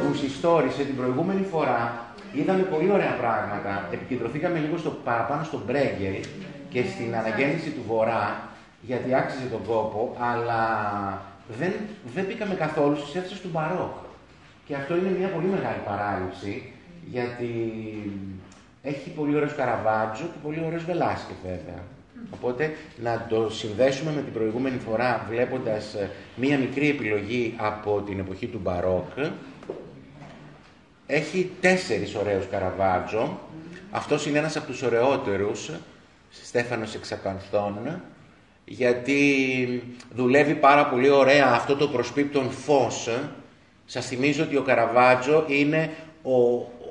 που συστόρισε την προηγούμενη φορά, είδαμε πολύ ωραία πράγματα. Επικεντρωθήκαμε λίγο στο, παραπάνω στο Μπρέγκερ και στην αναγέννηση του Βορρά, γιατί άξιζε τον κόπο, αλλά δεν, δεν μπήκαμε καθόλου στις αίθουσες του Μπαρόκ. Και αυτό είναι μια πολύ μεγάλη παράληψη, γιατί έχει πολύ ωραίος Καραβάτζο και πολύ ωραίος Βελάσκες βέβαια. Οπότε να το συνδέσουμε με την προηγούμενη φορά βλέποντας ε, μία μικρή επιλογή από την εποχή του Μπαρόκ. Έχει τέσσερις ωραίους Καραβάτζο. Αυτός είναι ένας από τους ωραιότερους, Στέφανος Εξαπανθών, γιατί δουλεύει πάρα πολύ ωραία αυτό το προσπίπτον φως. Σας θυμίζω ότι ο Καραβάτζο είναι ο,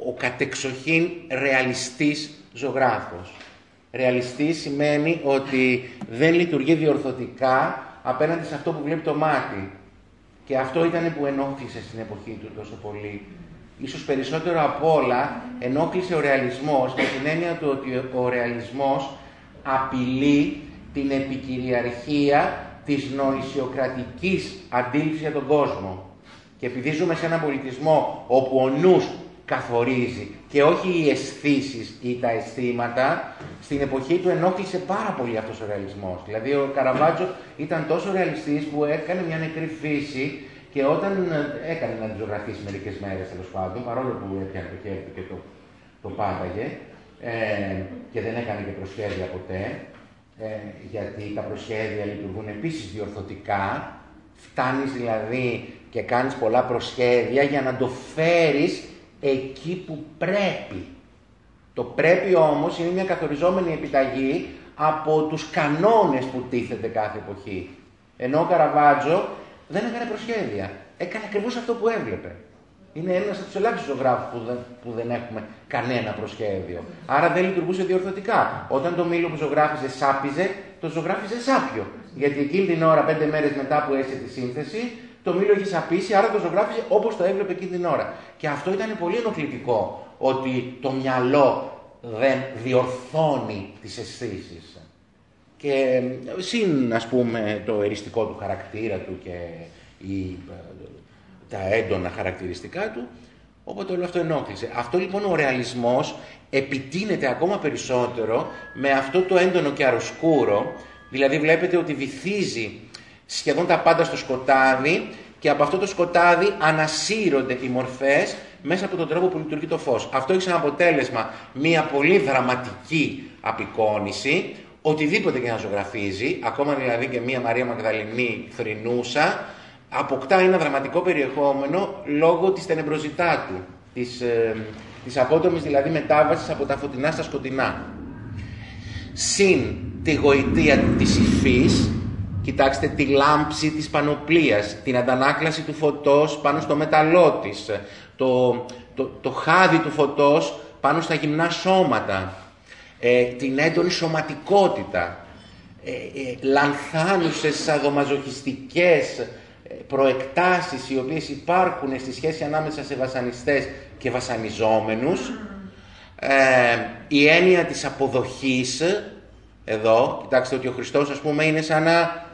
ο κατεξοχήν ρεαλιστής ζωγράφος. Ρεαλιστής σημαίνει ότι δεν λειτουργεί διορθωτικά απέναντι σε αυτό που βλέπει το μάτι. Και αυτό ήταν που ενόχλησε στην εποχή του τόσο πολύ. Ίσως περισσότερο απ' όλα ενόχλησε ο ρεαλισμός με την έννοια του ότι ο ρεαλισμός απειλεί την επικυριαρχία της νοησιοκρατικής αντίληψης για τον κόσμο. Και επειδή ζούμε σε έναν πολιτισμό όπου ο νους καθορίζει και όχι οι αισθήσεις ή τα αισθήματα, στην εποχή του ενόχλησε πάρα πολύ αυτός ο ρεαλισμός. Δηλαδή ο Καραβάτζο ήταν τόσο ρεαλιστής που έκανε μια νεκρή φύση και όταν έκανε να την ζωγραφίσει μερικές μέρες τέλος πάντων, παρόλο που έπιανε το χέρι του και το, το πάταγε ε, και δεν έκανε και προσχέδια ποτέ, ε, γιατί τα προσχέδια λειτουργούν επίσης διορθωτικά, φτάνεις δηλαδή και κάνεις πολλά προσχέδια για να το φέρεις εκεί που πρέπει. Το πρέπει όμως είναι μια καθοριζόμενη επιταγή από τους κανόνες που τίθεται κάθε εποχή. Ενώ ο Καραβάτζο δεν έκανε προσχέδια. Έκανε ακριβώς αυτό που έβλεπε. Είναι ένας από τους ελάχιστους ζωγράφους που δεν, που δεν έχουμε κανένα προσχέδιο. Άρα δεν λειτουργούσε διορθωτικά. Όταν το μήλο που ζωγράφιζε σάπιζε, το ζωγράφιζε σάπιο. Γιατί εκείνη την ώρα, πέντε μέρες μετά που έστειλε τη σύνθεση, το μήλο έχει σαπίσει, άρα το ζωγράφιζε όπως το έβλεπε εκείνη την ώρα. Και αυτό ήταν πολύ ενοχλητικό, ότι το μυαλό δεν διορθώνει τις αισθήσεις. Και συν, ας πούμε, το εριστικό του χαρακτήρα του και η, τα έντονα χαρακτηριστικά του, οπότε όλο αυτό ενόχλησε. Αυτό λοιπόν ο ρεαλισμός επιτείνεται ακόμα περισσότερο με αυτό το έντονο και αροσκούρο, δηλαδή βλέπετε ότι βυθίζει σχεδόν τα πάντα στο σκοτάδι και από αυτό το σκοτάδι ανασύρονται οι μορφές μέσα από τον τρόπο που λειτουργεί το φως. Αυτό έχει σαν αποτέλεσμα μια πολύ δραματική απεικόνηση, οτιδήποτε και να ζωγραφίζει, ακόμα δηλαδή και μια Μαρία Μαγδαληνή θρηνούσα, αποκτά ένα δραματικό περιεχόμενο λόγω της τενεμπροζητά του, της, ε, της απότομης δηλαδή μετάβασης από τα φωτεινά στα σκοτεινά. Συν τη γοητεία της υφής, Κοιτάξτε τη λάμψη της πανοπλίας, την αντανάκλαση του φωτός πάνω στο μεταλλό της, το, το, το χάδι του φωτός πάνω στα γυμνά σώματα, ε, την έντονη σωματικότητα, ε, ε, λανθάνουσες σαδομαζοχιστικές ε, προεκτάσεις οι οποίες υπάρχουν στη σχέση ανάμεσα σε βασανιστές και βασανιζόμενους, ε, η έννοια της αποδοχής, εδώ, κοιτάξτε ότι ο Χριστός ας πούμε είναι σαν να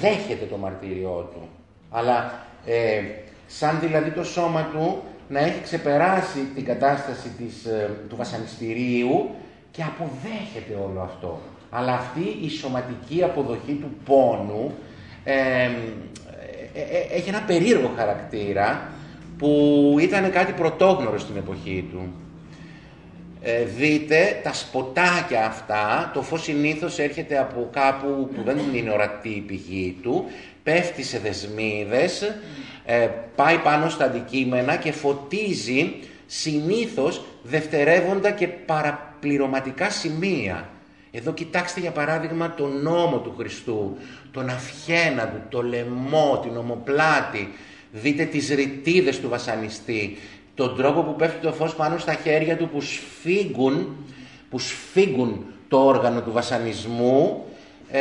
δέχεται το μαρτύριό του. Αλλά ε, σαν δηλαδή το σώμα του να έχει ξεπεράσει την κατάσταση της, ε, του βασανιστηρίου και αποδέχεται όλο αυτό. Αλλά αυτή η σωματική αποδοχή του πόνου ε, ε, έχει ένα περίεργο χαρακτήρα που ήταν κάτι πρωτόγνωρο στην εποχή του. Ε, δείτε τα σποτάκια αυτά, το φως συνήθως έρχεται από κάπου που δεν είναι ορατή η πηγή του, πέφτει σε δεσμίδες, ε, πάει πάνω στα αντικείμενα και φωτίζει συνήθως δευτερεύοντα και παραπληρωματικά σημεία. Εδώ κοιτάξτε για παράδειγμα τον νόμο του Χριστού, τον αυχένα του, το λαιμό, την ομοπλάτη, δείτε τις ρητίδες του βασανιστή, τον τρόπο που πέφτει το φως πάνω στα χέρια του που σφίγγουν, που σφίγγουν το όργανο του βασανισμού, ε,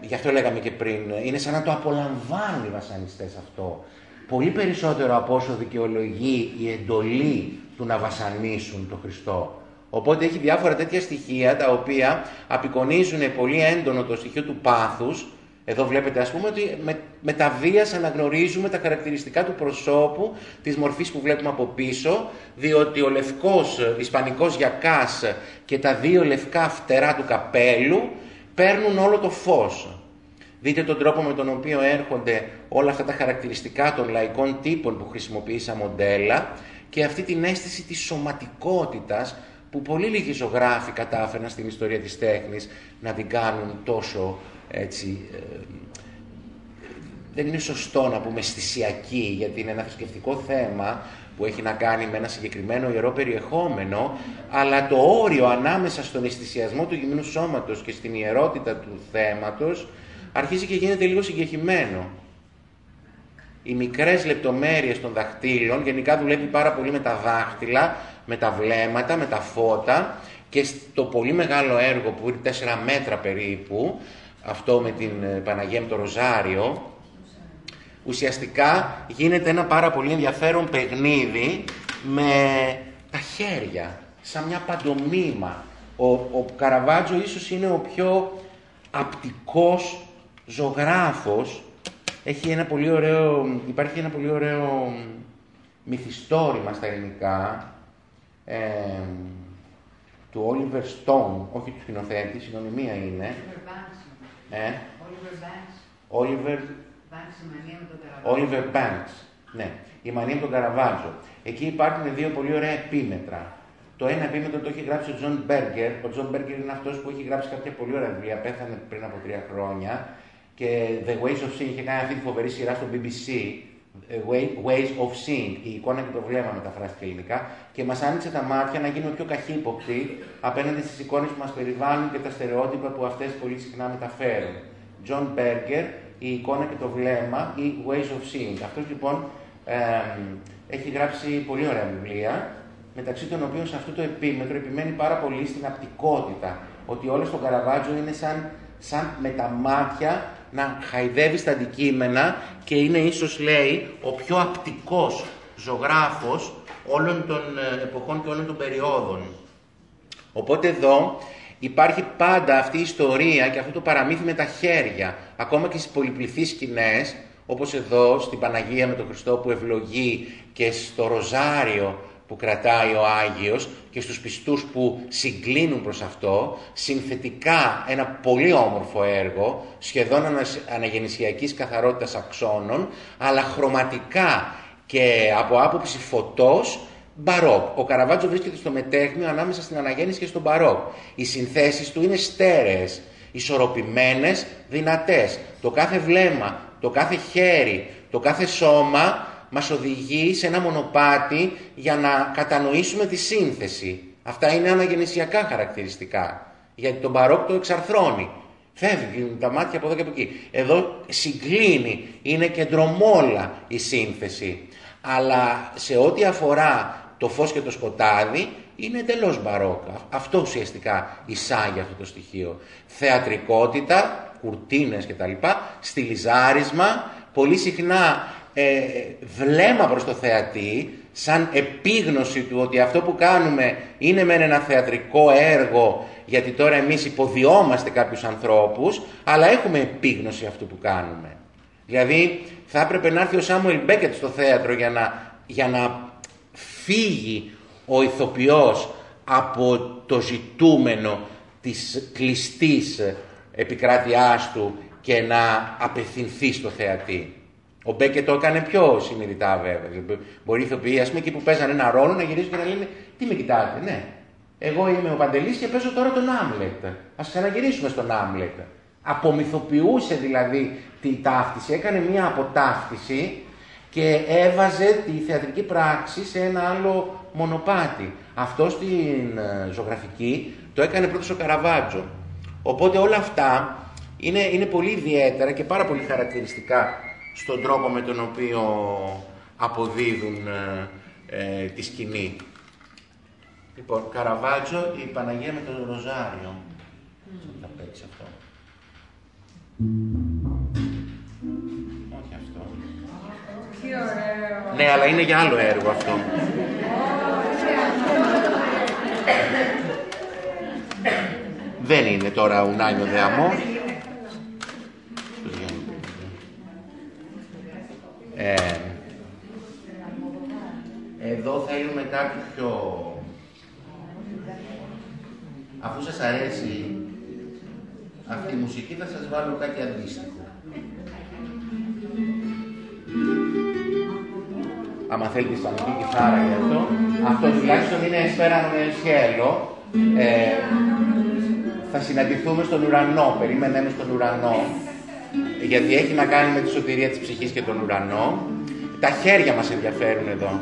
γι' αυτό λέγαμε και πριν, είναι σαν να το απολαμβάνουν οι βασανιστές αυτό. Πολύ περισσότερο από όσο δικαιολογεί η εντολή του να βασανίσουν τον Χριστό. Οπότε έχει διάφορα τέτοια στοιχεία τα οποία απεικονίζουν πολύ έντονο το στοιχείο του πάθους Εδώ βλέπετε ας πούμε ότι με, με τα βίας αναγνωρίζουμε τα χαρακτηριστικά του προσώπου, της μορφής που βλέπουμε από πίσω, διότι ο λευκός ισπανικός γιακάς και τα δύο λευκά φτερά του καπέλου παίρνουν όλο το φως. Δείτε τον τρόπο με τον οποίο έρχονται όλα αυτά τα χαρακτηριστικά των λαϊκών τύπων που χρησιμοποιεί σαν μοντέλα και αυτή την αίσθηση της σωματικότητας που πολύ λίγοι ζωγράφοι κατάφεραν στην ιστορία της τέχνης να την κάνουν τόσο έτσι, ε, δεν είναι σωστό να πούμε αισθησιακή, γιατί είναι ένα θρησκευτικό θέμα που έχει να κάνει με ένα συγκεκριμένο ιερό περιεχόμενο, αλλά το όριο ανάμεσα στον αισθησιασμό του γυμνού σώματος και στην ιερότητα του θέματος αρχίζει και γίνεται λίγο συγκεκριμένο. Οι μικρές λεπτομέρειες των δαχτύλων, γενικά δουλεύει πάρα πολύ με τα δάχτυλα, με τα βλέμματα, με τα φώτα και στο πολύ μεγάλο έργο που είναι 4 μέτρα περίπου, αυτό με την ε, Παναγία με το Ροζάριο, ουσιαστικά γίνεται ένα πάρα πολύ ενδιαφέρον παιχνίδι με τα χέρια, σαν μια παντομήμα. Ο, ο Καραβάτζο ίσως είναι ο πιο απτικός ζωγράφος. Έχει ένα πολύ ωραίο, υπάρχει ένα πολύ ωραίο μυθιστόρημα στα ελληνικά ε, του Oliver Stone, όχι του σκηνοθέτη, συνωνυμία είναι. Ε; Oliver Oliver Banks. Ναι, η μανία με τον Καραβάτζο. Εκεί υπάρχουν δύο πολύ ωραία επίμετρα. Το ένα επίμετρο το έχει γράψει ο Τζον Μπέργκερ. Ο Τζον Μπέργκερ είναι αυτός που έχει γράψει κάποια πολύ ωραία βιβλία. Πέθανε πριν από τρία χρόνια. Και The Ways of Seeing είχε κάνει αυτή τη φοβερή σειρά στο BBC. Ε, Ways of Seeing, η εικόνα και το βλέμμα μεταφράστηκε ελληνικά και μας άνοιξε τα μάτια να γίνουμε πιο καχύποπτοι απέναντι στις εικόνες που μας περιβάλλουν και τα στερεότυπα που αυτές πολύ συχνά μεταφέρουν. John Berger, η εικόνα και το βλέμμα, ή Ways of Seeing. Αυτός λοιπόν ε, έχει γράψει πολύ ωραία βιβλία, μεταξύ των οποίων σε αυτό το επίμετρο επιμένει πάρα πολύ στην απτικότητα, ότι όλο στο Καραβάτζο είναι σαν, σαν με τα μάτια να χαϊδεύεις τα αντικείμενα και είναι ίσως λέει ο πιο απτικός ζωγράφος όλων των ε, εποχών και όλων των περιόδων. Οπότε εδώ υπάρχει πάντα αυτή η ιστορία και αυτό το παραμύθι με τα χέρια, ακόμα και στις πολυπληθείς σκηνές, όπως εδώ στην Παναγία με τον Χριστό που ευλογεί και στο Ροζάριο που κρατάει ο Άγιος και στους πιστούς που συγκλίνουν προς αυτό, συνθετικά ένα πολύ όμορφο έργο, σχεδόν αναγεννησιακής καθαρότητας αξώνων, αλλά χρωματικά και από άποψη φωτός μπαρόκ. Ο Καραβάτζο βρίσκεται στο μετέχνιο ανάμεσα στην αναγέννηση και στον μπαρόκ. Οι συνθέσεις του είναι στέρεες, ισορροπημένες, δυνατές. Το κάθε βλέμμα, το κάθε χέρι, το κάθε σώμα μας οδηγεί σε ένα μονοπάτι για να κατανοήσουμε τη σύνθεση. Αυτά είναι αναγεννησιακά χαρακτηριστικά. Γιατί το μπαρόκ το εξαρθρώνει. Φεύγουν τα μάτια από εδώ και από εκεί. Εδώ συγκλίνει, είναι κεντρομόλα η σύνθεση. Αλλά σε ό,τι αφορά το φως και το σκοτάδι, είναι εντελώς μπαρόκα. Αυτό ουσιαστικά εισάγει αυτό το στοιχείο. Θεατρικότητα, κουρτίνες κτλ. Στιλιζάρισμα, πολύ συχνά ε, βλέμμα προς το θεατή, σαν επίγνωση του ότι αυτό που κάνουμε είναι με ένα θεατρικό έργο, γιατί τώρα εμείς υποδιόμαστε κάποιους ανθρώπους, αλλά έχουμε επίγνωση αυτού που κάνουμε. Δηλαδή θα έπρεπε να έρθει ο Σάμουελ Μπέκετ στο θέατρο για να, για να φύγει ο ηθοποιός από το ζητούμενο της κλειστής επικράτειάς του και να απευθυνθεί στο θεατή. Ο Μπέκε το έκανε πιο συνειδητά βέβαια. Μπορεί οι ηθοποιοί, ας πούμε, εκεί που παίζανε ένα ρόλο να γυρίσουν και να λένε Τι με κοιτάτε, ναι. Εγώ είμαι ο Παντελής και παίζω τώρα τον Άμλετ. Α ξαναγυρίσουμε στον Άμλετ. Απομυθοποιούσε δηλαδή τη ταύτιση, έκανε μία αποτάφτιση και έβαζε τη θεατρική πράξη σε ένα άλλο μονοπάτι. Αυτό στην ε, ζωγραφική το έκανε πρώτος ο Καραβάτζο. Οπότε όλα αυτά είναι, είναι πολύ ιδιαίτερα και πάρα πολύ χαρακτηριστικά στον τρόπο με τον οποίο αποδίδουν ε, ε, τη σκηνή. Λοιπόν, Καραβάτζο, η Παναγία με τον Ροζάριο. Θα παίξει αυτό. Όχι αυτό. Ναι, αλλά είναι για άλλο έργο αυτό. Δεν είναι τώρα ουνάνιο δεαμός. Ε, εδώ θέλουμε κάτι πιο... Αφού σας αρέσει αυτή η μουσική θα σας βάλω κάτι αντίστοιχο. Άμα θέλετε ισπανική κιθάρα γι' αυτό. Αυτό τουλάχιστον είναι εσπέραν σχέλο. Ε, θα συναντηθούμε στον ουρανό, περίμενε στον ουρανό, γιατί έχει να κάνει με τη σωτηρία της ψυχής και τον ουρανό. Τα χέρια μας ενδιαφέρουν εδώ.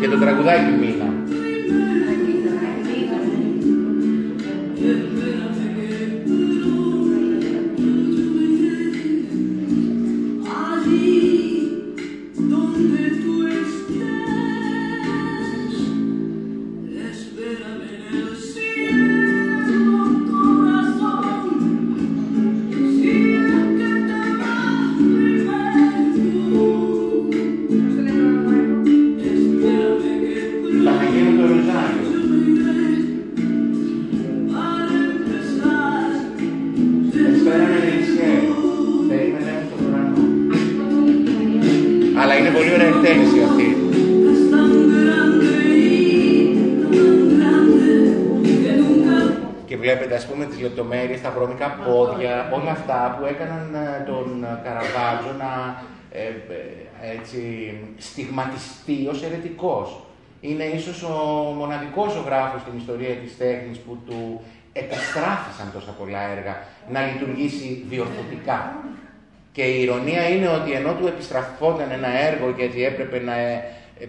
Και το τραγουδάκι μήνα. Αυτά που έκαναν ε, τον Καραβάτζο να ε, ε, έτσι, στιγματιστεί ως ερετικός. Είναι ίσως ο μοναδικός ζωγράφος στην ιστορία της τέχνης που του επιστράφησαν τόσα πολλά έργα να λειτουργήσει διορθωτικά. Και η ηρωνία είναι ότι ενώ του επιστραφόταν ένα έργο και έτσι έπρεπε να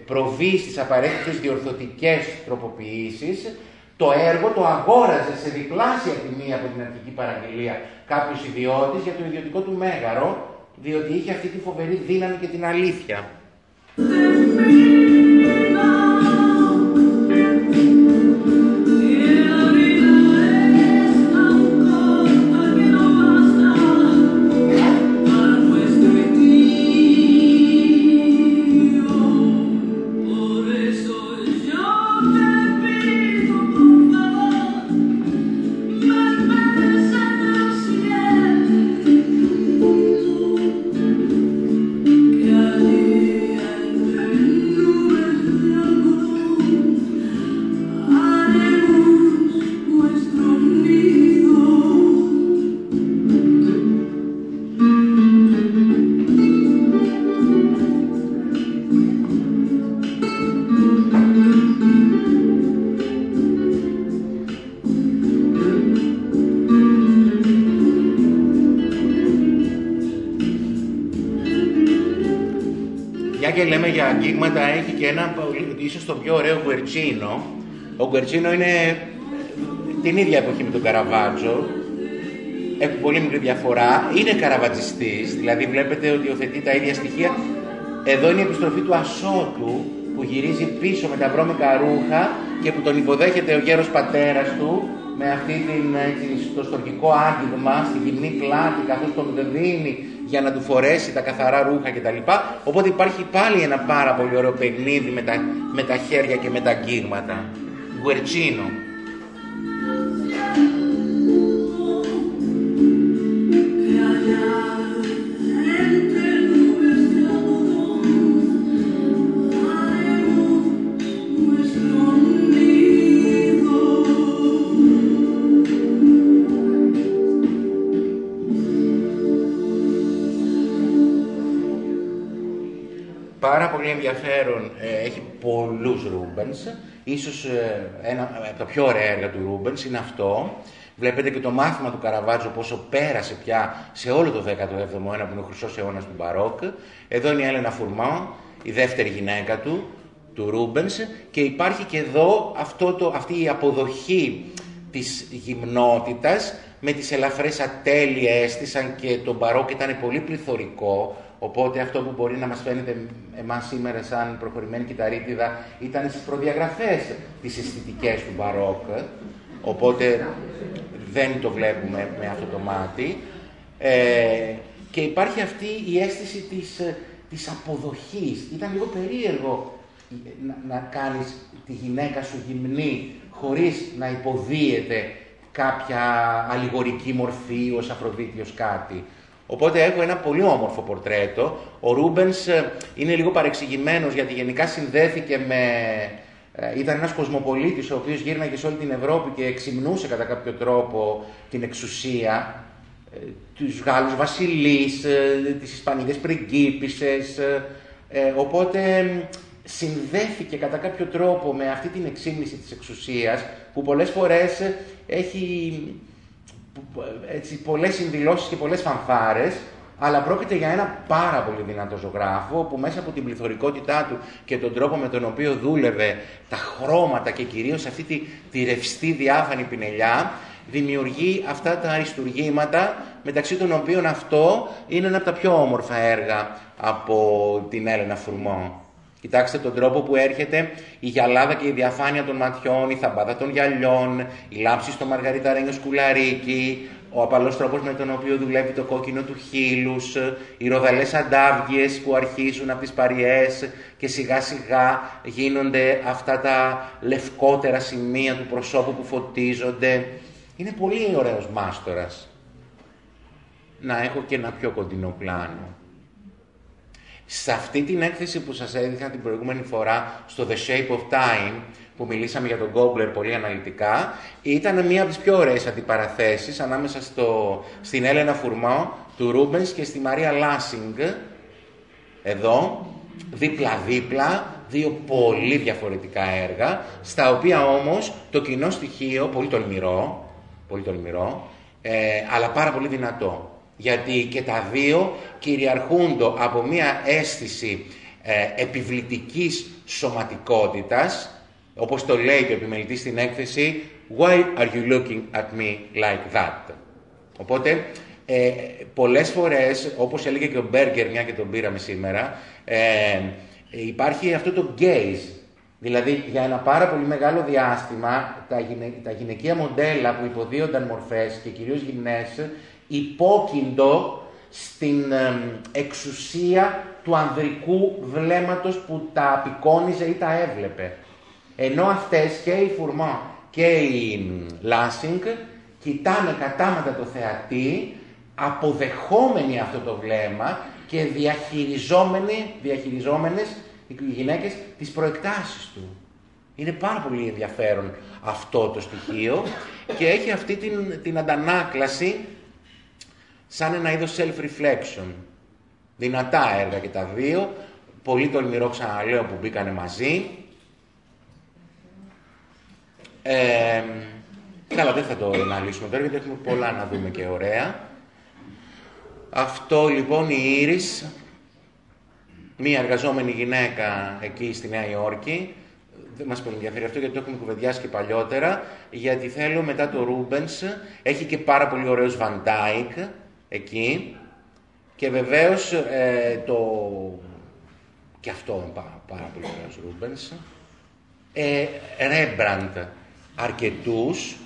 προβεί στις απαραίτητες διορθωτικές τροποποιήσεις, το έργο το αγόραζε σε διπλάσια τιμή από την αρχική παραγγελία κάποιος ιδιώτης για το ιδιωτικό του μέγαρο, διότι είχε αυτή τη φοβερή δύναμη και την αλήθεια. Για αγγίγματα έχει και ένα ίσως το πιο ωραίο Γκουερτσίνο. Ο Γκουερτσίνο είναι την ίδια εποχή με τον Καραβάτζο. Έχει πολύ μικρή διαφορά. Είναι καραβατζιστής, δηλαδή βλέπετε ότι υιοθετεί τα ίδια στοιχεία. Εδώ είναι η επιστροφή του Ασώτου που γυρίζει πίσω με τα βρώμικα ρούχα και που τον υποδέχεται ο γέρος πατέρας του με αυτή την, έτσι, το στοργικό άγγιγμα στη γυμνή πλάτη καθώς τον δίνει για να του φορέσει τα καθαρά ρούχα κτλ. Οπότε υπάρχει πάλι ένα πάρα πολύ ωραίο παιχνίδι με τα, με τα χέρια και με τα αγγίγματα. Γκουερτσίνο. Ενδιαφέρον, ε, έχει πολλούς Ρούμπενς. Ίσως ε, ένα από τα πιο ωραία έργα του Ρούμπενς είναι αυτό. Βλέπετε και το μάθημα του Καραβάτζο πόσο πέρασε πια σε όλο το 17ο αιώνα που είναι ο χρυσός αιώνας του Μπαρόκ. Εδώ είναι η Έλενα Φουρμά, η δεύτερη γυναίκα του, του Ρούμπενς και υπάρχει και εδώ αυτό το, αυτή η αποδοχή της γυμνότητας με τις ελαφρές ατέλειες της, αν και το Μπαρόκ ήταν πολύ πληθωρικό, Οπότε αυτό που μπορεί να μας φαίνεται εμάς σήμερα σαν προχωρημένη κυταρίτιδα ήταν στις προδιαγραφές τις αισθητικές του Μπαρόκ, οπότε δεν το βλέπουμε με αυτό το μάτι. Ε, και υπάρχει αυτή η αίσθηση της, της αποδοχής. Ήταν λίγο περίεργο να, να κάνεις τη γυναίκα σου γυμνή χωρίς να υποδίεται κάποια αλληγορική μορφή ως Αφροδίτης κάτι. Οπότε έχω ένα πολύ όμορφο πορτρέτο. Ο Ρούμπενς ε, είναι λίγο παρεξηγημένος γιατί γενικά συνδέθηκε με... Ε, ήταν ένας κοσμοπολίτης ο οποίος γύρναγε σε όλη την Ευρώπη και εξυμνούσε κατά κάποιο τρόπο την εξουσία ε, τους Γάλλους βασιλείς, τις Ισπανίδες πριγκίπισσες. Οπότε συνδέθηκε κατά κάποιο τρόπο με αυτή την εξήμνηση της εξουσίας που πολλές φορές έχει έτσι, πολλές συνδηλώσεις και πολλές φανφάρες αλλά πρόκειται για ένα πάρα πολύ δυνατό ζωγράφο που μέσα από την πληθωρικότητά του και τον τρόπο με τον οποίο δούλευε τα χρώματα και κυρίως αυτή τη, τη ρευστή διάφανη πινελιά δημιουργεί αυτά τα αριστουργήματα μεταξύ των οποίων αυτό είναι ένα από τα πιο όμορφα έργα από την Έλενα Φουρμό. Κοιτάξτε τον τρόπο που έρχεται η γυαλάδα και η διαφάνεια των ματιών, η θαμπάδα των γυαλιών, η λάμψη στο μαργαριταρένιο σκουλαρίκι, ο απαλός τρόπος με τον οποίο δουλεύει το κόκκινο του χείλους, οι ροδαλές αντάβγειες που αρχίζουν από τις παριές και σιγά σιγά γίνονται αυτά τα λευκότερα σημεία του προσώπου που φωτίζονται. Είναι πολύ ωραίος μάστορας. Να έχω και ένα πιο κοντινό πλάνο. Σε αυτή την έκθεση που σας έδειχα την προηγούμενη φορά στο The Shape of Time, που μιλήσαμε για τον Gobler πολύ αναλυτικά, ήταν μία από τις πιο ωραίες αντιπαραθέσεις ανάμεσα στο, στην Έλενα Φουρμάου του Ρούμπενς και στη Μαρία Λάσινγκ, εδώ, δίπλα-δίπλα, δύο πολύ διαφορετικά έργα, στα οποία όμως το κοινό στοιχείο, πολύ τολμηρό, πολύ τολμηρό, ε, αλλά πάρα πολύ δυνατό γιατί και τα δύο κυριαρχούνται από μία αίσθηση ε, επιβλητικής σωματικότητας, όπως το λέει και ο επιμελητής στην έκθεση «Why are you looking at me like that» Οπότε, ε, πολλές φορές, όπως έλεγε και ο Μπέργκερ, μια και τον πήραμε σήμερα, ε, υπάρχει αυτό το gaze, Δηλαδή, για ένα πάρα πολύ μεγάλο διάστημα, τα, γυναι... τα γυναικεία μοντέλα που υποδίονταν μορφές και κυρίως γυμνές, υπόκειντο στην εξουσία του ανδρικού βλέμματος που τα απεικόνιζε ή τα έβλεπε. Ενώ αυτές και η Φουρμά και η Λάσινγκ κοιτάνε κατάματα το θεατή, αποδεχόμενοι αυτό το βλέμμα και διαχειριζόμενοι, διαχειριζόμενες οι γυναίκες τις προεκτάσεις του. Είναι πάρα πολύ ενδιαφέρον αυτό το στοιχείο και έχει αυτή την, την αντανάκλαση σαν ένα είδος self-reflection. Δυνατά έργα και τα δύο, πολύ τολμηρό ξαναλέω που μπήκανε μαζί. Ε, καλά, δεν θα το αναλύσουμε τώρα γιατί έχουμε πολλά να δούμε και ωραία. Αυτό λοιπόν η Ήρης, μία εργαζόμενη γυναίκα εκεί στη Νέα Υόρκη, δεν μας πολύ ενδιαφέρει αυτό γιατί το έχουμε κουβεντιάσει και παλιότερα, γιατί θέλω μετά το Ρούμπενς, έχει και πάρα πολύ ωραίος Van Dyck, εκεί και βεβαίως ε, το... και αυτό είναι πάρα, πάρα πολύ ωραίος Ρούμπενς. Ε, Ρέμπραντ αρκετούς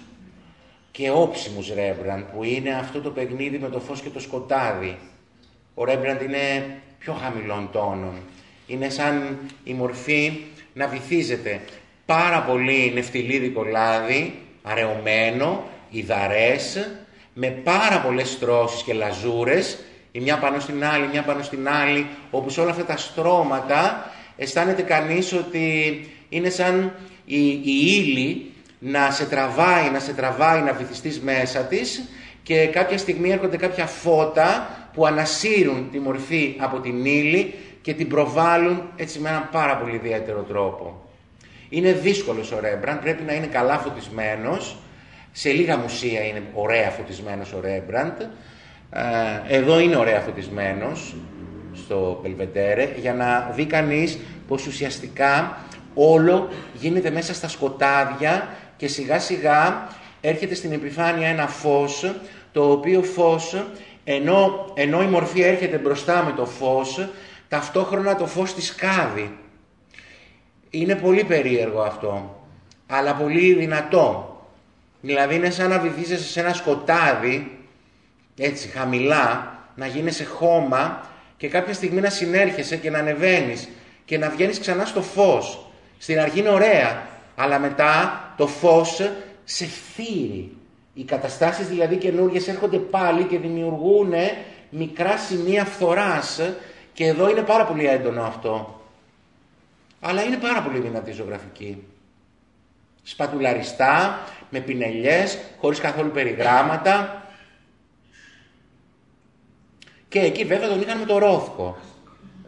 και όψιμους Ρέμπραντ που είναι αυτό το παιχνίδι με το φως και το σκοτάδι. Ο Ρέμπραντ είναι πιο χαμηλών τόνων. Είναι σαν η μορφή να βυθίζεται πάρα πολύ νευτιλίδικο λάδι, αραιωμένο, υδαρές, με πάρα πολλές στρώσεις και λαζούρες, η μια πάνω στην άλλη, μια πάνω στην άλλη, όπου σε όλα αυτά τα στρώματα αισθάνεται κανείς ότι είναι σαν η, η ύλη να σε τραβάει, να σε τραβάει, να βυθιστείς μέσα της και κάποια στιγμή έρχονται κάποια φώτα που ανασύρουν τη μορφή από την ύλη και την προβάλλουν έτσι με έναν πάρα πολύ ιδιαίτερο τρόπο. Είναι δύσκολος ο Ρέμπραντ, πρέπει να είναι καλά φωτισμένος, σε λίγα μουσεία είναι ωραία φωτισμένος ο Ρέμπραντ. Εδώ είναι ωραία φωτισμένος στο Πελβεντέρε για να δει κανείς πως ουσιαστικά όλο γίνεται μέσα στα σκοτάδια και σιγά σιγά έρχεται στην επιφάνεια ένα φως το οποίο φως ενώ, ενώ η μορφή έρχεται μπροστά με το φως ταυτόχρονα το φως της σκάβει. Είναι πολύ περίεργο αυτό αλλά πολύ δυνατό. Δηλαδή είναι σαν να βυθίζεσαι σε ένα σκοτάδι, έτσι χαμηλά, να γίνεσαι χώμα και κάποια στιγμή να συνέρχεσαι και να ανεβαίνεις και να βγαίνεις ξανά στο φως. Στην αρχή είναι ωραία, αλλά μετά το φως σε φθύρει. Οι καταστάσεις δηλαδή καινούργιες έρχονται πάλι και δημιουργούν μικρά σημεία φθοράς και εδώ είναι πάρα πολύ έντονο αυτό. Αλλά είναι πάρα πολύ δυνατή ζωγραφική. Σπατουλαριστά, με πινελιές, χωρίς καθόλου περιγράμματα. Και εκεί βέβαια τον είχαν με το Ρόθκο,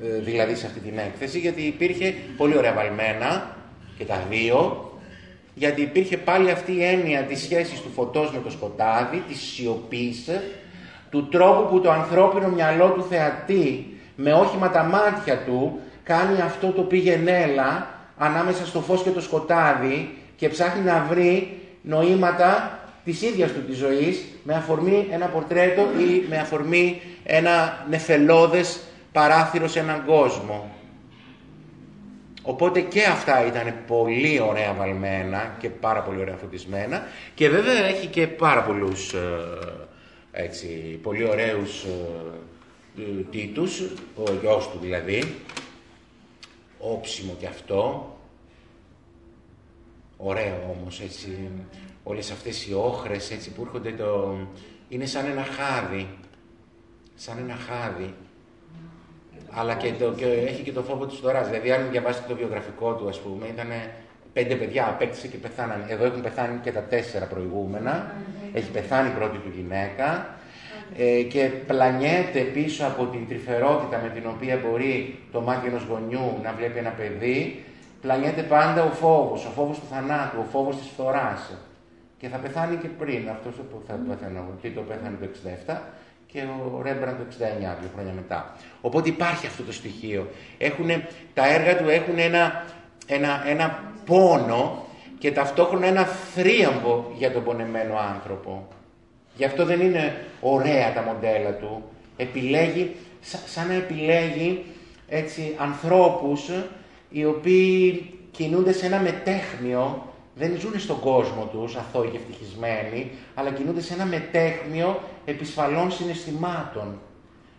ε, δηλαδή σε αυτή την έκθεση, γιατί υπήρχε πολύ ωραία βαλμένα και τα δύο, γιατί υπήρχε πάλι αυτή η έννοια της σχέσης του φωτός με το σκοτάδι, της σιωπής, του τρόπου που το ανθρώπινο μυαλό του θεατή, με όχημα τα μάτια του, κάνει αυτό το πήγαινέλα ανάμεσα στο φως και το σκοτάδι και ψάχνει να βρει νοήματα της ίδιας του της ζωής με αφορμή ένα πορτρέτο ή με αφορμή ένα νεφελώδες παράθυρο σε έναν κόσμο. Οπότε και αυτά ήταν πολύ ωραία βαλμένα και πάρα πολύ ωραία φωτισμένα και βέβαια έχει και πάρα πολλούς ε, έτσι, πολύ ωραίους ε, τίτους, ο γιος του δηλαδή, όψιμο και αυτό, ωραίο όμως έτσι, όλες αυτές οι όχρες έτσι που έρχονται το... είναι σαν ένα χάδι, σαν ένα χάδι αλλά και, το, και έχει και το φόβο της φθοράς. Δηλαδή, αν διαβάσετε το βιογραφικό του, ας πούμε, ήταν πέντε παιδιά, απέκτησε και πεθάνανε. Εδώ έχουν πεθάνει και τα τέσσερα προηγούμενα. Έχει πεθάνει η πρώτη του γυναίκα. Ε, και πλανιέται πίσω από την τρυφερότητα με την οποία μπορεί το μάτι ενός γονιού να βλέπει ένα παιδί. Πλανιέται πάντα ο φόβος, ο φόβος του θανάτου, ο φόβος της φθοράς. Και θα πεθάνει και πριν. Αυτός που θα πεθάνει ο Τίτο πέθανε το 67 και ο Ρέμπραντ το 69, δύο χρόνια μετά. Οπότε υπάρχει αυτό το στοιχείο. Έχουνε, τα έργα του έχουν ένα, ένα, ένα πόνο και ταυτόχρονα ένα θρίαμβο για τον πονεμένο άνθρωπο. Γι' αυτό δεν είναι ωραία τα μοντέλα του. Επιλέγει, σαν να επιλέγει έτσι, ανθρώπους οι οποίοι κινούνται σε ένα μετέχνιο δεν ζουν στον κόσμο τους αθώοι και ευτυχισμένοι, αλλά κινούνται σε ένα μετέχνιο επισφαλών συναισθημάτων.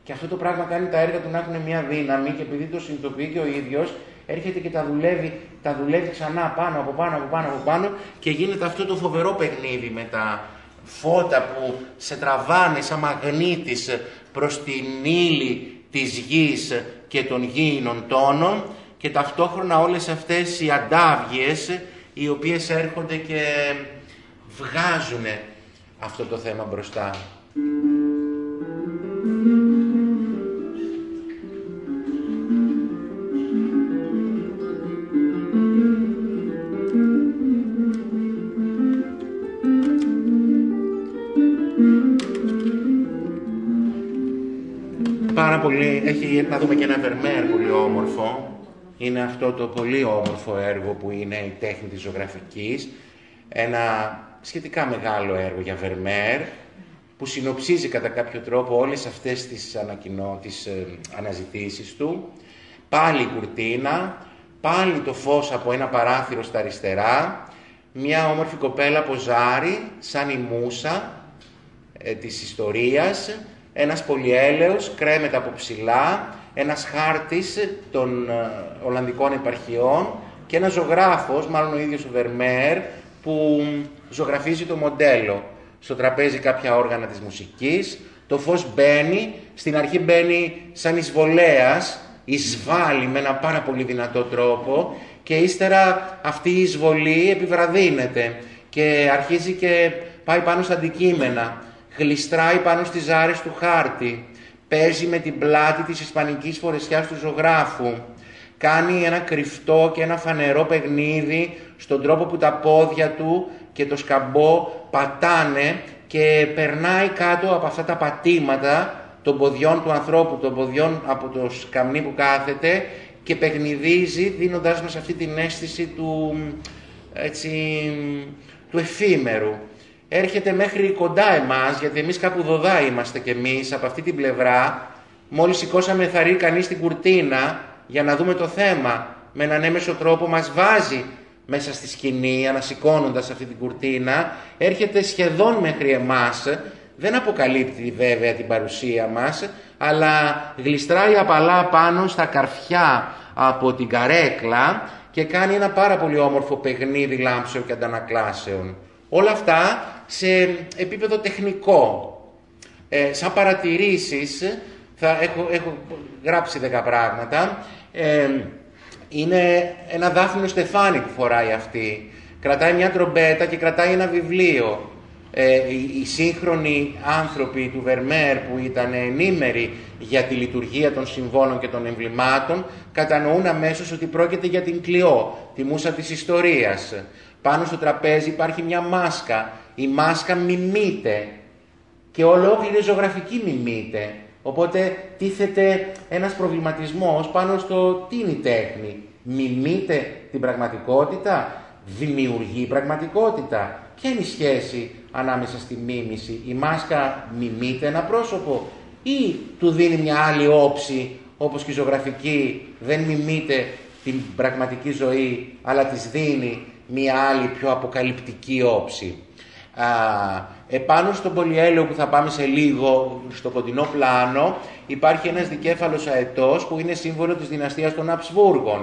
Και αυτό το πράγμα κάνει τα έργα του να έχουν μια δύναμη και επειδή το συνειδητοποιεί και ο ίδιος, έρχεται και τα δουλεύει, τα δουλεύει ξανά πάνω από πάνω από πάνω από πάνω και γίνεται αυτό το φοβερό παιχνίδι με τα φώτα που σε τραβάνε σαν μαγνήτης προς την ύλη της γης και των γήινων τόνων και ταυτόχρονα όλες αυτές οι αντάβιες οι οποίες έρχονται και βγάζουν αυτό το θέμα μπροστά. Πάρα πολύ, έχει να δούμε και ένα βερμέρ πολύ όμορφο, είναι αυτό το πολύ όμορφο έργο που είναι η τέχνη της ζωγραφικής, ένα σχετικά μεγάλο έργο για Βερμέρ, που συνοψίζει κατά κάποιο τρόπο όλες αυτές τις, ανακοινώ, τις ε, αναζητήσεις του. Πάλι η κουρτίνα, πάλι το φως από ένα παράθυρο στα αριστερά, μια όμορφη κοπέλα ποζάρι, σαν η μουσα ε, της ιστορίας, ένας πολυέλαιος, κρέμεται από ψηλά, ένας χάρτης των ε, Ολλανδικών επαρχιών και ένας ζωγράφος, μάλλον ο ίδιος ο Βερμέρ, που ζωγραφίζει το μοντέλο. Στο τραπέζι κάποια όργανα της μουσικής, το φως μπαίνει, στην αρχή μπαίνει σαν εισβολέας, εισβάλλει με ένα πάρα πολύ δυνατό τρόπο και ύστερα αυτή η εισβολή επιβραδύνεται και αρχίζει και πάει πάνω στα αντικείμενα, γλιστράει πάνω στις ζάρες του χάρτη, παίζει με την πλάτη της ισπανικής φορεσιάς του ζωγράφου, κάνει ένα κρυφτό και ένα φανερό παιχνίδι στον τρόπο που τα πόδια του και το σκαμπό πατάνε και περνάει κάτω από αυτά τα πατήματα των ποδιών του ανθρώπου, των ποδιών από το σκαμνί που κάθεται και παιχνιδίζει δίνοντάς μας αυτή την αίσθηση του, έτσι, του εφήμερου έρχεται μέχρι κοντά εμάς, γιατί εμείς κάπου δοδά είμαστε κι εμείς από αυτή την πλευρά, μόλις σηκώσαμε θαρρύ κανείς την κουρτίνα για να δούμε το θέμα, με έναν έμεσο τρόπο μας βάζει μέσα στη σκηνή, ανασηκώνοντας αυτή την κουρτίνα, έρχεται σχεδόν μέχρι εμάς, δεν αποκαλύπτει βέβαια την παρουσία μας, αλλά γλιστράει απαλά πάνω στα καρφιά από την καρέκλα και κάνει ένα πάρα πολύ όμορφο παιχνίδι λάμψεων και αντανακλάσεων. Όλα αυτά σε επίπεδο τεχνικό. Ε, σαν παρατηρήσεις, θα έχω, έχω γράψει δέκα πράγματα, ε, είναι ένα δάφνιο στεφάνι που φοράει αυτή. Κρατάει μια τρομπέτα και κρατάει ένα βιβλίο. Ε, οι, σύγχρονοι άνθρωποι του Βερμέρ που ήταν ενήμεροι για τη λειτουργία των συμβόλων και των εμβλημάτων κατανοούν αμέσως ότι πρόκειται για την κλειό, τη μουσα της ιστορίας. Πάνω στο τραπέζι υπάρχει μια μάσκα. Η μάσκα μιμείται και ολόκληρη ζωγραφική μιμείται. Οπότε τίθεται ένας προβληματισμός πάνω στο τι είναι η τέχνη. Μιμείται την πραγματικότητα, δημιουργεί πραγματικότητα. Ποια είναι η σχέση ανάμεσα στη μίμηση; Η μάσκα μιμείται ένα πρόσωπο ή του δίνει μια άλλη όψη όπως και η ζωγραφική δεν μιμείται την πραγματική ζωή αλλά της δίνει μια άλλη πιο αποκαλυπτική όψη; Α, επάνω στον πολυέλαιο που θα πάμε σε λίγο στο κοντινό πλάνο υπάρχει ένας δικέφαλος αετός που είναι σύμβολο της δυναστείας των Αψβούργων.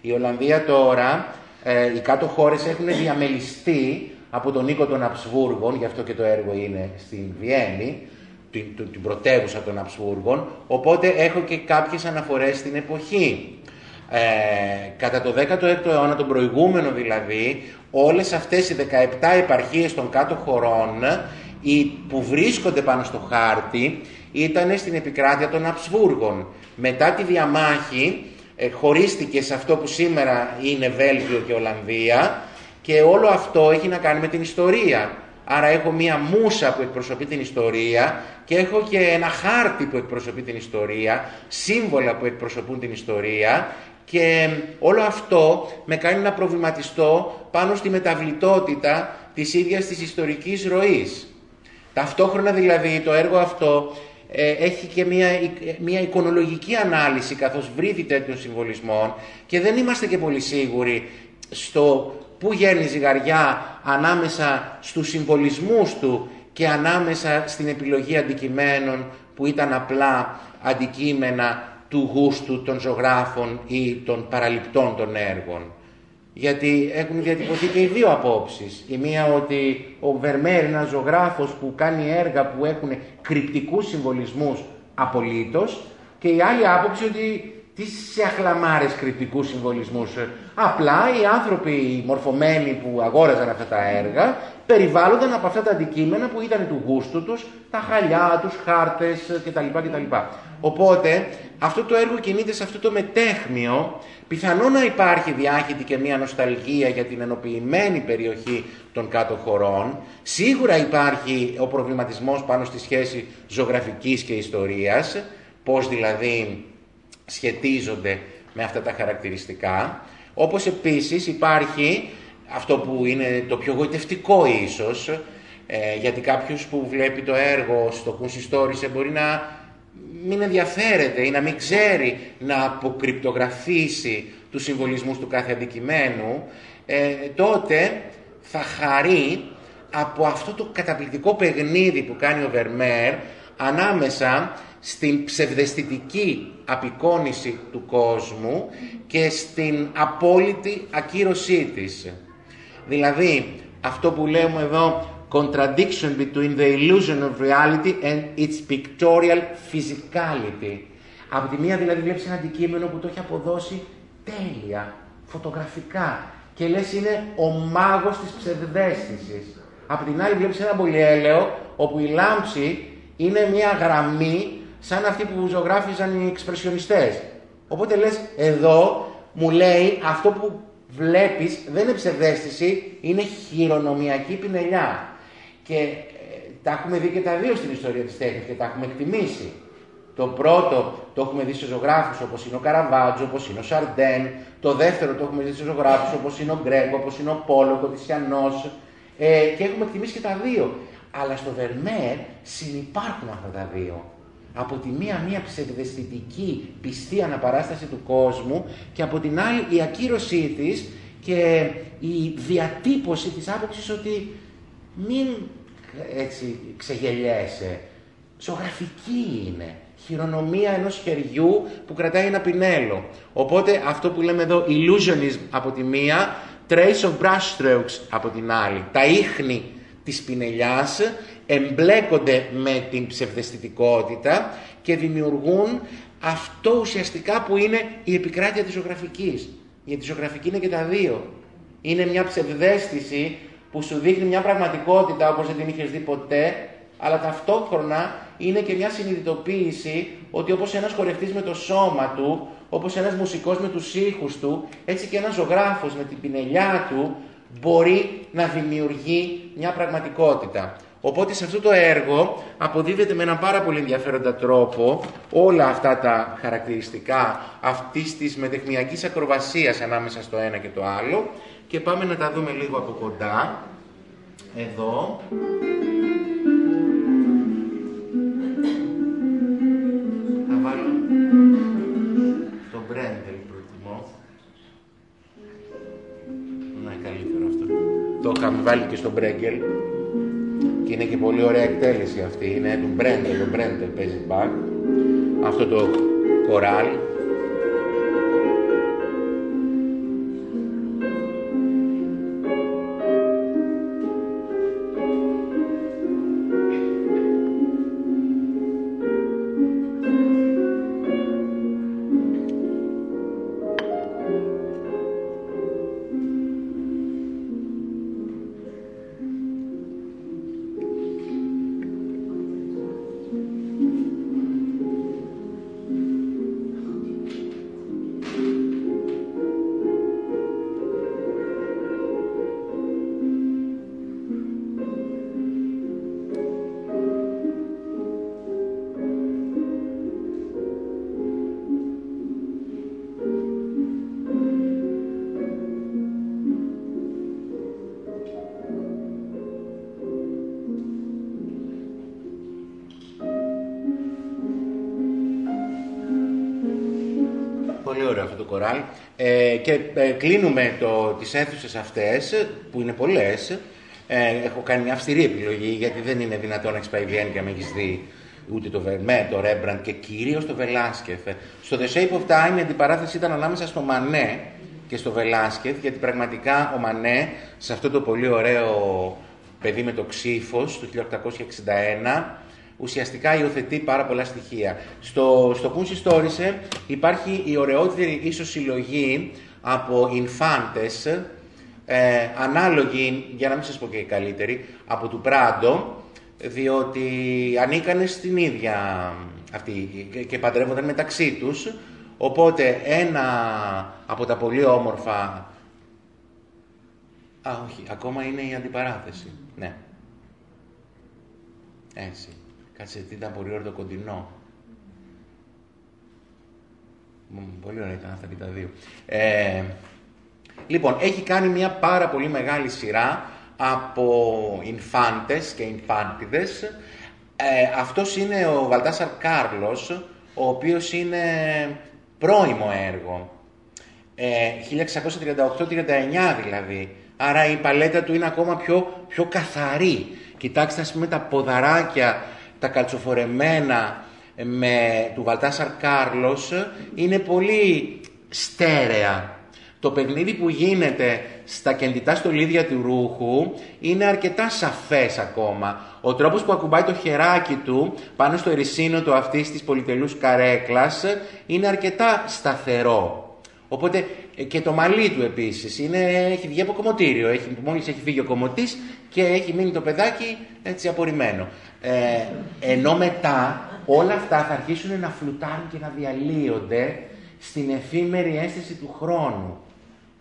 Η Ολλανδία τώρα, ε, οι κάτω χώρες έχουν διαμελιστεί από τον οίκο των Αψβούργων, γι' αυτό και το έργο είναι στην Βιέννη, την, την πρωτεύουσα των Αψβούργων, οπότε έχω και κάποιες αναφορές στην εποχή. Ε, κατά το 16ο αιώνα, τον προηγούμενο δηλαδή, όλες αυτές οι 17 επαρχίες των κάτω χωρών οι, που βρίσκονται πάνω στο χάρτη ήταν στην επικράτεια των Αψβούργων. Μετά τη διαμάχη ε, χωρίστηκε σε αυτό που σήμερα είναι Βέλγιο και Ολλανδία και όλο αυτό έχει να κάνει με την ιστορία. Άρα έχω μία μουσα που εκπροσωπεί την ιστορία και έχω και ένα χάρτη που εκπροσωπεί την ιστορία, σύμβολα που εκπροσωπούν την ιστορία και όλο αυτό με κάνει να προβληματιστώ πάνω στη μεταβλητότητα της ίδιας της ιστορικής ροής. Ταυτόχρονα δηλαδή το έργο αυτό ε, έχει και μια, μια εικονολογική ανάλυση καθώς βρήθη τέτοιων συμβολισμών και δεν είμαστε και πολύ σίγουροι στο πού γέρνει η ζυγαριά ανάμεσα στους συμβολισμούς του και ανάμεσα στην επιλογή αντικειμένων που ήταν απλά αντικείμενα του γούστου των ζωγράφων ή των παραληπτών των έργων. Γιατί έχουν διατυπωθεί και οι δύο απόψεις. Η μία ότι ο Βερμέρ είναι ένας ζωγράφος που κάνει έργα που έχουν κρυπτικούς συμβολισμούς απολύτως και η άλλη άποψη ότι τι σε αχλαμάρες κρυπτικούς συμβολισμούς. Απλά οι άνθρωποι οι μορφωμένοι που αγόραζαν αυτά τα έργα περιβάλλονταν από αυτά τα αντικείμενα που ήταν του γούστου τους, τα χαλιά, τους χάρτες κτλ. κτλ. Οπότε αυτό το έργο κινείται σε αυτό το μετέχμιο, πιθανό να υπάρχει διάχυτη και μια νοσταλγία για την ενοποιημένη περιοχή των κάτω χωρών, σίγουρα υπάρχει ο προβληματισμός πάνω στη σχέση ζωγραφικής και ιστορίας, πώς δηλαδή σχετίζονται με αυτά τα χαρακτηριστικά, όπως επίσης υπάρχει αυτό που είναι το πιο γοητευτικό ίσως, ε, γιατί κάποιος που βλέπει το έργο στο Κουσιστόρισε μπορεί να μην ενδιαφέρεται ή να μην ξέρει να αποκρυπτογραφήσει τους συμβολισμούς του κάθε αντικειμένου, ε, τότε θα χαρεί από αυτό το καταπληκτικό παιχνίδι που κάνει ο Βερμέρ ανάμεσα στην ψευδεστητική απεικόνηση του κόσμου και στην απόλυτη ακύρωσή της. Δηλαδή, αυτό που λέμε εδώ contradiction between the illusion of reality and its pictorial physicality. Από τη μία δηλαδή βλέπεις ένα αντικείμενο που το έχει αποδώσει τέλεια, φωτογραφικά και λες είναι ο μάγος της ψευδέστησης. Από την άλλη βλέπεις ένα πολυέλαιο όπου η λάμψη είναι μια γραμμή σαν αυτή που ζωγράφιζαν οι εξπρεσιονιστές. Οπότε λες εδώ μου λέει αυτό που βλέπεις δεν είναι ψευδέστηση, είναι χειρονομιακή πινελιά. Και ε, τα έχουμε δει και τα δύο στην ιστορία της τέχνης και τα έχουμε εκτιμήσει. Το πρώτο το έχουμε δει σε ζωγράφους όπως είναι ο Καραβάτζο, όπως είναι ο Σαρντέν. Το δεύτερο το έχουμε δει σε ζωγράφους όπως είναι ο Γκρέκο, όπως είναι ο Πόλο, ο Τισιανός. Ε, και έχουμε εκτιμήσει και τα δύο. Αλλά στο Βερμέρ συνυπάρχουν αυτά τα δύο. Από τη μία μία ψευδεστητική πιστή αναπαράσταση του κόσμου και από την άλλη η ακύρωσή της και η διατύπωση της άποψης ότι μην έτσι ξεγελιέσαι. Ζωγραφική είναι, χειρονομία ενός χεριού που κρατάει ένα πινέλο. Οπότε αυτό που λέμε εδώ illusionism από τη μία, trace of brushstrokes από την άλλη. Τα ίχνη της πινελιάς εμπλέκονται με την ψευδεστητικότητα και δημιουργούν αυτό ουσιαστικά που είναι η επικράτεια της ζωγραφικής. Γιατί η ζωγραφική είναι και τα δύο. Είναι μια ψευδέστηση που σου δείχνει μια πραγματικότητα όπως δεν την είχες δει ποτέ, αλλά ταυτόχρονα είναι και μια συνειδητοποίηση ότι όπως ένας χορευτής με το σώμα του, όπως ένας μουσικός με τους ήχους του, έτσι και ένας ζωγράφος με την πινελιά του μπορεί να δημιουργεί μια πραγματικότητα. Οπότε σε αυτό το έργο αποδίδεται με έναν πάρα πολύ ενδιαφέροντα τρόπο όλα αυτά τα χαρακτηριστικά αυτής της μετεχνιακής ακροβασίας ανάμεσα στο ένα και το άλλο και πάμε να τα δούμε λίγο από κοντά. Εδώ. Θα βάλω τον Μπρέντελ προτιμώ. Ναι, καλύτερο αυτό. Το είχαμε βάλει και στον Μπρέγκελ. Και είναι και πολύ ωραία εκτέλεση αυτή. Είναι του Μπρέντελ, ο Μπρέντελ παίζει μπακ. Αυτό το κοράλ. Και ε, κλείνουμε το, τις αίθουσες αυτές, που είναι πολλές. Ε, έχω κάνει μια αυστηρή επιλογή, γιατί δεν είναι δυνατόν να έχεις πάει Βιέννη και να μην έχεις δει ούτε το Βερμέ, το Ρέμπραντ και κυρίως το Βελάσκεφ. Στο The Shape of Time η αντιπαράθεση ήταν ανάμεσα στο Μανέ και στο Βελάσκεφ, γιατί πραγματικά ο Μανέ, σε αυτό το πολύ ωραίο παιδί με το ξύφος του 1861, ουσιαστικά υιοθετεί πάρα πολλά στοιχεία. Στο, στο Πούνσι Stories υπάρχει η ωραιότερη ίσως συλλογή από infantes, ε, ανάλογη, για να μην σας πω και καλύτερη, από του Πράντο, διότι ανήκανε στην ίδια αυτή και παντρεύονταν μεταξύ τους, οπότε ένα από τα πολύ όμορφα... Α, όχι, ακόμα είναι η αντιπαράθεση, ναι. Έτσι. Κάτσε, τι ήταν πολύ ωραίο το κοντινό. Πολύ ωραία ήταν αυτά και τα δύο. Ε, λοιπόν, έχει κάνει μια πάρα πολύ μεγάλη σειρά από infantes και infantides. Ε, αυτός είναι ο Βαλτάσαρ Κάρλος, ο οποίος είναι πρώιμο έργο. Ε, 1638-39 δηλαδή. Άρα η παλέτα του είναι ακόμα πιο, πιο καθαρή. Κοιτάξτε, ας πούμε, τα ποδαράκια τα καλτσοφορεμένα με του Βαλτάσαρ Κάρλος είναι πολύ στέρεα. Το παιχνίδι που γίνεται στα κεντητά στολίδια του ρούχου είναι αρκετά σαφές ακόμα. Ο τρόπος που ακουμπάει το χεράκι του πάνω στο ερησίνο του αυτής της πολυτελούς καρέκλας είναι αρκετά σταθερό. Οπότε και το μαλλί του επίσης είναι, έχει βγει από κομμωτήριο. Έχει, μόλις έχει φύγει ο κομμωτής και έχει μείνει το παιδάκι έτσι απορριμμένο. Ε, ενώ μετά όλα αυτά θα αρχίσουν να φλουτάρουν και να διαλύονται στην εφήμερη αίσθηση του χρόνου.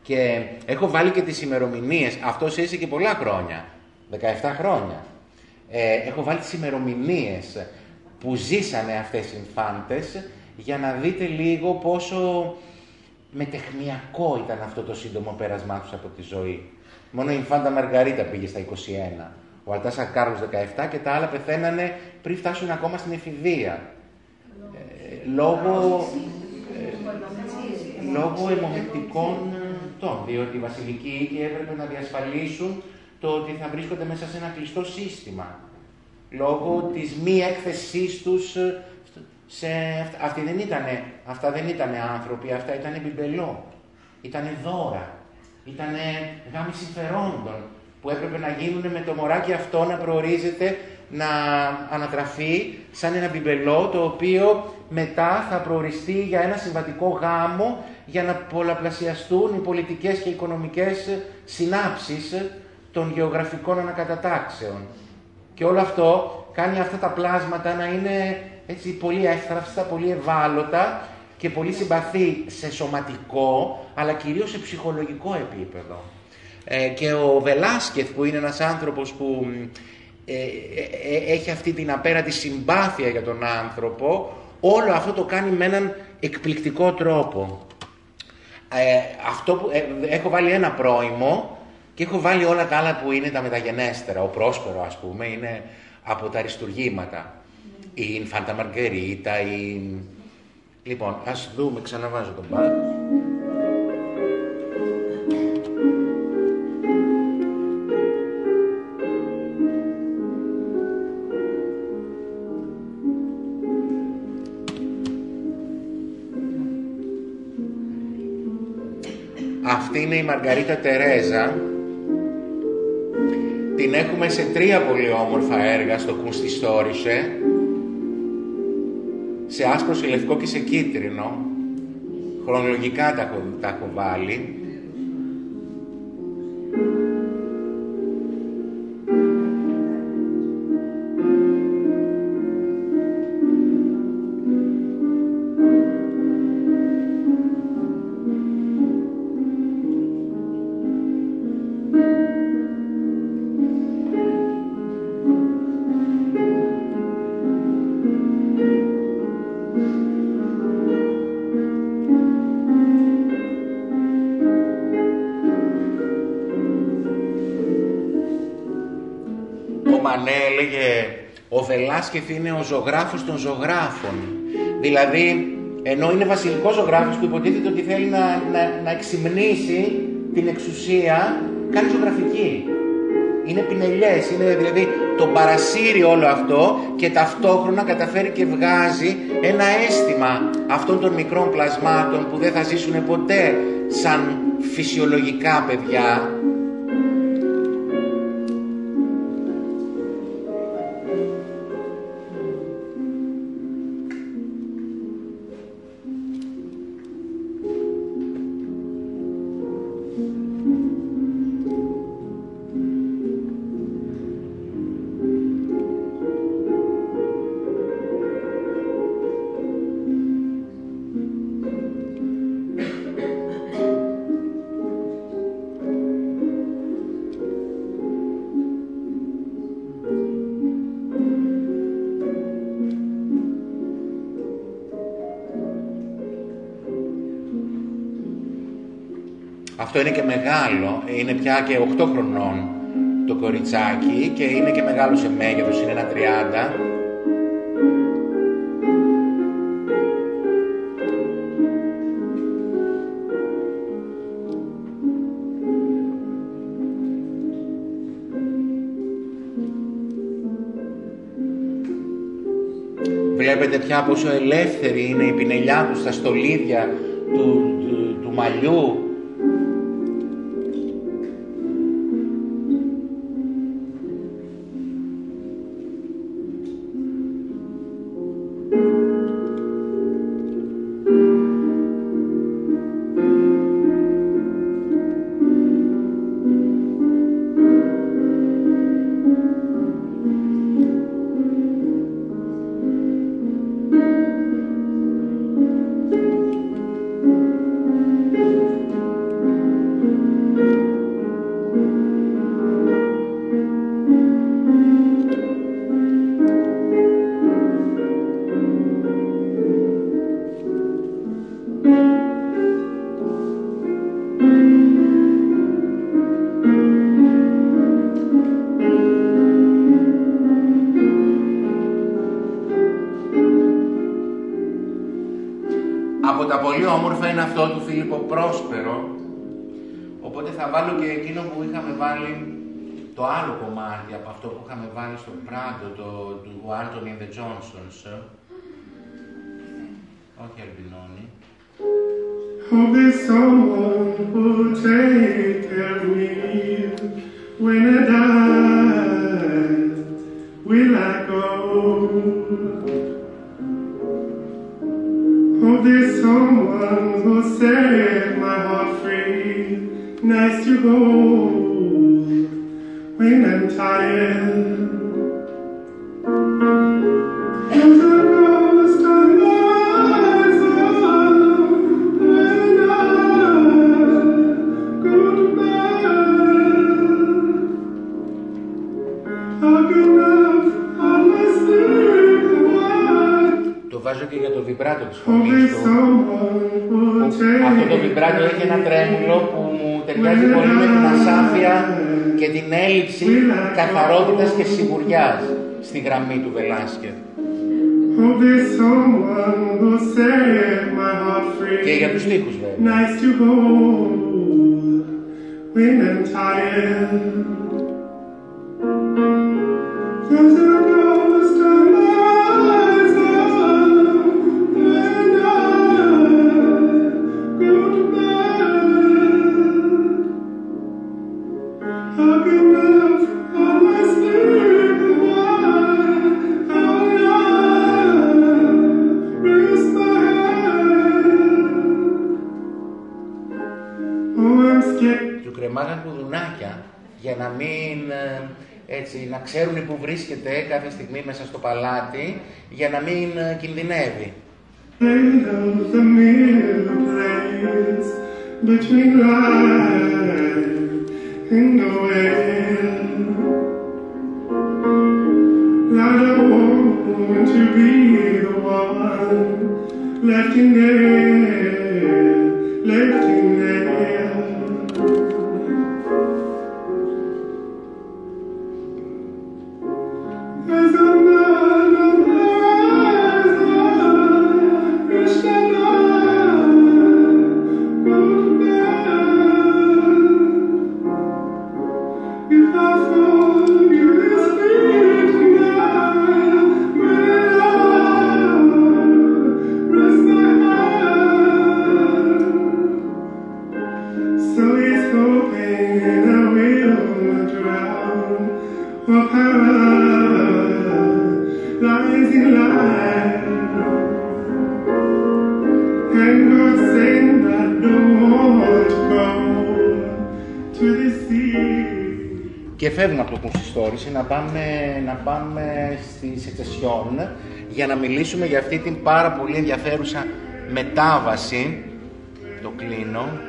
Και έχω βάλει και τις ημερομηνίες. Αυτός είσαι και πολλά χρόνια, 17 χρόνια. Ε, έχω βάλει τις ημερομηνίες που ζήσανε αυτές οι infantες για να δείτε λίγο πόσο μετεχνιακό ήταν αυτό το σύντομο πέρασμά τους από τη ζωή. Μόνο η Ινφάντα Μαργαρίτα πήγε στα 21 ο Αλτάσα Κάρλος 17 και τα άλλα πεθαίνανε πριν φτάσουν ακόμα στην εφηβεία. Ε, λόγω, ε, λόγω αιμομεκτικών τών, διότι οι βασιλικοί οίκοι έπρεπε να διασφαλίσουν το ότι θα βρίσκονται μέσα σε ένα κλειστό σύστημα. Λόγω της μη έκθεσής τους σε... Αυτοί δεν ήτανε, αυτά δεν ήταν άνθρωποι, αυτά ήταν μπιμπελό. Ήταν δώρα. Ήταν γάμοι συμφερόντων που έπρεπε να γίνουν με το μωράκι αυτό να προορίζεται να ανατραφεί σαν ένα μπιμπελό το οποίο μετά θα προοριστεί για ένα συμβατικό γάμο για να πολλαπλασιαστούν οι πολιτικές και οικονομικές συνάψεις των γεωγραφικών ανακατατάξεων. Και όλο αυτό κάνει αυτά τα πλάσματα να είναι έτσι πολύ εύθραυστα, πολύ ευάλωτα και πολύ συμπαθή σε σωματικό, αλλά κυρίως σε ψυχολογικό επίπεδο. Ε, και ο Βελάσκεθ που είναι ένας άνθρωπος που ε, ε, έχει αυτή την απέραντη συμπάθεια για τον άνθρωπο, όλο αυτό το κάνει με έναν εκπληκτικό τρόπο. αυτό που, έχω βάλει ένα πρώιμο και έχω βάλει όλα τα άλλα που είναι τα μεταγενέστερα. Ο Πρόσπερο ας πούμε είναι από τα αριστουργήματα. Η Ινφάντα Μαργκερίτα, η... Λοιπόν, ας δούμε, ξαναβάζω τον Μπαχ. Αυτή είναι η Μαργαρίτα Τερέζα. Την έχουμε σε τρία πολύ όμορφα έργα στο Κουστιστόρισε. Σε άσπρο, σε λευκό και σε κίτρινο. Χρονολογικά τα τα έχω βάλει. Βελάσκεφ είναι ο ζωγράφος των ζωγράφων. Δηλαδή, ενώ είναι βασιλικός ζωγράφος που υποτίθεται ότι θέλει να, να, να εξυμνήσει την εξουσία, κάνει ζωγραφική. Είναι πινελιές, είναι δηλαδή το παρασύρει όλο αυτό και ταυτόχρονα καταφέρει και βγάζει ένα αίσθημα αυτών των μικρών πλασμάτων που δεν θα ζήσουν ποτέ σαν φυσιολογικά παιδιά, Αυτό είναι και μεγάλο, είναι πια και 8 χρονών το κοριτσάκι και είναι και μεγάλο σε μέγεθος, είναι ένα 30. Βλέπετε πια πόσο ελεύθερη είναι η πινελιά τους στα στολίδια του, του, του μαλλιού. στο Πράντο το, του Anthony παλάτι για να μην ε, κινδυνεύει. Left. Σετσεσιόν για να μιλήσουμε για αυτή την πάρα πολύ ενδιαφέρουσα μετάβαση. Το κλείνω.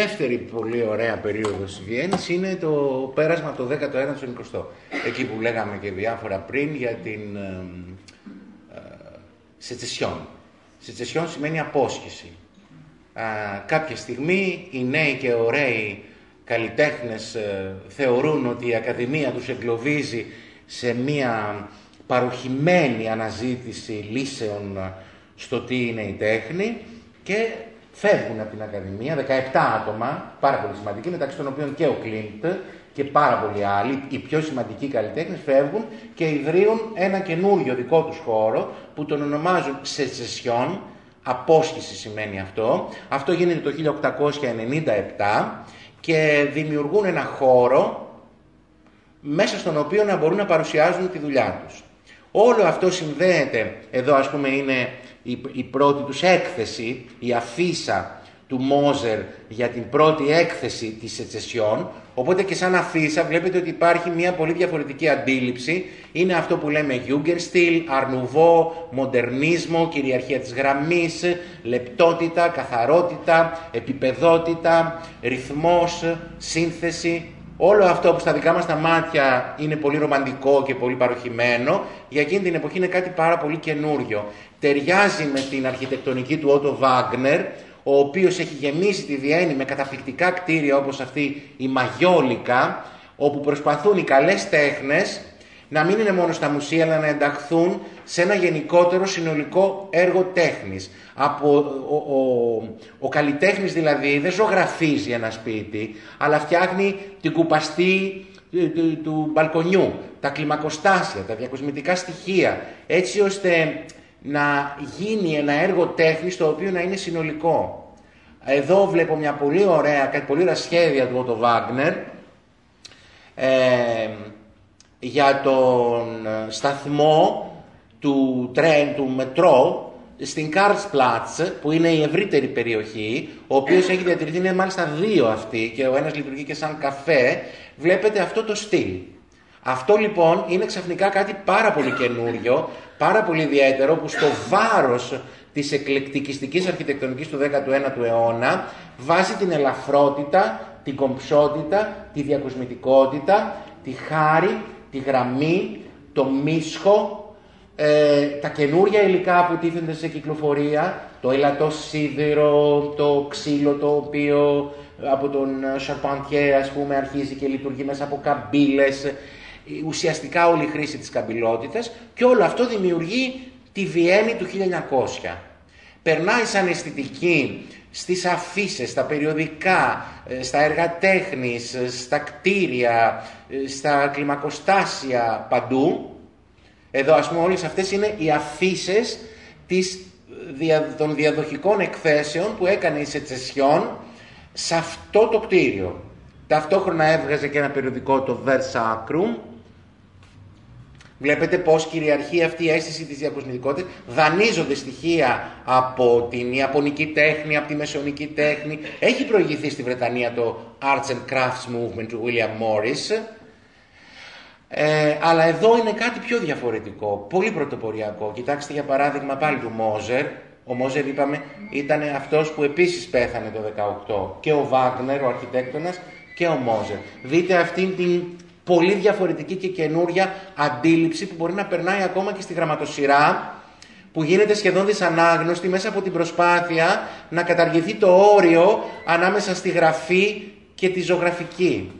Δεύτερη πολύ ωραία περίοδος της Βιέννης είναι το πέρασμα το 19ο στον 20ο. Εκεί που λέγαμε και διάφορα πριν για την ε, ε, σετσεσιόν. Σετσεσιόν σημαίνει απόσχηση. Α, κάποια στιγμή οι νέοι και ωραίοι καλλιτέχνες ε, θεωρούν ότι η Ακαδημία τους εγκλωβίζει σε μία παροχημένη αναζήτηση λύσεων ε, στο τι είναι η τέχνη και φεύγουν από την Ακαδημία, 17 άτομα, πάρα πολύ σημαντικοί, μεταξύ των οποίων και ο Κλίντ και πάρα πολλοί άλλοι, οι πιο σημαντικοί καλλιτέχνες, φεύγουν και ιδρύουν ένα καινούριο δικό τους χώρο που τον ονομάζουν Σετσεσιόν, απόσχηση σημαίνει αυτό. Αυτό γίνεται το 1897 και δημιουργούν ένα χώρο μέσα στον οποίο να μπορούν να παρουσιάζουν τη δουλειά τους. Όλο αυτό συνδέεται, εδώ ας πούμε είναι η, η πρώτη τους έκθεση, η αφίσα του Μόζερ για την πρώτη έκθεση της Ετσεσιόν, οπότε και σαν αφίσα βλέπετε ότι υπάρχει μια πολύ διαφορετική αντίληψη. Είναι αυτό που λέμε Jugendstil, Αρνουβό, Μοντερνίσμο, κυριαρχία της γραμμής, λεπτότητα, καθαρότητα, επιπεδότητα, ρυθμός, σύνθεση, Όλο αυτό που στα δικά μας τα μάτια είναι πολύ ρομαντικό και πολύ παροχημένο, για εκείνη την εποχή είναι κάτι πάρα πολύ καινούριο. Ταιριάζει με την αρχιτεκτονική του Ότο Βάγνερ, ο οποίος έχει γεμίσει τη Βιέννη με καταπληκτικά κτίρια όπως αυτή η Μαγιόλικα, όπου προσπαθούν οι καλές τέχνες να μην είναι μόνο στα μουσεία, αλλά να ενταχθούν σε ένα γενικότερο συνολικό έργο τέχνης. Από, ο, ο, ο καλλιτέχνης δηλαδή δεν ζωγραφίζει ένα σπίτι, αλλά φτιάχνει την κουπαστή του, του, του μπαλκονιού, τα κλιμακοστάσια, τα διακοσμητικά στοιχεία, έτσι ώστε να γίνει ένα έργο τέχνης το οποίο να είναι συνολικό. Εδώ βλέπω μια πολύ ωραία, κάτι πολύ ωραία σχέδια του Ότο Βάγνερ, ε, για τον ε, σταθμό του τρέν, του μετρό, στην Karlsplatz, που είναι η ευρύτερη περιοχή, ο οποίος έχει διατηρηθεί, είναι μάλιστα δύο αυτοί και ο ένας λειτουργεί και σαν καφέ, βλέπετε αυτό το στυλ. Αυτό λοιπόν είναι ξαφνικά κάτι πάρα πολύ καινούριο, πάρα πολύ ιδιαίτερο, που στο βάρος της εκλεκτικιστικής αρχιτεκτονικής του 19ου αιώνα βάζει την ελαφρότητα, την κομψότητα, τη διακοσμητικότητα, τη χάρη, τη γραμμή, το μίσχο, ε, τα καινούρια υλικά που τίθενται σε κυκλοφορία, το ελαττό σίδηρο, το ξύλο το οποίο από τον Σαρπαντιέ ας πούμε αρχίζει και λειτουργεί μέσα από καμπύλες, ουσιαστικά όλη η χρήση της καμπυλότητας και όλο αυτό δημιουργεί τη Βιέννη του 1900. Περνάει σαν αισθητική στις αφήσει, στα περιοδικά, ε, στα έργα τέχνης, ε, στα κτίρια, ε, στα κλιμακοστάσια, παντού. Εδώ ας πούμε όλες αυτές είναι οι αφήσεις των διαδοχικών εκθέσεων που έκανε η Σετσεσιόν σε αυτό το κτίριο. Ταυτόχρονα έβγαζε και ένα περιοδικό το Versacrum Βλέπετε πώς κυριαρχεί αυτή η αίσθηση της διακοσμητικότητας. Δανείζονται στοιχεία από την Ιαπωνική τέχνη, από τη Μεσαιωνική τέχνη. Έχει προηγηθεί στη Βρετανία το Arts and Crafts Movement του William Morris. Ε, αλλά εδώ είναι κάτι πιο διαφορετικό, πολύ πρωτοποριακό. Κοιτάξτε για παράδειγμα πάλι του Μόζερ. Ο Μόζερ είπαμε ήταν αυτός που επίσης πέθανε το 18. Και ο Βάγνερ, ο αρχιτέκτονας, και ο Μόζερ. Δείτε αυτήν την πολύ διαφορετική και καινούρια αντίληψη που μπορεί να περνάει ακόμα και στη γραμματοσυρά που γίνεται σχεδόν δυσανάγνωστη μέσα από την προσπάθεια να καταργηθεί το όριο ανάμεσα στη γραφή και τη ζωγραφική.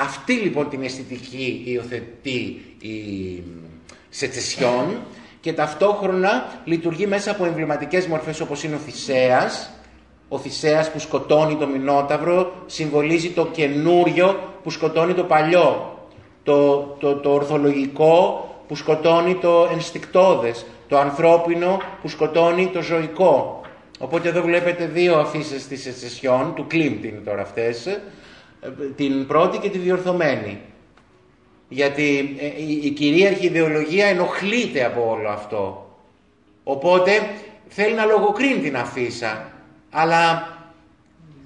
Αυτή λοιπόν την αισθητική υιοθετεί η Σετσεσιόν και ταυτόχρονα λειτουργεί μέσα από εμβληματικές μορφές όπως είναι ο Θησέας ο Θησέας που σκοτώνει το Μινόταυρο συμβολίζει το καινούριο που σκοτώνει το παλιό. Το, το, το ορθολογικό που σκοτώνει το ενστικτόδες. Το ανθρώπινο που σκοτώνει το ζωικό. Οπότε εδώ βλέπετε δύο αφήσεις της εσεσιών, του Κλίμπτ είναι τώρα αυτές, την πρώτη και τη διορθωμένη. Γιατί ε, η, η κυρίαρχη ιδεολογία ενοχλείται από όλο αυτό. Οπότε θέλει να λογοκρίνει την αφίσα αλλά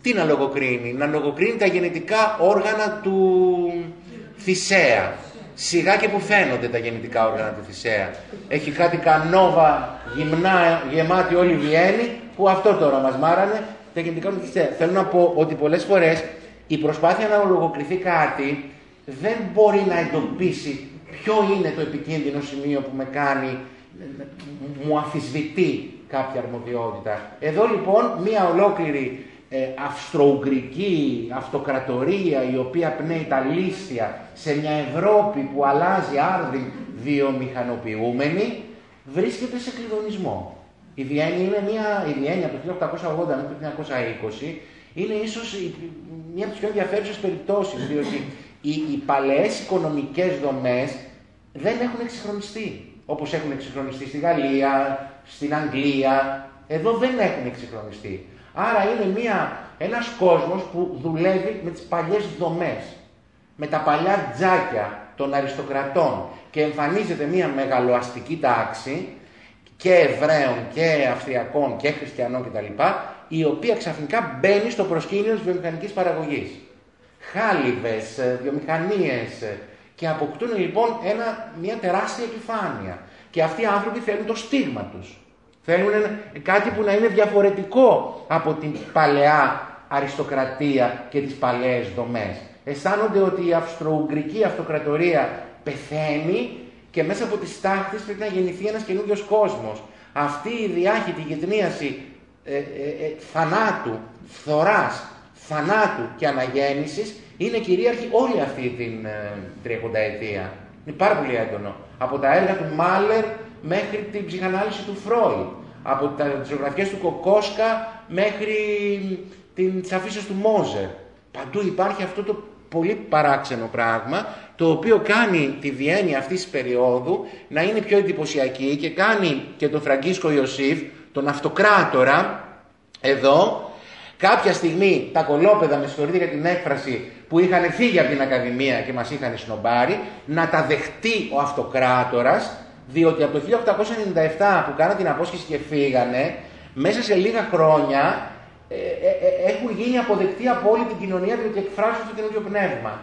τι να λογοκρίνει, να λογοκρίνει τα γενετικά όργανα του Θησέα. Σιγά και που φαίνονται τα γενετικά όργανα του Θησέα. Έχει κάτι κανόβα γυμνά, γεμάτη όλη Βιέννη, που αυτό τώρα μας μάρανε, τα γενετικά όργανα του Θησέα. Θέλω να πω ότι πολλές φορές η προσπάθεια να λογοκριθεί κάτι δεν μπορεί να εντοπίσει ποιο είναι το επικίνδυνο σημείο που με κάνει, μου αφισβητεί κάποια αρμοδιότητα. Εδώ λοιπόν μία ολόκληρη ε, αυστρο-ουγγρική αυτοκρατορία η οποία πνέει τα λύσια σε μια Ευρώπη που αλλάζει άρδιν βιομηχανοποιούμενη βρίσκεται σε κλειδονισμό. Η Βιέννη είναι μια, η Βιέννη από το 1880 μέχρι το 1920 είναι ίσως μια από τις πιο ενδιαφέρουσες περιπτώσεις διότι οι, οι παλαιές οικονομικές δομές δεν έχουν εξυγχρονιστεί όπως έχουν εξυγχρονιστεί στη Γαλλία, στην Αγγλία. Εδώ δεν έχουν εξυγχρονιστεί. Άρα είναι μια, ένας κόσμος που δουλεύει με τις παλιές δομές, με τα παλιά τζάκια των αριστοκρατών και εμφανίζεται μια μεγαλοαστική τάξη και Εβραίων και Αυστριακών και Χριστιανών κτλ. Η οποία ξαφνικά μπαίνει στο προσκήνιο της βιομηχανικής παραγωγής. Χάλιβες, ε, βιομηχανίες ε, και αποκτούν λοιπόν ένα, μια τεράστια επιφάνεια. Και αυτοί οι άνθρωποι θέλουν το στίγμα τους. Θέλουν κάτι που να είναι διαφορετικό από την παλαιά αριστοκρατία και τις παλαιές δομές. Αισθάνονται ότι η Αυστρο-Ουγγρική Αυτοκρατορία πεθαίνει και μέσα από τις τάχτες πρέπει να γεννηθεί ένας καινούριος κόσμος. Αυτή η διάχυτη γετνίαση ε, ε, ε, θανάτου, φθοράς, θανάτου και αναγέννησης είναι κυρίαρχη όλη αυτή την ε, ετία. Είναι πάρα πολύ έντονο. Από τα έργα του Μάλερ μέχρι την ψυχανάλυση του Φρόι. Από τα ζωγραφιές του Κοκόσκα μέχρι την αφήσεις του Μόζερ. Παντού υπάρχει αυτό το πολύ παράξενο πράγμα, το οποίο κάνει τη Βιέννη αυτής της περίοδου να είναι πιο εντυπωσιακή και κάνει και τον Φραγκίσκο Ιωσήφ, τον αυτοκράτορα, εδώ, κάποια στιγμή τα κολόπεδα, με συγχωρείτε για την έκφραση, που είχαν φύγει από την Ακαδημία και μας είχαν σνομπάρει, να τα δεχτεί ο αυτοκράτορας, διότι από το 1897 που κάναν την απόσχεση και φύγανε, μέσα σε λίγα χρόνια ε, ε, ε, έχουν γίνει αποδεκτοί από όλη την κοινωνία διότι εκφράζουν το καινούριο πνεύμα.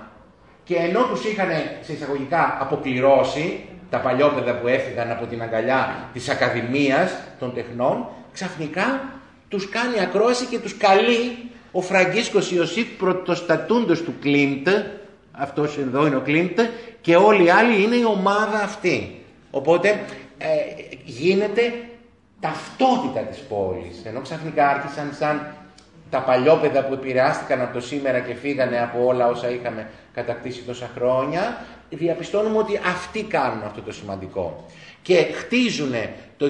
Και ενώ τους είχαν σε εισαγωγικά αποκληρώσει τα παλιόπαιδα που έφυγαν από την αγκαλιά της Ακαδημίας των Τεχνών, ξαφνικά τους κάνει ακρόαση και τους καλεί ο Φραγκίσκος Ιωσήφ πρωτοστατούντος του Κλίντ, αυτός εδώ είναι ο Κλίντ, και όλοι οι άλλοι είναι η ομάδα αυτή. Οπότε ε, γίνεται ταυτότητα της πόλης, ενώ ξαφνικά άρχισαν σαν τα παλιόπαιδα που επηρεάστηκαν από το σήμερα και φύγανε από όλα όσα είχαμε κατακτήσει τόσα χρόνια, διαπιστώνουμε ότι αυτοί κάνουν αυτό το σημαντικό. Και χτίζουν το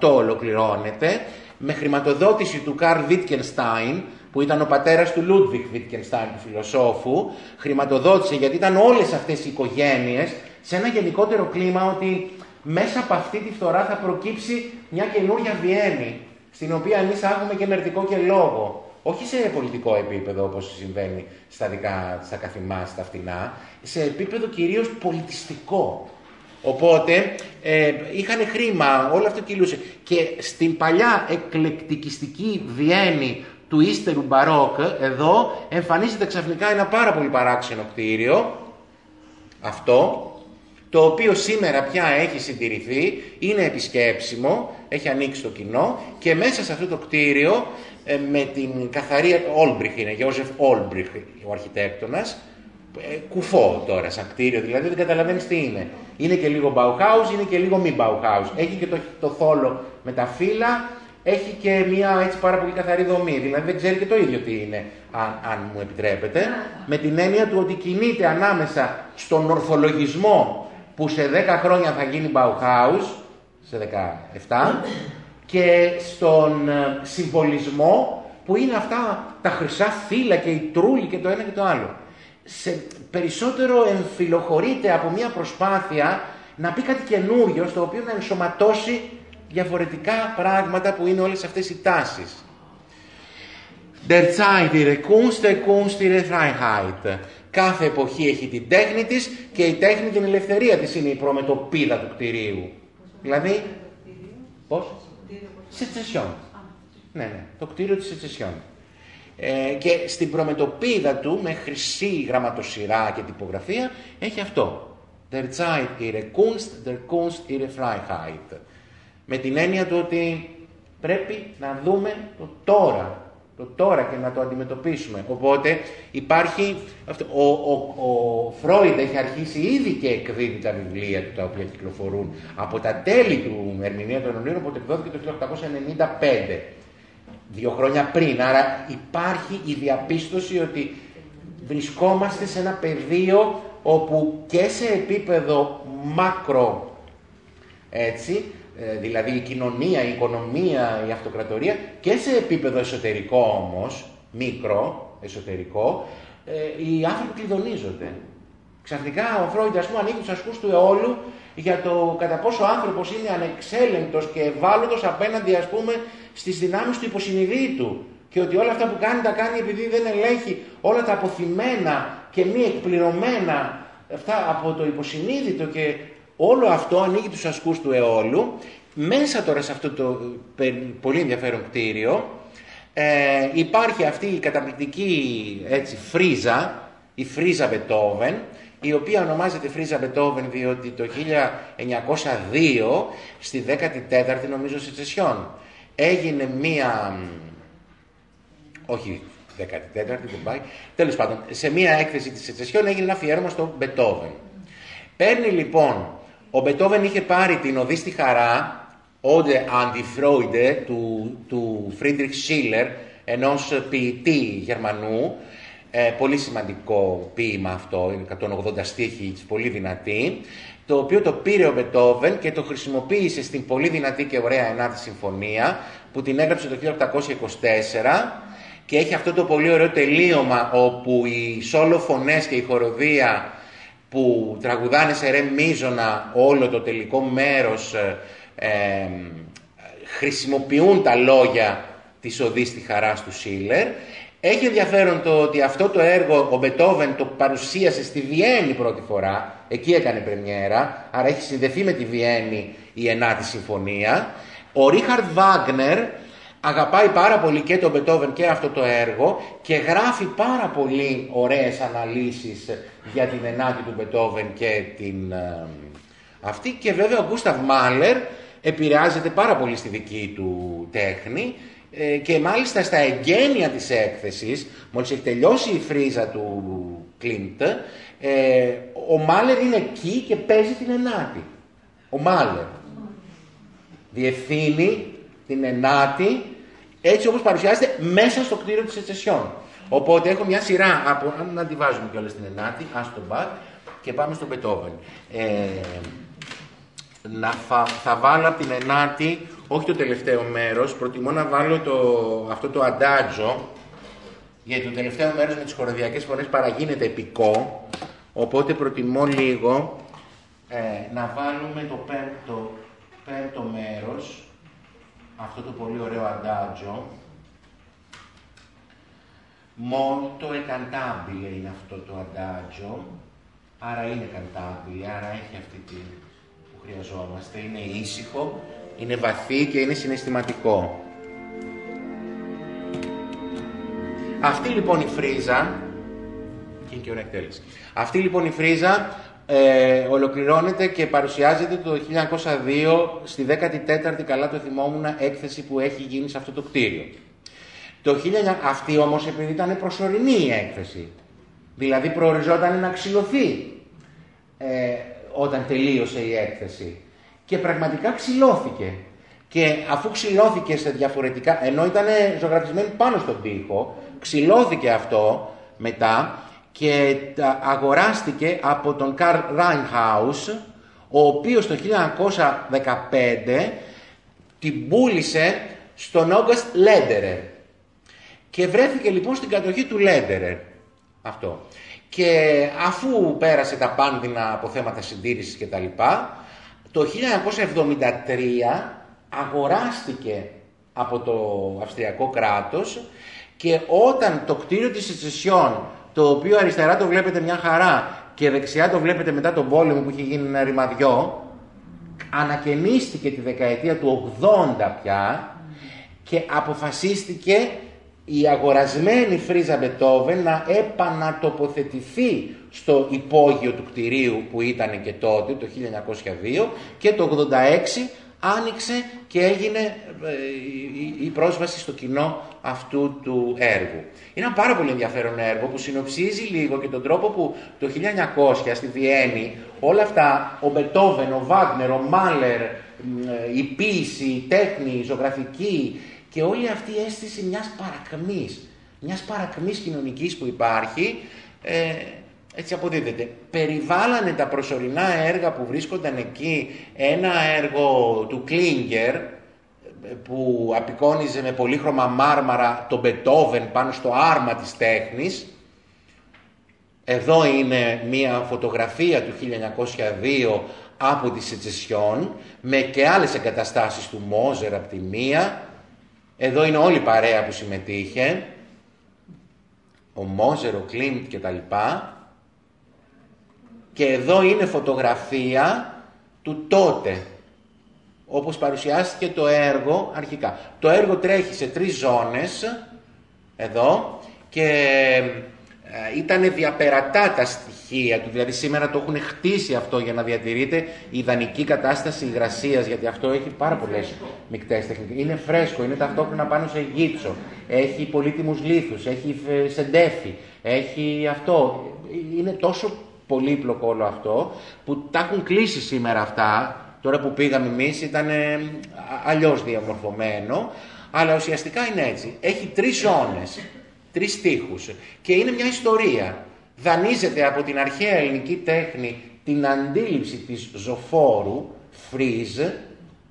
1898 ολοκληρώνεται με χρηματοδότηση του Καρλ Βίτκενστάιν, που ήταν ο πατέρας του Λούντβιχ Βίτκενστάιν, του φιλοσόφου, χρηματοδότησε γιατί ήταν όλες αυτές οι οικογένειες σε ένα γενικότερο κλίμα ότι μέσα από αυτή τη φθορά θα προκύψει μια καινούργια Βιέννη, στην οποία εμείς έχουμε και μερτικό και λόγο. Όχι σε πολιτικό επίπεδο όπως συμβαίνει στα δικά, στα καθημά, στα φτηνά, σε επίπεδο κυρίως πολιτιστικό. Οπότε ε, είχαν χρήμα, όλο αυτό κυλούσε. Και στην παλιά εκλεκτικιστική Βιέννη του ύστερου Μπαρόκ, εδώ εμφανίζεται ξαφνικά ένα πάρα πολύ παράξενο κτίριο, αυτό, το οποίο σήμερα πια έχει συντηρηθεί, είναι επισκέψιμο, έχει ανοίξει στο κοινό και μέσα σε αυτό το κτίριο ε, με την καθαρή Όλμπριχ είναι, Γιώζεφ Όλμπριχ ο αρχιτέκτονας, ε, κουφό τώρα σαν κτίριο, δηλαδή δεν καταλαβαίνεις τι είναι. Είναι και λίγο Bauhaus, είναι και λίγο μη Bauhaus. Έχει και το, το θόλο με τα φύλλα, έχει και μια έτσι πάρα πολύ καθαρή δομή, δηλαδή δεν ξέρει και το ίδιο τι είναι, αν, αν μου επιτρέπετε, με την έννοια του ότι κινείται ανάμεσα στον ορθολογισμό που σε 10 χρόνια θα γίνει Bauhaus, σε 17, και στον ε, συμβολισμό που είναι αυτά τα χρυσά φύλλα και η τρούλη και το ένα και το άλλο. Σε περισσότερο εμφυλοχωρείται από μια προσπάθεια να πει κάτι καινούριο στο οποίο να ενσωματώσει διαφορετικά πράγματα που είναι όλες αυτές οι τάσεις. Der Zeit ihre Kunst, der Kunst ihre Freiheit. Κάθε εποχή έχει την τέχνη της και η τέχνη την ελευθερία της είναι η προμετωπίδα του κτηρίου. Δηλαδή, πώς; Σετσεσιόν. Ναι, ναι, το κτίριο της Σετσεσιόν. Ε, και στην προμετωπίδα του, με χρυσή γραμματοσυρά και τυπογραφία, έχει αυτό. Der Zeit ihre Kunst, der Kunst ihre Freiheit. Με την έννοια του ότι πρέπει να δούμε το τώρα, το τώρα και να το αντιμετωπίσουμε. Οπότε υπάρχει, αυτό, ο, ο, ο Φρόιντ έχει αρχίσει ήδη και εκδίδει τα βιβλία του τα οποία κυκλοφορούν από τα τέλη του Ερμηνεία των Ονείρων που εκδόθηκε το 1895, δύο χρόνια πριν. Άρα υπάρχει η διαπίστωση ότι βρισκόμαστε σε ένα πεδίο όπου και σε επίπεδο μακρο έτσι, ε, δηλαδή η κοινωνία, η οικονομία, η αυτοκρατορία και σε επίπεδο εσωτερικό όμως, μικρό, εσωτερικό, ε, οι άνθρωποι κλειδονίζονται. Ξαφνικά ο Φρόιντ, ας πούμε, ανοίγει τους ασκούς του αιώλου για το κατά πόσο ο άνθρωπος είναι ανεξέλεγκτος και ευάλωτος απέναντι, ας πούμε, στις δυνάμεις του υποσυνειδήτου και ότι όλα αυτά που κάνει τα κάνει επειδή δεν ελέγχει όλα τα αποθυμένα και μη εκπληρωμένα αυτά από το υποσυνείδητο και Όλο αυτό ανοίγει τους ασκούς του αιώλου. Μέσα τώρα σε αυτό το πολύ ενδιαφέρον κτίριο ε, υπάρχει αυτή η καταπληκτική έτσι, φρίζα, η φρίζα Μπετόβεν, η οποία ονομάζεται φρίζα Μπετόβεν διότι το 1902 στη 14η νομίζω Σετσεσιόν έγινε μία, όχι 14η, δεν πάει. Τέλος πάντων, σε μία έκθεση της Σετσεσιόν έγινε ένα αφιέρωμα στον Μπετόβεν. Παίρνει λοιπόν, ο Μπετόβεν είχε πάρει την Οδή στη Χαρά, Ode an die Freude του, του Friedrich Schiller, ενός ποιητή Γερμανού, ε, πολύ σημαντικό ποίημα αυτό, είναι 180 στίχη, πολύ δυνατή, το οποίο το πήρε ο Μπετόβεν και το χρησιμοποίησε στην πολύ δυνατή και ωραία ενάτη συμφωνία που την έγραψε το 1824 και έχει αυτό το πολύ ωραίο τελείωμα όπου οι σόλο φωνές και η χοροδία που τραγουδάνε σε ρε μίζωνα όλο το τελικό μέρος ε, ε, χρησιμοποιούν τα λόγια της οδής στη χαρά του Σίλερ. Έχει ενδιαφέρον το ότι αυτό το έργο ο Μπετόβεν το παρουσίασε στη Βιέννη πρώτη φορά, εκεί έκανε πρεμιέρα, άρα έχει συνδεθεί με τη Βιέννη η ενάτη συμφωνία. Ο Ρίχαρντ Βάγνερ αγαπάει πάρα πολύ και τον Μπετόβεν και αυτό το έργο και γράφει πάρα πολύ ωραίες αναλύσεις για την ενάτη του Μπετόβεν και την ε, αυτή και βέβαια ο Γκούσταβ Μάλερ επηρεάζεται πάρα πολύ στη δική του τέχνη ε, και μάλιστα στα εγγένεια της έκθεσης, μόλις έχει τελειώσει η φρίζα του Κλίντ, ε, ο Μάλερ είναι εκεί και παίζει την ενάτη. Ο Μάλερ διευθύνει την ενάτη έτσι όπως παρουσιάζεται μέσα στο κτίριο της Ετσεσιών. Οπότε έχω μια σειρά από, αν να τη βάζουμε κιόλας την ενάτη, άστο μπακ και πάμε στον Μπετόβεν. Ε, να θα βάλω από την ενάτη, όχι το τελευταίο μέρος, προτιμώ να βάλω το, αυτό το αντάτζο, γιατί το τελευταίο μέρος με τις χοροδιακές φωνές παραγίνεται επικό, οπότε προτιμώ λίγο ε, να βάλουμε το πέμπτο, πέμπτο μέρος, αυτό το πολύ ωραίο αντάτζο, Molto e cantabile είναι αυτό το αντάτζο, άρα είναι cantabile, άρα έχει αυτή τη χρειαζόμαστε. Είναι ήσυχο, είναι βαθύ και είναι συναισθηματικό. Αυτή λοιπόν η φρίζα, και είναι και ωραία εκτέλεση. Αυτή λοιπόν η φρίζα ε, ολοκληρώνεται και παρουσιάζεται το 1902 στη 14η, καλά το θυμόμουν, έκθεση που έχει γίνει σε αυτό το κτίριο. Το 19... Αυτή όμως επειδή ήταν προσωρινή η έκθεση, δηλαδή προοριζόταν να ξυλωθεί. Ε, όταν τελείωσε η έκθεση. Και πραγματικά ξυλώθηκε. Και αφού ξυλώθηκε σε διαφορετικά, ενώ ήταν ζωγραφισμένη πάνω στον τοίχο, ξυλώθηκε αυτό μετά και αγοράστηκε από τον Καρλ Ράινχάους, ο οποίος το 1915 την πούλησε στον Όγκαστ Λέντερερ. Και βρέθηκε λοιπόν στην κατοχή του Λέντερερ. Αυτό. Και αφού πέρασε τα πάνδυνα από θέματα συντήρησης και τα λοιπά, το 1973 αγοράστηκε από το Αυστριακό κράτος και όταν το κτίριο της Σετσεσιών, το οποίο αριστερά το βλέπετε μια χαρά και δεξιά το βλέπετε μετά τον πόλεμο που είχε γίνει ένα ρημαδιό, ανακαινίστηκε τη δεκαετία του 80 πια και αποφασίστηκε η αγορασμένη φρίζα Μπετόβεν να επανατοποθετηθεί στο υπόγειο του κτηρίου που ήταν και τότε, το 1902 και το 86 άνοιξε και έγινε ε, η πρόσβαση στο κοινό αυτού του έργου. Είναι ένα πάρα πολύ ενδιαφέρον έργο που συνοψίζει λίγο και τον τρόπο που το 1900 στη Βιέννη όλα αυτά, ο Μπετόβεν, ο Βάγνερ, ο Μάλερ, η ποίηση, η τέχνη, η ζωγραφική, και όλη αυτή η αίσθηση μιας παρακμής, μιας παρακμής κοινωνικής που υπάρχει, ε, έτσι αποδίδεται. Περιβάλλανε τα προσωρινά έργα που βρίσκονταν εκεί, ένα έργο του Κλίνγκερ, που απεικόνιζε με πολύχρωμα μάρμαρα τον Μπετόβεν πάνω στο άρμα της τέχνης. Εδώ είναι μία φωτογραφία του 1902 από τη Σετσεσιόν με και άλλες εγκαταστάσεις του Μόζερ από τη μία εδώ είναι όλη η παρέα που συμμετείχε, ο Μόζερ, ο Κλίντ και τα λοιπά. Και εδώ είναι φωτογραφία του τότε, όπως παρουσιάστηκε το έργο αρχικά. Το έργο τρέχει σε τρεις ζώνες, εδώ, και ήταν διαπερατά τα στοιχεία του, δηλαδή σήμερα το έχουν χτίσει αυτό για να διατηρείται η ιδανική κατάσταση υγρασίας, γιατί αυτό έχει πάρα πολλές μεικτές τεχνικές. Είναι φρέσκο, είναι ταυτόχρονα πάνω σε γύψο, έχει πολύτιμους λίθους, έχει σεντέφι, έχει αυτό. Είναι τόσο πολύπλοκο όλο αυτό που τα έχουν κλείσει σήμερα αυτά. Τώρα που πήγαμε εμείς ήταν αλλιώς διαμορφωμένο, αλλά ουσιαστικά είναι έτσι. Έχει τρεις ζώνες τρεις στίχους και είναι μια ιστορία. Δανείζεται από την αρχαία ελληνική τέχνη την αντίληψη της ζωφόρου, freeze,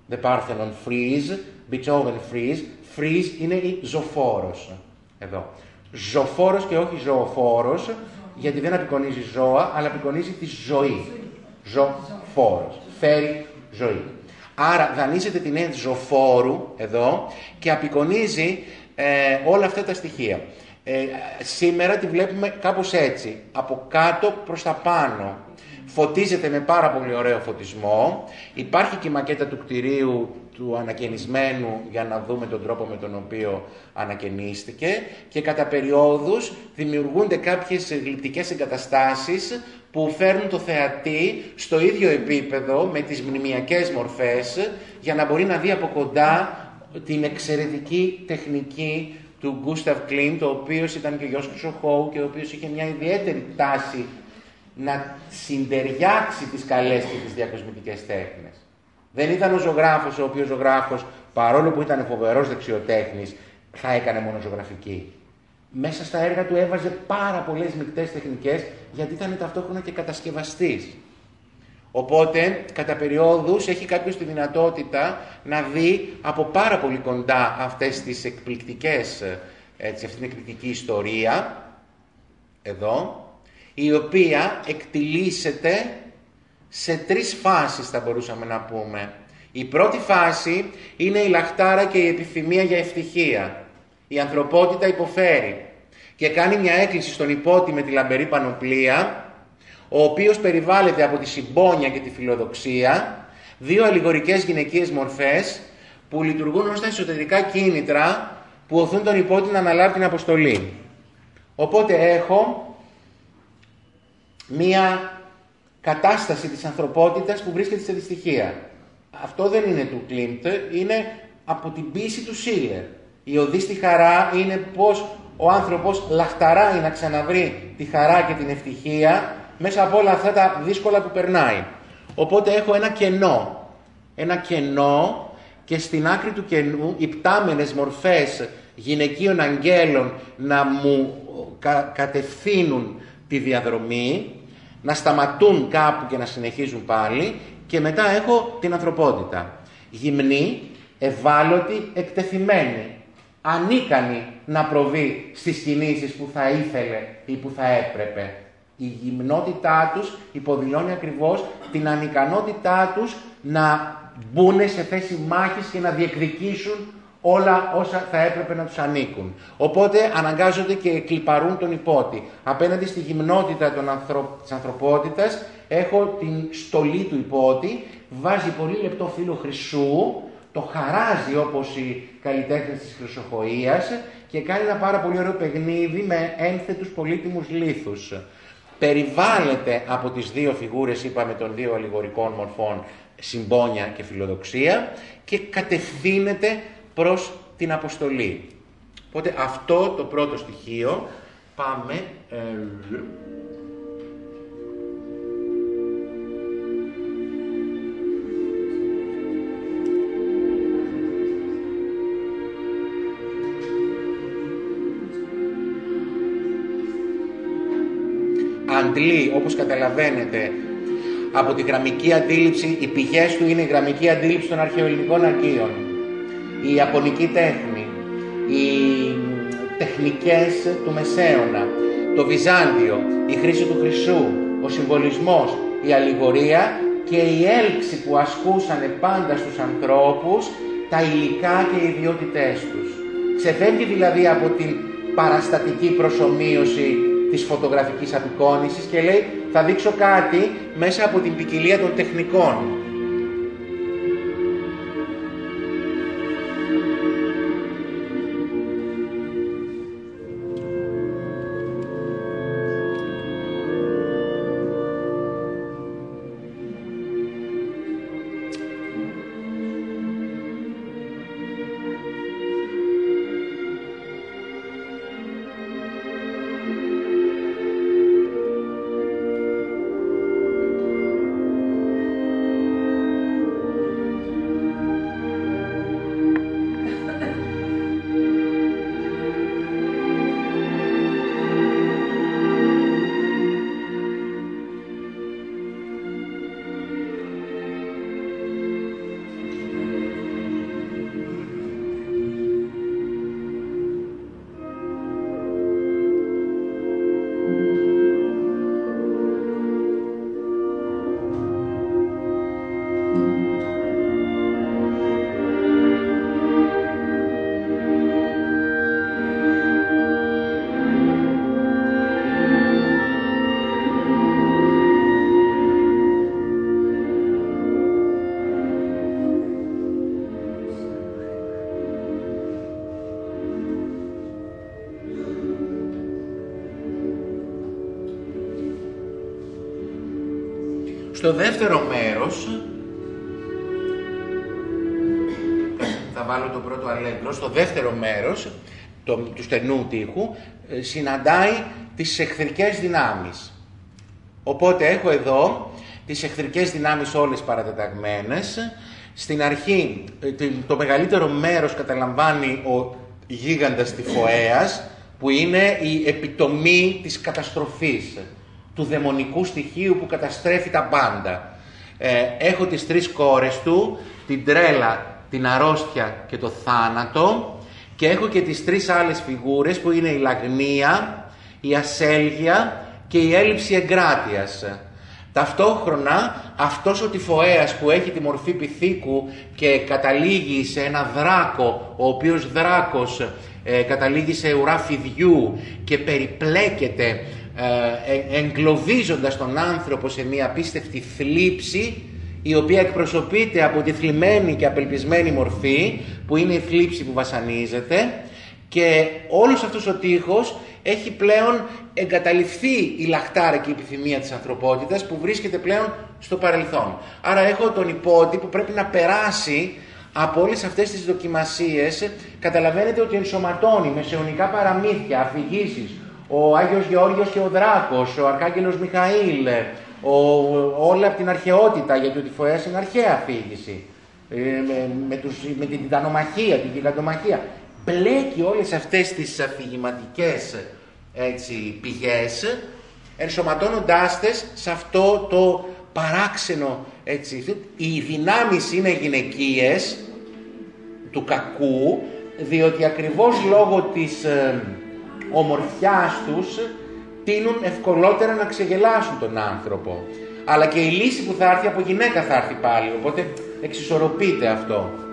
the Parthenon freeze, Beethoven freeze, freeze είναι η ζωφόρος, εδώ. Ζωφόρος και όχι ζωοφόρος, γιατί δεν απεικονίζει ζώα, αλλά απεικονίζει τη ζωή. Ζωφόρος, φέρει ζωή. Άρα δανείζεται την έννοια ζωφόρου εδώ και απεικονίζει ε, όλα αυτά τα στοιχεία. Ε, σήμερα τη βλέπουμε κάπως έτσι, από κάτω προς τα πάνω. Φωτίζεται με πάρα πολύ ωραίο φωτισμό. Υπάρχει και η μακέτα του κτηρίου του ανακαινισμένου για να δούμε τον τρόπο με τον οποίο ανακαινίστηκε και κατά περιόδους δημιουργούνται κάποιες γλυπτικές εγκαταστάσεις που φέρνουν το θεατή στο ίδιο επίπεδο με τις μνημιακές μορφές για να μπορεί να δει από κοντά την εξαιρετική τεχνική του Γκούσταβ Κλίντ, ο οποίος ήταν και γιος του και ο οποίος είχε μια ιδιαίτερη τάση να συντεριάξει τις καλές και τις διακοσμητικές τέχνες. Δεν ήταν ο ζωγράφος, ο οποίος ζωγράφος, παρόλο που ήταν φοβερός δεξιοτέχνης, θα έκανε μόνο ζωγραφική. Μέσα στα έργα του έβαζε πάρα πολλές μικτές τεχνικές, γιατί ήταν ταυτόχρονα και κατασκευαστής. Οπότε, κατά περιόδους, έχει κάποιος τη δυνατότητα να δει από πάρα πολύ κοντά αυτές τις εκπληκτικές, έτσι, αυτή την εκπληκτική ιστορία, εδώ, η οποία εκτιλήσεται σε τρεις φάσεις, θα μπορούσαμε να πούμε. Η πρώτη φάση είναι η λαχτάρα και η επιθυμία για ευτυχία. Η ανθρωπότητα υποφέρει και κάνει μια έκκληση στον υπότι με τη λαμπερή πανοπλία, ο οποίος περιβάλλεται από τη συμπόνια και τη φιλοδοξία, δύο αλληγορικές γυναικείες μορφές που λειτουργούν ως τα εσωτερικά κίνητρα που οθούν τον υπότη να αναλάβει την αποστολή. Οπότε έχω μία κατάσταση της ανθρωπότητας που βρίσκεται σε δυστυχία. Αυτό δεν είναι του Κλίντ, είναι από την πίση του Σίλερ. Η οδή στη χαρά είναι πως ο άνθρωπος λαχταράει να ξαναβρει τη χαρά και την ευτυχία μέσα από όλα αυτά τα δύσκολα που περνάει. Οπότε έχω ένα κενό. Ένα κενό και στην άκρη του κενού υπτάμενες μορφές γυναικείων αγγέλων να μου κατευθύνουν τη διαδρομή, να σταματούν κάπου και να συνεχίζουν πάλι και μετά έχω την ανθρωπότητα. Γυμνή, ευάλωτη, εκτεθειμένη, ανίκανη να προβεί στις κινήσεις που θα ήθελε ή που θα έπρεπε. Η γυμνότητά τους υποδηλώνει ακριβώς την ανικανότητά τους να μπουν σε θέση μάχης και να διεκδικήσουν όλα όσα θα έπρεπε να τους ανήκουν. Οπότε αναγκάζονται και κλιπαρούν τον υπότη. Απέναντι στη γυμνότητα των ανθρω... της ανθρωπότητας έχω την στολή του υπότη, βάζει πολύ λεπτό φύλλο χρυσού, το χαράζει όπως οι καλλιτέχνες της χρυσοχοΐας και κάνει ένα πάρα πολύ ωραίο παιχνίδι με ένθετους πολύτιμους λίθους περιβάλλεται από τις δύο φιγούρες, είπαμε, των δύο αλληγορικών μορφών, συμπόνια και φιλοδοξία και κατευθύνεται προς την αποστολή. Οπότε αυτό το πρώτο στοιχείο πάμε... Ε, αντλεί, όπως καταλαβαίνετε, από τη γραμμική αντίληψη, οι πηγές του είναι η γραμμική αντίληψη των αρχαιοελληνικών αρχείων, η ιαπωνική τέχνη, οι τεχνικές του Μεσαίωνα, το Βυζάντιο, η χρήση του χρυσού, ο συμβολισμός, η αλληγορία και η έλξη που ασκούσαν πάντα στους ανθρώπους τα υλικά και οι ιδιότητές τους. Ξεφεύγει δηλαδή από την παραστατική προσωμείωση της φωτογραφικής απεικόνησης και λέει θα δείξω κάτι μέσα από την ποικιλία των τεχνικών. Στο δεύτερο μέρος, θα βάλω το πρώτο αλέγκρο, στο δεύτερο μέρος το, του στενού τείχου, ε, συναντάει τις εχθρικές δυνάμεις. Οπότε έχω εδώ τις εχθρικές δυνάμεις όλες παρατεταγμένες. Στην αρχή ε, το μεγαλύτερο μέρος καταλαμβάνει ο γίγαντας Τυφοέας, που είναι η επιτομή της καταστροφής, του δαιμονικού στοιχείου που καταστρέφει τα πάντα. Ε, έχω τις τρεις κόρες του, την τρέλα, την αρρώστια και το θάνατο και έχω και τις τρεις άλλες φιγούρες που είναι η λαγνία, η ασέλγεια και η έλλειψη εγκράτειας. Ταυτόχρονα αυτός ο τυφοέας που έχει τη μορφή πυθίκου και καταλήγει σε ένα δράκο, ο οποίος δράκος ε, καταλήγει σε ουρά φιδιού και περιπλέκεται ε, εγκλωβίζοντας τον άνθρωπο σε μια απίστευτη θλίψη η οποία εκπροσωπείται από τη θλιμμένη και απελπισμένη μορφή που είναι η θλίψη που βασανίζεται και όλος αυτός ο τείχος έχει πλέον εγκαταληφθεί η λαχτάρα και η επιθυμία της ανθρωπότητας που βρίσκεται πλέον στο παρελθόν. Άρα έχω τον υπότι που πρέπει να περάσει από όλες αυτές τις δοκιμασίες. Καταλαβαίνετε ότι ενσωματώνει μεσαιωνικά παραμύθια, αφηγήσεις, ο Άγιος Γεώργιος και ο Δράκος, ο Αρκάγγελος Μιχαήλ, ο, όλα από την αρχαιότητα, γιατί ο Τυφοέας είναι αρχαία αφήγηση, ε, με, με, τους, με την τιτανομαχία, την γιγαντομαχία. Μπλέκει όλες αυτές τις αφηγηματικές έτσι, πηγές, ενσωματώνοντάς τες σε αυτό το παράξενο, έτσι, οι δυνάμεις είναι γυναικείες του κακού, διότι ακριβώς λόγω της ε, ομορφιάς τους τείνουν ευκολότερα να ξεγελάσουν τον άνθρωπο. Αλλά και η λύση που θα έρθει από γυναίκα θα έρθει πάλι, οπότε εξισορροπείται αυτό.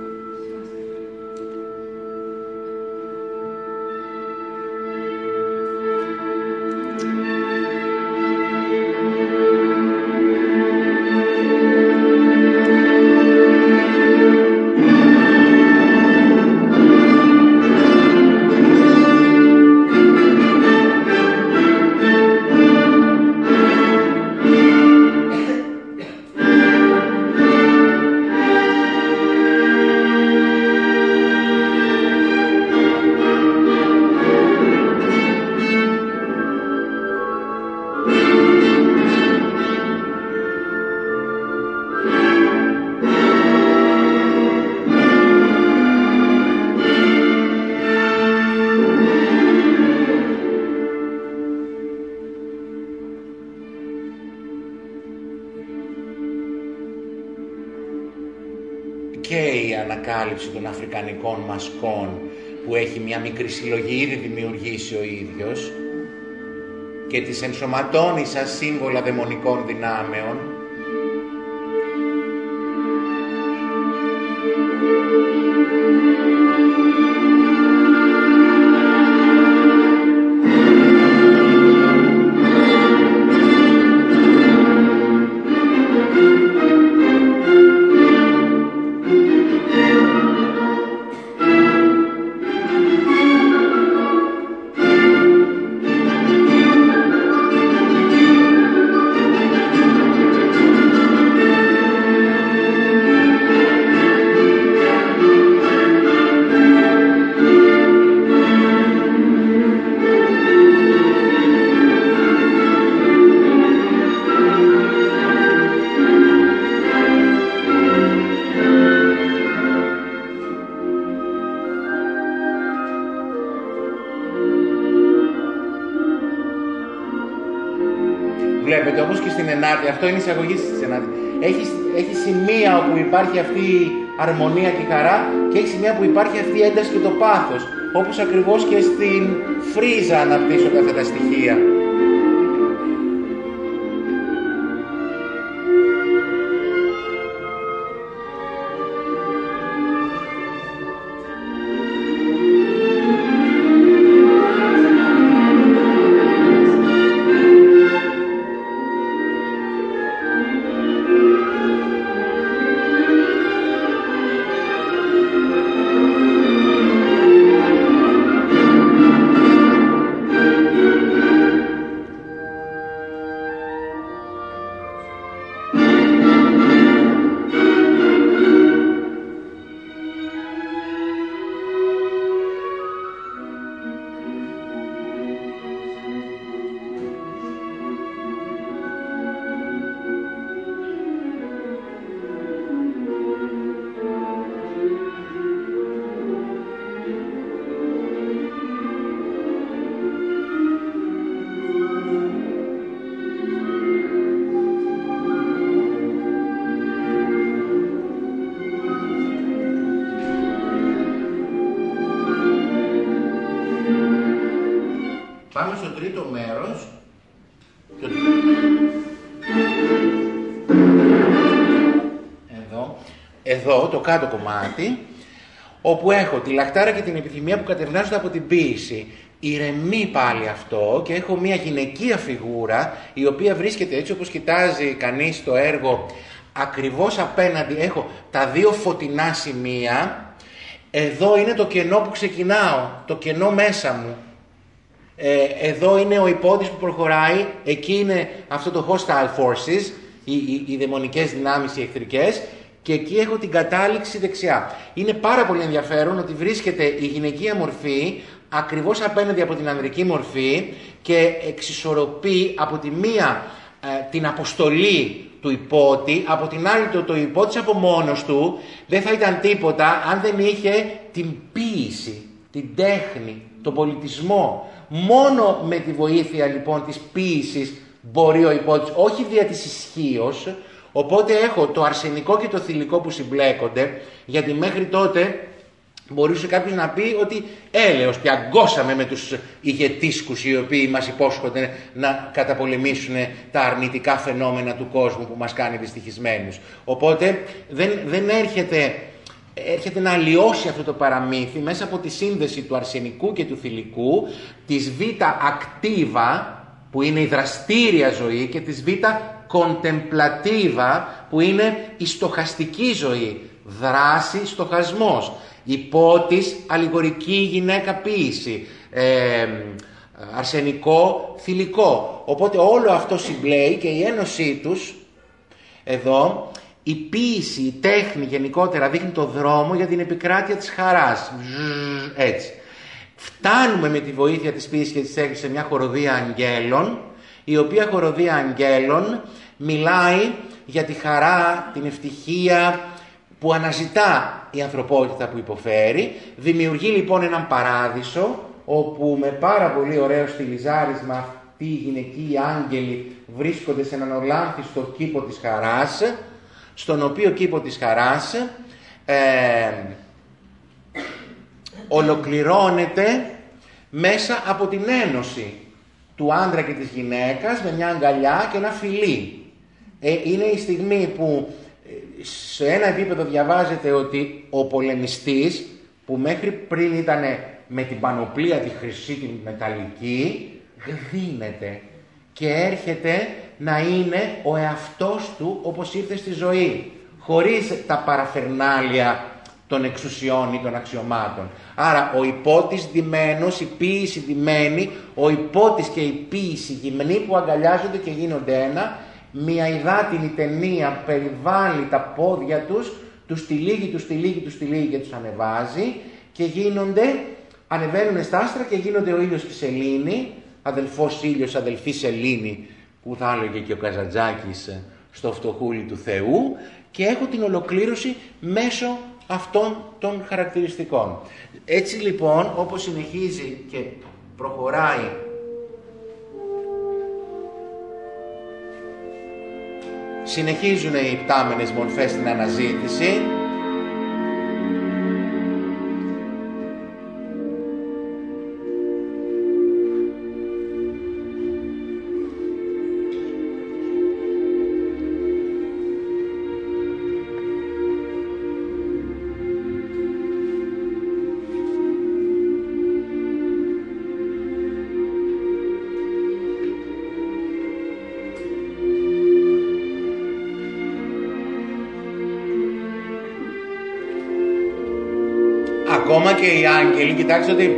Των αφρικανικών μασκών που έχει μια μικρή συλλογή ήδη δημιουργήσει ο ίδιος και τις ενσωματώνει σαν σύμβολα δαιμονικών δυνάμεων αυτό είναι εισαγωγή στη Ενάτη. Έχεις, έχεις σημεία όπου υπάρχει αυτή η αρμονία και η χαρά και έχεις σημεία που υπάρχει αυτή η ένταση και το πάθος. Όπως ακριβώς και στην φρίζα αναπτύσσονται αυτά τα στοιχεία. Εδώ το κάτω κομμάτι, όπου έχω τη λαχτάρα και την επιθυμία που κατευνάζονται από την ποίηση. Ηρεμεί πάλι αυτό και έχω μια γυναικεία φιγούρα η οποία βρίσκεται έτσι όπως κοιτάζει κανείς το έργο ακριβώς απέναντι. Έχω τα δύο φωτεινά σημεία. Εδώ είναι το κενό που ξεκινάω, το κενό μέσα μου. Ε, εδώ είναι ο υπότης που προχωράει, εκεί είναι αυτό το hostile forces, οι, οι, οι δαιμονικές δυνάμεις, οι εχθρικές, και εκεί έχω την κατάληξη δεξιά. Είναι πάρα πολύ ενδιαφέρον ότι βρίσκεται η γυναικεία μορφή ακριβώς απέναντι από την ανδρική μορφή και εξισορροπεί από τη μία ε, την αποστολή του υπότη, από την άλλη το, το υπότης από μόνος του δεν θα ήταν τίποτα αν δεν είχε την ποίηση, την τέχνη, τον πολιτισμό. Μόνο με τη βοήθεια λοιπόν της ποίησης μπορεί ο υπότης, όχι δια της ισχύως. Οπότε έχω το αρσενικό και το θηλυκό που συμπλέκονται, γιατί μέχρι τότε μπορούσε κάποιος να πει ότι έλεος πιαγκώσαμε με τους ηγετήσκους οι οποίοι μας υπόσχονται να καταπολεμήσουν τα αρνητικά φαινόμενα του κόσμου που μας κάνει δυστυχισμένους. Οπότε δεν, δεν έρχεται έρχεται να αλλοιώσει αυτό το παραμύθι μέσα από τη σύνδεση του αρσενικού και του θηλυκού, της β ακτίβα που είναι η δραστήρια ζωή και της β κοντεμπλατίβα που είναι η στοχαστική ζωή, δράση, στοχασμός, υπότης, αλληγορική γυναίκα ποίηση, ε, αρσενικό, θηλυκό. Οπότε όλο αυτό συμπλέει και η ένωσή τους εδώ η ποίηση, η τέχνη γενικότερα δείχνει το δρόμο για την επικράτεια της χαράς. Ζζζ, Έτσι. Φτάνουμε με τη βοήθεια της ποίησης και της τέχνης σε μια χοροδία αγγέλων, η οποία χοροδία αγγέλων μιλάει για τη χαρά, την ευτυχία που αναζητά η ανθρωπότητα που υποφέρει. Δημιουργεί λοιπόν έναν παράδεισο, όπου με πάρα πολύ ωραίο στυλιζάρισμα αυτοί οι γυναικοί άγγελοι βρίσκονται σε έναν ολάνθιστο κήπο της χαράς, στον οποίο κήπο της χαράς ε, ολοκληρώνεται μέσα από την ένωση του άντρα και της γυναίκας με μια αγκαλιά και ένα φιλί. Ε, είναι η στιγμή που ε, σε ένα επίπεδο διαβάζεται ότι ο πολεμιστής που μέχρι πριν ήταν με την πανοπλία τη χρυσή την μεταλλική γδίνεται και έρχεται να είναι ο εαυτός του όπως ήρθε στη ζωή, χωρίς τα παραφερνάλια των εξουσιών ή των αξιωμάτων. Άρα ο υπότης ντυμένος, η ποίηση ντυμένη, ο υπότης και η ποίηση γυμνοί που αγκαλιάζονται και γίνονται ένα, μια υδάτινη ταινία περιβάλλει τα πόδια τους, τους τυλίγει, τους τυλίγει, τους τυλίγει και τους ανεβάζει και γίνονται, ανεβαίνουν στα άστρα και γίνονται ο ήλιος και η σελήνη, αδελφός ήλιος, αδελφή σελήνη, που θα έλεγε και ο Καζαντζάκης στο φτωχούλι του Θεού και έχω την ολοκλήρωση μέσω αυτών των χαρακτηριστικών. Έτσι λοιπόν, όπως συνεχίζει και προχωράει συνεχίζουν οι υπτάμενες μορφές στην αναζήτηση και οι άγγελοι, κοιτάξτε ότι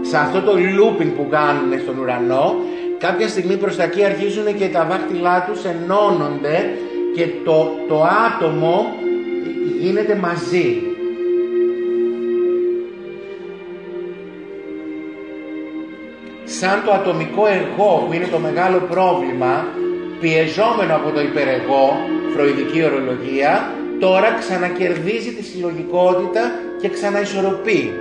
σε αυτό το looping που κάνουν στον ουρανό, κάποια στιγμή προς τα εκεί αρχίζουν και τα δάχτυλά τους ενώνονται και το, το άτομο γίνεται μαζί. Σαν το ατομικό εγώ που είναι το μεγάλο πρόβλημα, πιεζόμενο από το υπερεγώ, φροηδική ορολογία, τώρα ξανακερδίζει τη συλλογικότητα και ξαναισορροπεί.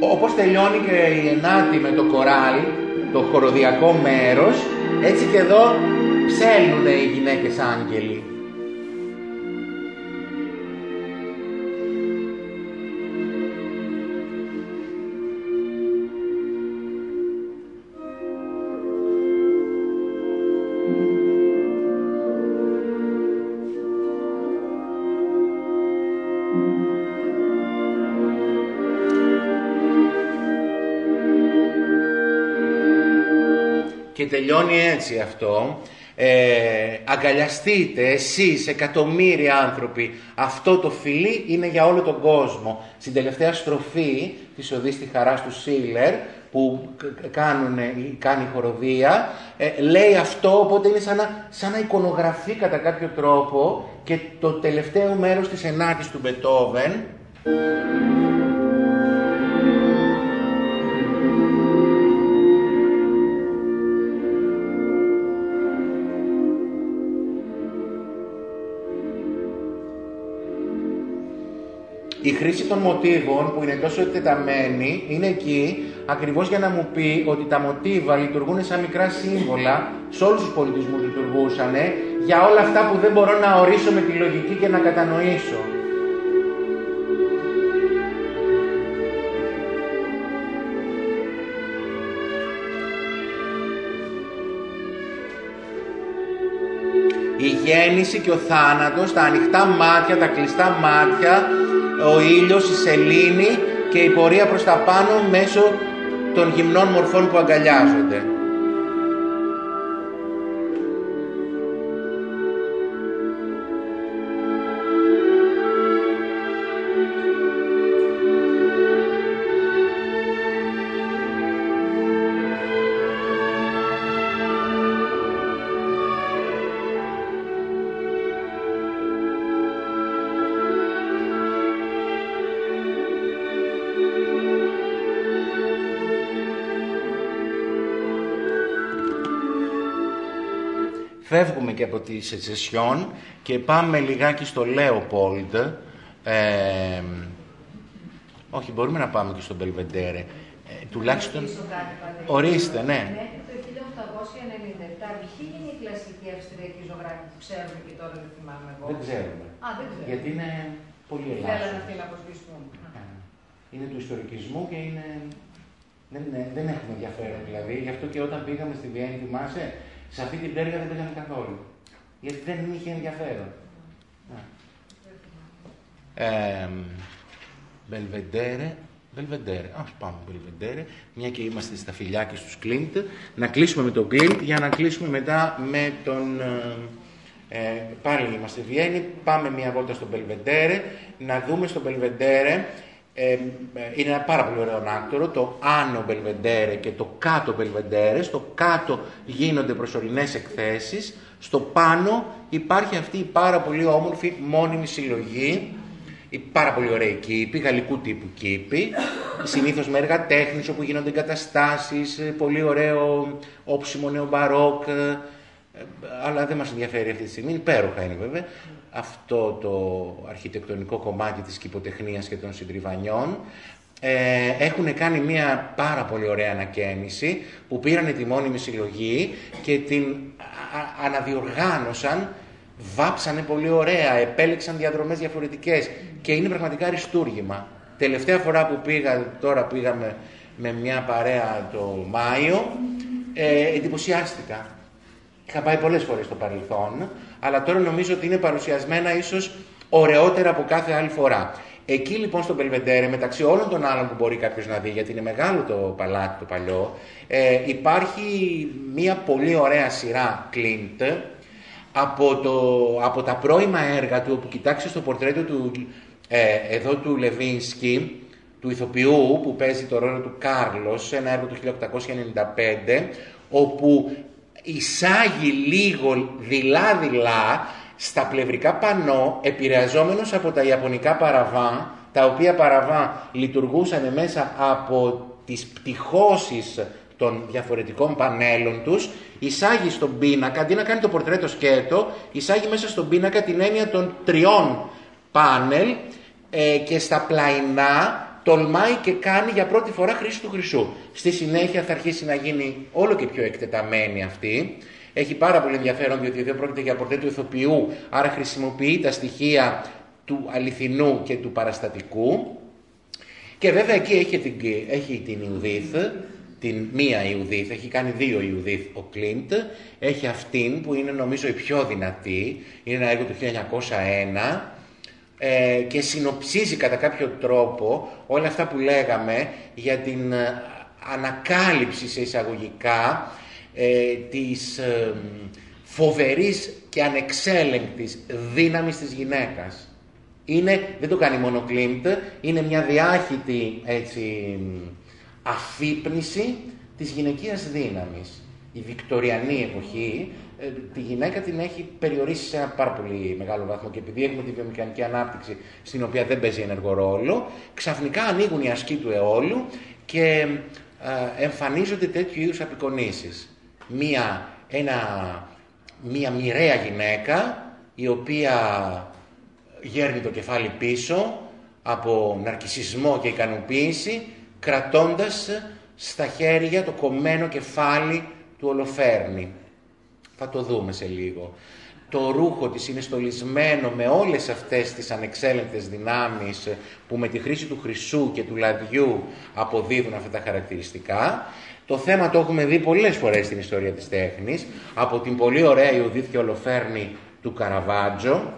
Όπως τελειώνει και η ενάτη με το κοράλι, το χοροδιακό μέρος, έτσι και εδώ ψέλνουν οι γυναίκες άγγελοι. Και τελειώνει έτσι αυτό. Ε, αγκαλιαστείτε εσείς εκατομμύρια άνθρωποι. Αυτό το φιλί είναι για όλο τον κόσμο. Στην τελευταία στροφή της οδής στη χαρά του Σίλερ που κάνουν, κάνει η χοροδία ε, λέει αυτό οπότε είναι σαν να, σαν να εικονογραφεί κατά κάποιο τρόπο και το τελευταίο μέρος της ενάτης του Μπετόβεν η χρήση των μοτίβων που είναι τόσο εκτεταμένη είναι εκεί ακριβώς για να μου πει ότι τα μοτίβα λειτουργούν σαν μικρά σύμβολα, σε όλους τους πολιτισμούς λειτουργούσαν, για όλα αυτά που δεν μπορώ να ορίσω με τη λογική και να κατανοήσω. Η γέννηση και ο θάνατος, τα ανοιχτά μάτια, τα κλειστά μάτια, ο ήλιος, η σελήνη και η πορεία προς τα πάνω μέσω των γυμνών μορφών που αγκαλιάζονται. Και από τη Σετσεσιόν και πάμε λιγάκι στο Λέοπολντ. Ε, όχι, μπορούμε να πάμε και στον Μπελβεντέρε. Ε, τουλάχιστον... Ορίστε, ναι. Μέχρι το 1897, ποιοι είναι οι κλασικοί αυστριακοί ζωγράφοι που ξέρουμε και τώρα δεν θυμάμαι εγώ. Δεν ξέρουμε. Α, δεν ξέρω. Γιατί είναι πολύ Θέλανε ελάχιστο. αυτοί να αποσβηστούν. Είναι του ιστορικισμού και είναι... Δεν, είναι- δεν έχουν ενδιαφέρον δηλαδή. Γι' αυτό και όταν πήγαμε στη Βιέννη, θυμάσαι, σε αυτή την πτέρυγα δεν πήγαμε καθόλου. Γιατί δεν είχε ενδιαφέρον. Ναι. Ε, Μπελβεντέρε, Μπελβεντέρε. Ας πάμε Μπελβεντέρε, μια και είμαστε στα φιλιάκια στους Κλίντ. Να κλείσουμε με τον Κλίντ για να κλείσουμε μετά με τον... Ε, ε, πάλι είμαστε Βιέννη, πάμε μια βόλτα στο Μπελβεντέρε, να δούμε στο Μπελβεντέρε ε, ε, είναι ένα πάρα πολύ ωραίο ανάκτορο, το άνω Μπελβεντέρε και το κάτω Μπελβεντέρε. Στο κάτω γίνονται προσωρινές εκθέσεις, στο πάνω υπάρχει αυτή η πάρα πολύ όμορφη μόνιμη συλλογή, η πάρα πολύ ωραία κήπη, γαλλικού τύπου κήπη, συνήθως με έργα τέχνης όπου γίνονται εγκαταστάσεις, ε, πολύ ωραίο όψιμο νεομπαρόκ, ε, αλλά δεν μας ενδιαφέρει αυτή τη στιγμή, υπέροχα είναι βέβαια, αυτό το αρχιτεκτονικό κομμάτι της κηποτεχνίας και των συντριβανιών. Ε, έχουν κάνει μια πάρα πολύ ωραία ανακαίνιση που πήρανε τη μόνιμη συλλογή και την α- α- αναδιοργάνωσαν, βάψανε πολύ ωραία, επέλεξαν διαδρομές διαφορετικές και είναι πραγματικά αριστούργημα. Τελευταία φορά που πήγα, τώρα πήγαμε με μια παρέα το Μάιο, ε, εντυπωσιάστηκα. Είχα πάει πολλές φορές στο παρελθόν, αλλά τώρα νομίζω ότι είναι παρουσιασμένα ίσως ωραιότερα από κάθε άλλη φορά. Εκεί λοιπόν στο Μπελβεντέρε, μεταξύ όλων των άλλων που μπορεί κάποιος να δει, γιατί είναι μεγάλο το παλάτι το παλιό, ε, υπάρχει μια πολύ ωραία σειρά Clint από, το, από τα πρώιμα έργα του, όπου κοιτάξει στο πορτρέτο του, ε, εδώ του Λεβίνσκι, του ηθοποιού που παίζει το ρόλο του Κάρλος, σε ένα έργο του 1895, όπου εισάγει λίγο δειλά-δειλά στα πλευρικά πανό, επηρεαζόμενος από τα ιαπωνικά παραβά, τα οποία παραβά λειτουργούσαν μέσα από τις πτυχώσεις των διαφορετικών πανέλων τους, εισάγει στον πίνακα, αντί να κάνει το πορτρέτο σκέτο, εισάγει μέσα στον πίνακα την έννοια των τριών πάνελ ε, και στα πλαϊνά τολμάει και κάνει για πρώτη φορά χρήση του χρυσού. Στη συνέχεια θα αρχίσει να γίνει όλο και πιο εκτεταμένη αυτή. Έχει πάρα πολύ ενδιαφέρον διότι εδώ πρόκειται για πορτρέτου ηθοποιού, άρα χρησιμοποιεί τα στοιχεία του αληθινού και του παραστατικού. Και βέβαια εκεί έχει την, έχει την Ιουδίθ, την μία Ιουδίθ, έχει κάνει δύο Ιουδίθ ο Κλίντ, έχει αυτήν που είναι νομίζω η πιο δυνατή, είναι ένα έργο του 1901 ε, και συνοψίζει κατά κάποιο τρόπο όλα αυτά που λέγαμε για την ε, ανακάλυψη σε εισαγωγικά ε, της ε, φοβερής και ανεξέλεγκτης δύναμης της γυναίκας. Είναι, δεν το κάνει μόνο Κλίντ, είναι μια διάχυτη έτσι, αφύπνιση της γυναικείας δύναμης. Η βικτοριανή εποχή ε, τη γυναίκα την έχει περιορίσει σε ένα πάρα πολύ μεγάλο βαθμό και επειδή έχουμε τη βιομηχανική ανάπτυξη στην οποία δεν παίζει ενεργό ρόλο, ξαφνικά ανοίγουν οι ασκοί του αιώλου και ε, εμφανίζονται τέτοιου είδους απεικονίσεις. Μία, ένα, μία μοιραία γυναίκα η οποία γέρνει το κεφάλι πίσω από ναρκισισμό και ικανοποίηση κρατώντας στα χέρια το κομμένο κεφάλι του Ολοφέρνη. Θα το δούμε σε λίγο. Το ρούχο της είναι στολισμένο με όλες αυτές τις ανεξέλεγκτες δυνάμεις που με τη χρήση του χρυσού και του λαδιού αποδίδουν αυτά τα χαρακτηριστικά. Το θέμα το έχουμε δει πολλές φορές στην ιστορία της τέχνης, από την πολύ ωραία Ιουδίθ Ολοφέρνη του Καραβάτζο,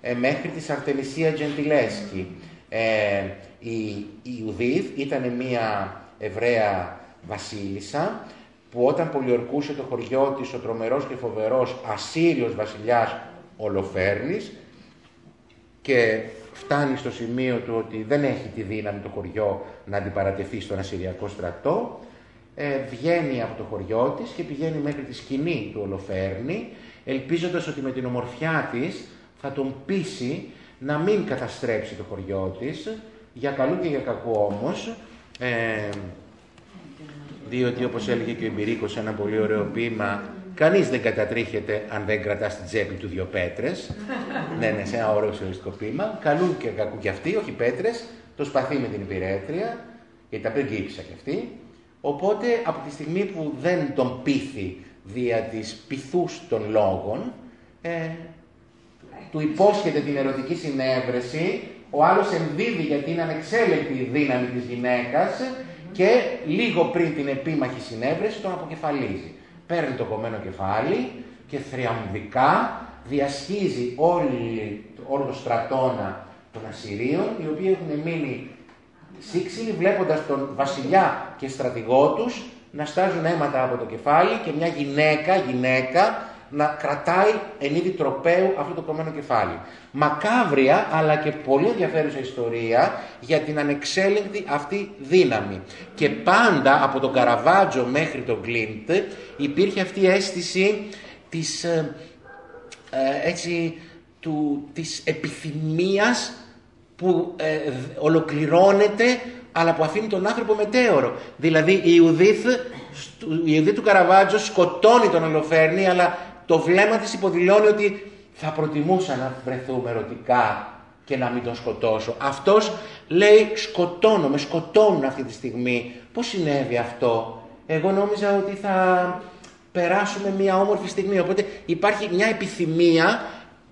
ε, μέχρι τη Αρτεμισία Τζεντιλέσκη. Ε, η, η ήταν μία Εβραία βασίλισσα που όταν πολιορκούσε το χωριό της ο τρομερός και φοβερός Ασσύριος βασιλιάς Ολοφέρνης και φτάνει στο σημείο του ότι δεν έχει τη δύναμη το χωριό να αντιπαρατεθεί στον Ασσυριακό στρατό, ε, βγαίνει από το χωριό της και πηγαίνει μέχρι τη σκηνή του Ολοφέρνη, ελπίζοντας ότι με την ομορφιά της θα τον πείσει να μην καταστρέψει το χωριό της, για καλό και για κακό όμως, ε, διότι όπως έλεγε και ο Εμπειρίκος ένα πολύ ωραίο ποίημα, κανείς δεν κατατρίχεται αν δεν κρατάς στην τσέπη του δύο πέτρες. ναι, ναι, σε ένα ωραίο σιωριστικό ποίημα. Καλούν και κακού κι αυτοί, όχι πέτρες, το σπαθί με την υπηρέτρια, γιατί τα πριγκίπισσα κι αυτή. Οπότε από τη στιγμή που δεν τον πείθει δια της πυθούς των λόγων, ε, του υπόσχεται την ερωτική συνέβρεση, ο άλλος εμβίδει γιατί είναι ανεξέλεγκτη η δύναμη της γυναίκας και λίγο πριν την επίμαχη συνέβρεση τον αποκεφαλίζει. Παίρνει το κομμένο κεφάλι και θριαμβικά διασχίζει όλη, όλο το στρατόνα των Ασσυρίων, οι οποίοι έχουν μείνει σύξυλοι βλέποντας τον βασιλιά και στρατηγό τους να στάζουν αίματα από το κεφάλι και μια γυναίκα, γυναίκα να κρατάει εν είδη τροπέου αυτό το κομμένο κεφάλι. Μακάβρια αλλά και πολύ ενδιαφέρουσα ιστορία για την ανεξέλεγκτη αυτή δύναμη. Και πάντα από τον Καραβάτζο μέχρι τον Κλίντ υπήρχε αυτή η αίσθηση της, ε, ε, έτσι, του, της επιθυμίας που ε, ολοκληρώνεται αλλά που αφήνει τον άνθρωπο μετέωρο. Δηλαδή η Ιουδίθ, η Ιουδίθ του Καραβάτζο σκοτώνει τον Ολοφέρνη αλλά το βλέμμα της υποδηλώνει ότι θα προτιμούσα να βρεθούμε ερωτικά και να μην τον σκοτώσω. Αυτός λέει σκοτώνω, με σκοτώνουν αυτή τη στιγμή. Πώς συνέβη αυτό; Εγώ νόμιζα ότι θα περάσουμε μια όμορφη στιγμή. Οπότε υπάρχει μια επιθυμία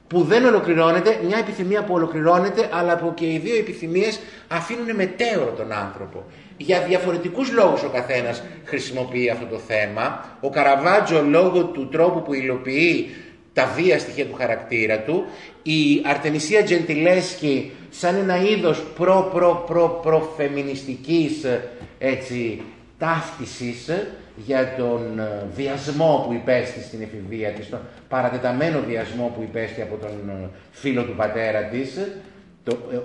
που δεν ολοκληρώνεται, μια επιθυμία που ολοκληρώνεται, αλλά που και οι δύο επιθυμίες αφήνουν μετέωρο τον άνθρωπο. Για διαφορετικούς λόγους ο καθένας χρησιμοποιεί αυτό το θέμα. Ο Καραβάτζο λόγω του τρόπου που υλοποιεί τα βίαια στοιχεία του χαρακτήρα του. Η Αρτεμισία Τζεντιλέσκι σαν ένα είδος προ-προ-προ-προφεμινιστικής έτσι, ταύτισης για τον ε, βιασμό που υπέστη στην εφηβεία της, τον παρατεταμένο βιασμό που υπέστη από τον ε, φίλο του πατέρα της, το ε,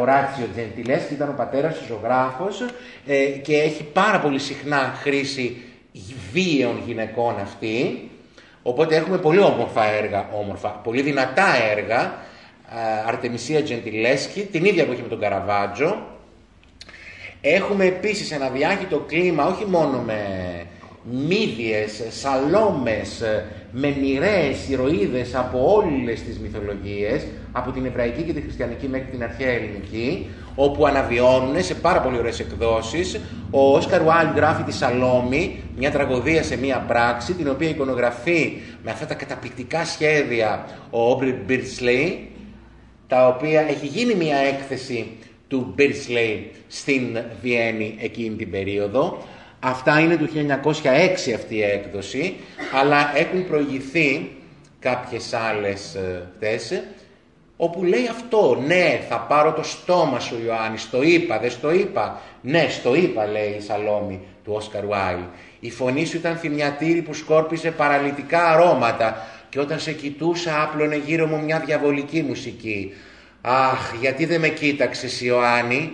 Οράτσιο Τζεντιλέσκη ήταν ο πατέρας της ζωγράφος ε, και έχει πάρα πολύ συχνά χρήση βίαιων γυναικών αυτή. Οπότε έχουμε πολύ όμορφα έργα, όμορφα, πολύ δυνατά έργα. Αρτεμισία Τζεντιλέσκη, την ίδια που έχει με τον Καραβάτζο. Έχουμε επίσης ένα διάχυτο κλίμα, όχι μόνο με μύδιες, σαλόμες, με μοιραίες ηρωίδες από όλες τις μυθολογίες, από την εβραϊκή και τη χριστιανική μέχρι την αρχαία ελληνική, όπου αναβιώνουν σε πάρα πολύ ωραίες εκδόσεις. Ο Όσκαρ Wilde γράφει τη Σαλόμη, μια τραγωδία σε μια πράξη, την οποία εικονογραφεί με αυτά τα καταπληκτικά σχέδια ο Όμπρι Μπίρτσλεϊ, τα οποία έχει γίνει μια έκθεση του Μπίρτσλεϊ στην Βιέννη εκείνη την περίοδο. Αυτά είναι του 1906 αυτή η έκδοση, αλλά έχουν προηγηθεί κάποιες άλλες ε, όπου λέει αυτό, ναι, θα πάρω το στόμα σου Ιωάννης, το είπα, δεν στο είπα. Ναι, στο είπα, λέει η Σαλόμη του Όσκαρ Βάιλ. Η φωνή σου ήταν θυμιατήρι που σκόρπιζε παραλυτικά αρώματα και όταν σε κοιτούσα άπλωνε γύρω μου μια διαβολική μουσική. Αχ, γιατί δεν με κοίταξες Ιωάννη,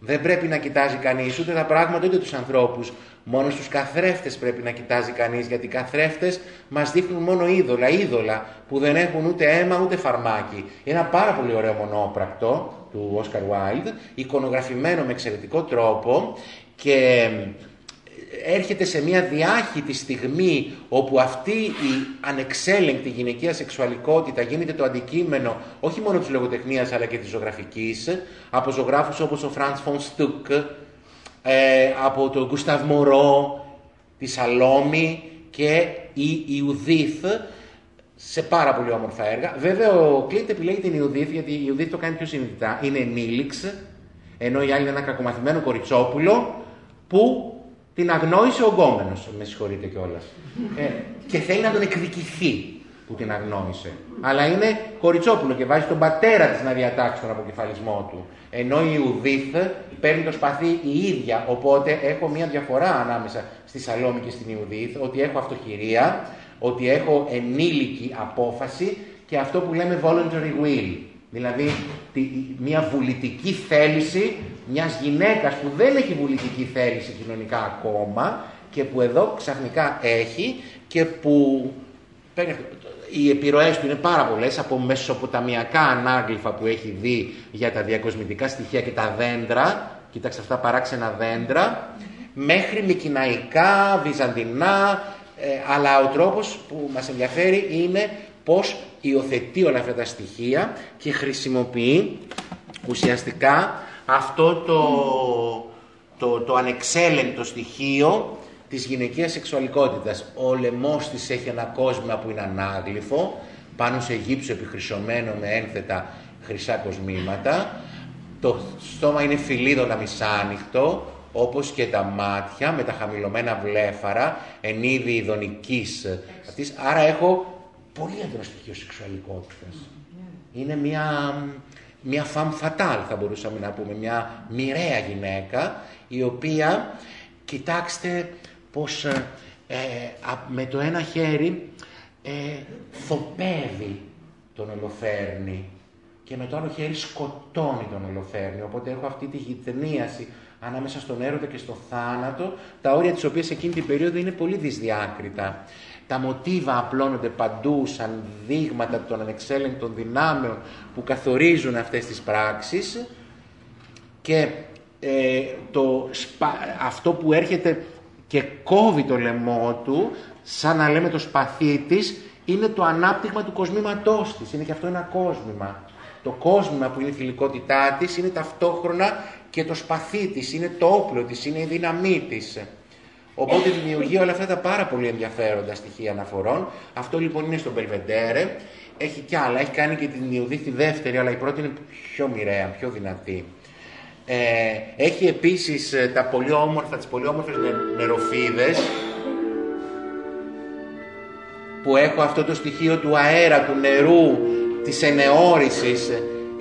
δεν πρέπει να κοιτάζει κανείς ούτε τα πράγματα ούτε τους ανθρώπους. Μόνο στους καθρέφτες πρέπει να κοιτάζει κανείς, γιατί οι καθρέφτες μας δείχνουν μόνο είδωλα, είδωλα που δεν έχουν ούτε αίμα ούτε φαρμάκι. Είναι ένα πάρα πολύ ωραίο μονόπρακτο του Όσκαρ Wilde, εικονογραφημένο με εξαιρετικό τρόπο και έρχεται σε μια διάχυτη στιγμή όπου αυτή η ανεξέλεγκτη γυναικεία σεξουαλικότητα γίνεται το αντικείμενο όχι μόνο της λογοτεχνίας αλλά και της ζωγραφικής από ζωγράφους όπως ο Φραντς Φον Στουκ, ε, από τον Γκουσταβ Μωρό, τη Σαλόμη και η Ιουδίθ σε πάρα πολύ όμορφα έργα. Βέβαια ο Κλίντ επιλέγει την Ιουδίθ γιατί η Ιουδίθ το κάνει πιο συνειδητά. Είναι ενήλιξ, ενώ η άλλη είναι ένα κακομαθημένο κοριτσόπουλο που την αγνόησε ο γκόμενος, με συγχωρείτε κιόλας. Ε, και θέλει να τον εκδικηθεί που την αγνόησε. Αλλά είναι κοριτσόπουλο και βάζει τον πατέρα της να διατάξει τον αποκεφαλισμό του. Ενώ η Ουδίθ παίρνει το σπαθί η ίδια. Οπότε έχω μια διαφορά ανάμεσα στη Σαλόμη και στην Ιουδίθ, ότι έχω αυτοχειρία, ότι έχω ενήλικη απόφαση και αυτό που λέμε voluntary will. Δηλαδή μια βουλητική θέληση μιας γυναίκας που δεν έχει βουλητική θέληση κοινωνικά ακόμα και που εδώ ξαφνικά έχει και που οι επιρροές του είναι πάρα πολλές από μεσοποταμιακά ανάγλυφα που έχει δει για τα διακοσμητικά στοιχεία και τα δέντρα, κοίταξε αυτά παράξενα δέντρα, μέχρι μικυναϊκά, βυζαντινά, ε, αλλά ο τρόπος που μας ενδιαφέρει είναι πώς υιοθετεί όλα αυτά τα στοιχεία και χρησιμοποιεί ουσιαστικά αυτό το, το, το ανεξέλεγκτο στοιχείο της γυναικείας σεξουαλικότητας. Ο λαιμός της έχει ένα κόσμημα που είναι ανάγλυφο, πάνω σε γύψο επιχρυσωμένο με ένθετα χρυσά κοσμήματα. Το στόμα είναι φιλίδωνα μισάνοιχτο, όπως και τα μάτια με τα χαμηλωμένα βλέφαρα, εν είδη ειδονικής αυτής. Άρα έχω πολύ έντονο στοιχείο σεξουαλικότητας. Είναι μια, μια femme fatale θα μπορούσαμε να πούμε, μια μοιραία γυναίκα, η οποία, κοιτάξτε, πως ε, ε με το ένα χέρι ε, θοπεύει τον Ολοφέρνη και με το άλλο χέρι σκοτώνει τον Ολοφέρνη. Οπότε έχω αυτή τη γυτνίαση ανάμεσα στον έρωτα και στο θάνατο, τα όρια της οποίας εκείνη την περίοδο είναι πολύ δυσδιάκριτα. Τα μοτίβα απλώνονται παντού σαν δείγματα των ανεξέλεγκτων δυνάμεων που καθορίζουν αυτές τις πράξεις και ε, το, αυτό που έρχεται και κόβει το λαιμό του, σαν να λέμε το σπαθί της, είναι το ανάπτυγμα του κοσμήματός της. Είναι και αυτό ένα κόσμημα. Το κόσμημα που είναι η θηλυκότητά της είναι ταυτόχρονα και το σπαθί της, είναι το όπλο της, είναι η δύναμή της. Οπότε δημιουργεί όλα αυτά τα πάρα πολύ ενδιαφέροντα στοιχεία αναφορών. Αυτό λοιπόν είναι στο Μπελβεντέρε. Έχει κι άλλα, έχει κάνει και την Ιουδή τη δεύτερη, αλλά η πρώτη είναι πιο μοιραία, πιο δυνατή. Ε, έχει επίσης ε, τα πολύ όμορφα, τις πολύ όμορφες νεροφίδες που έχω αυτό το στοιχείο του αέρα, του νερού, της ενεώρησης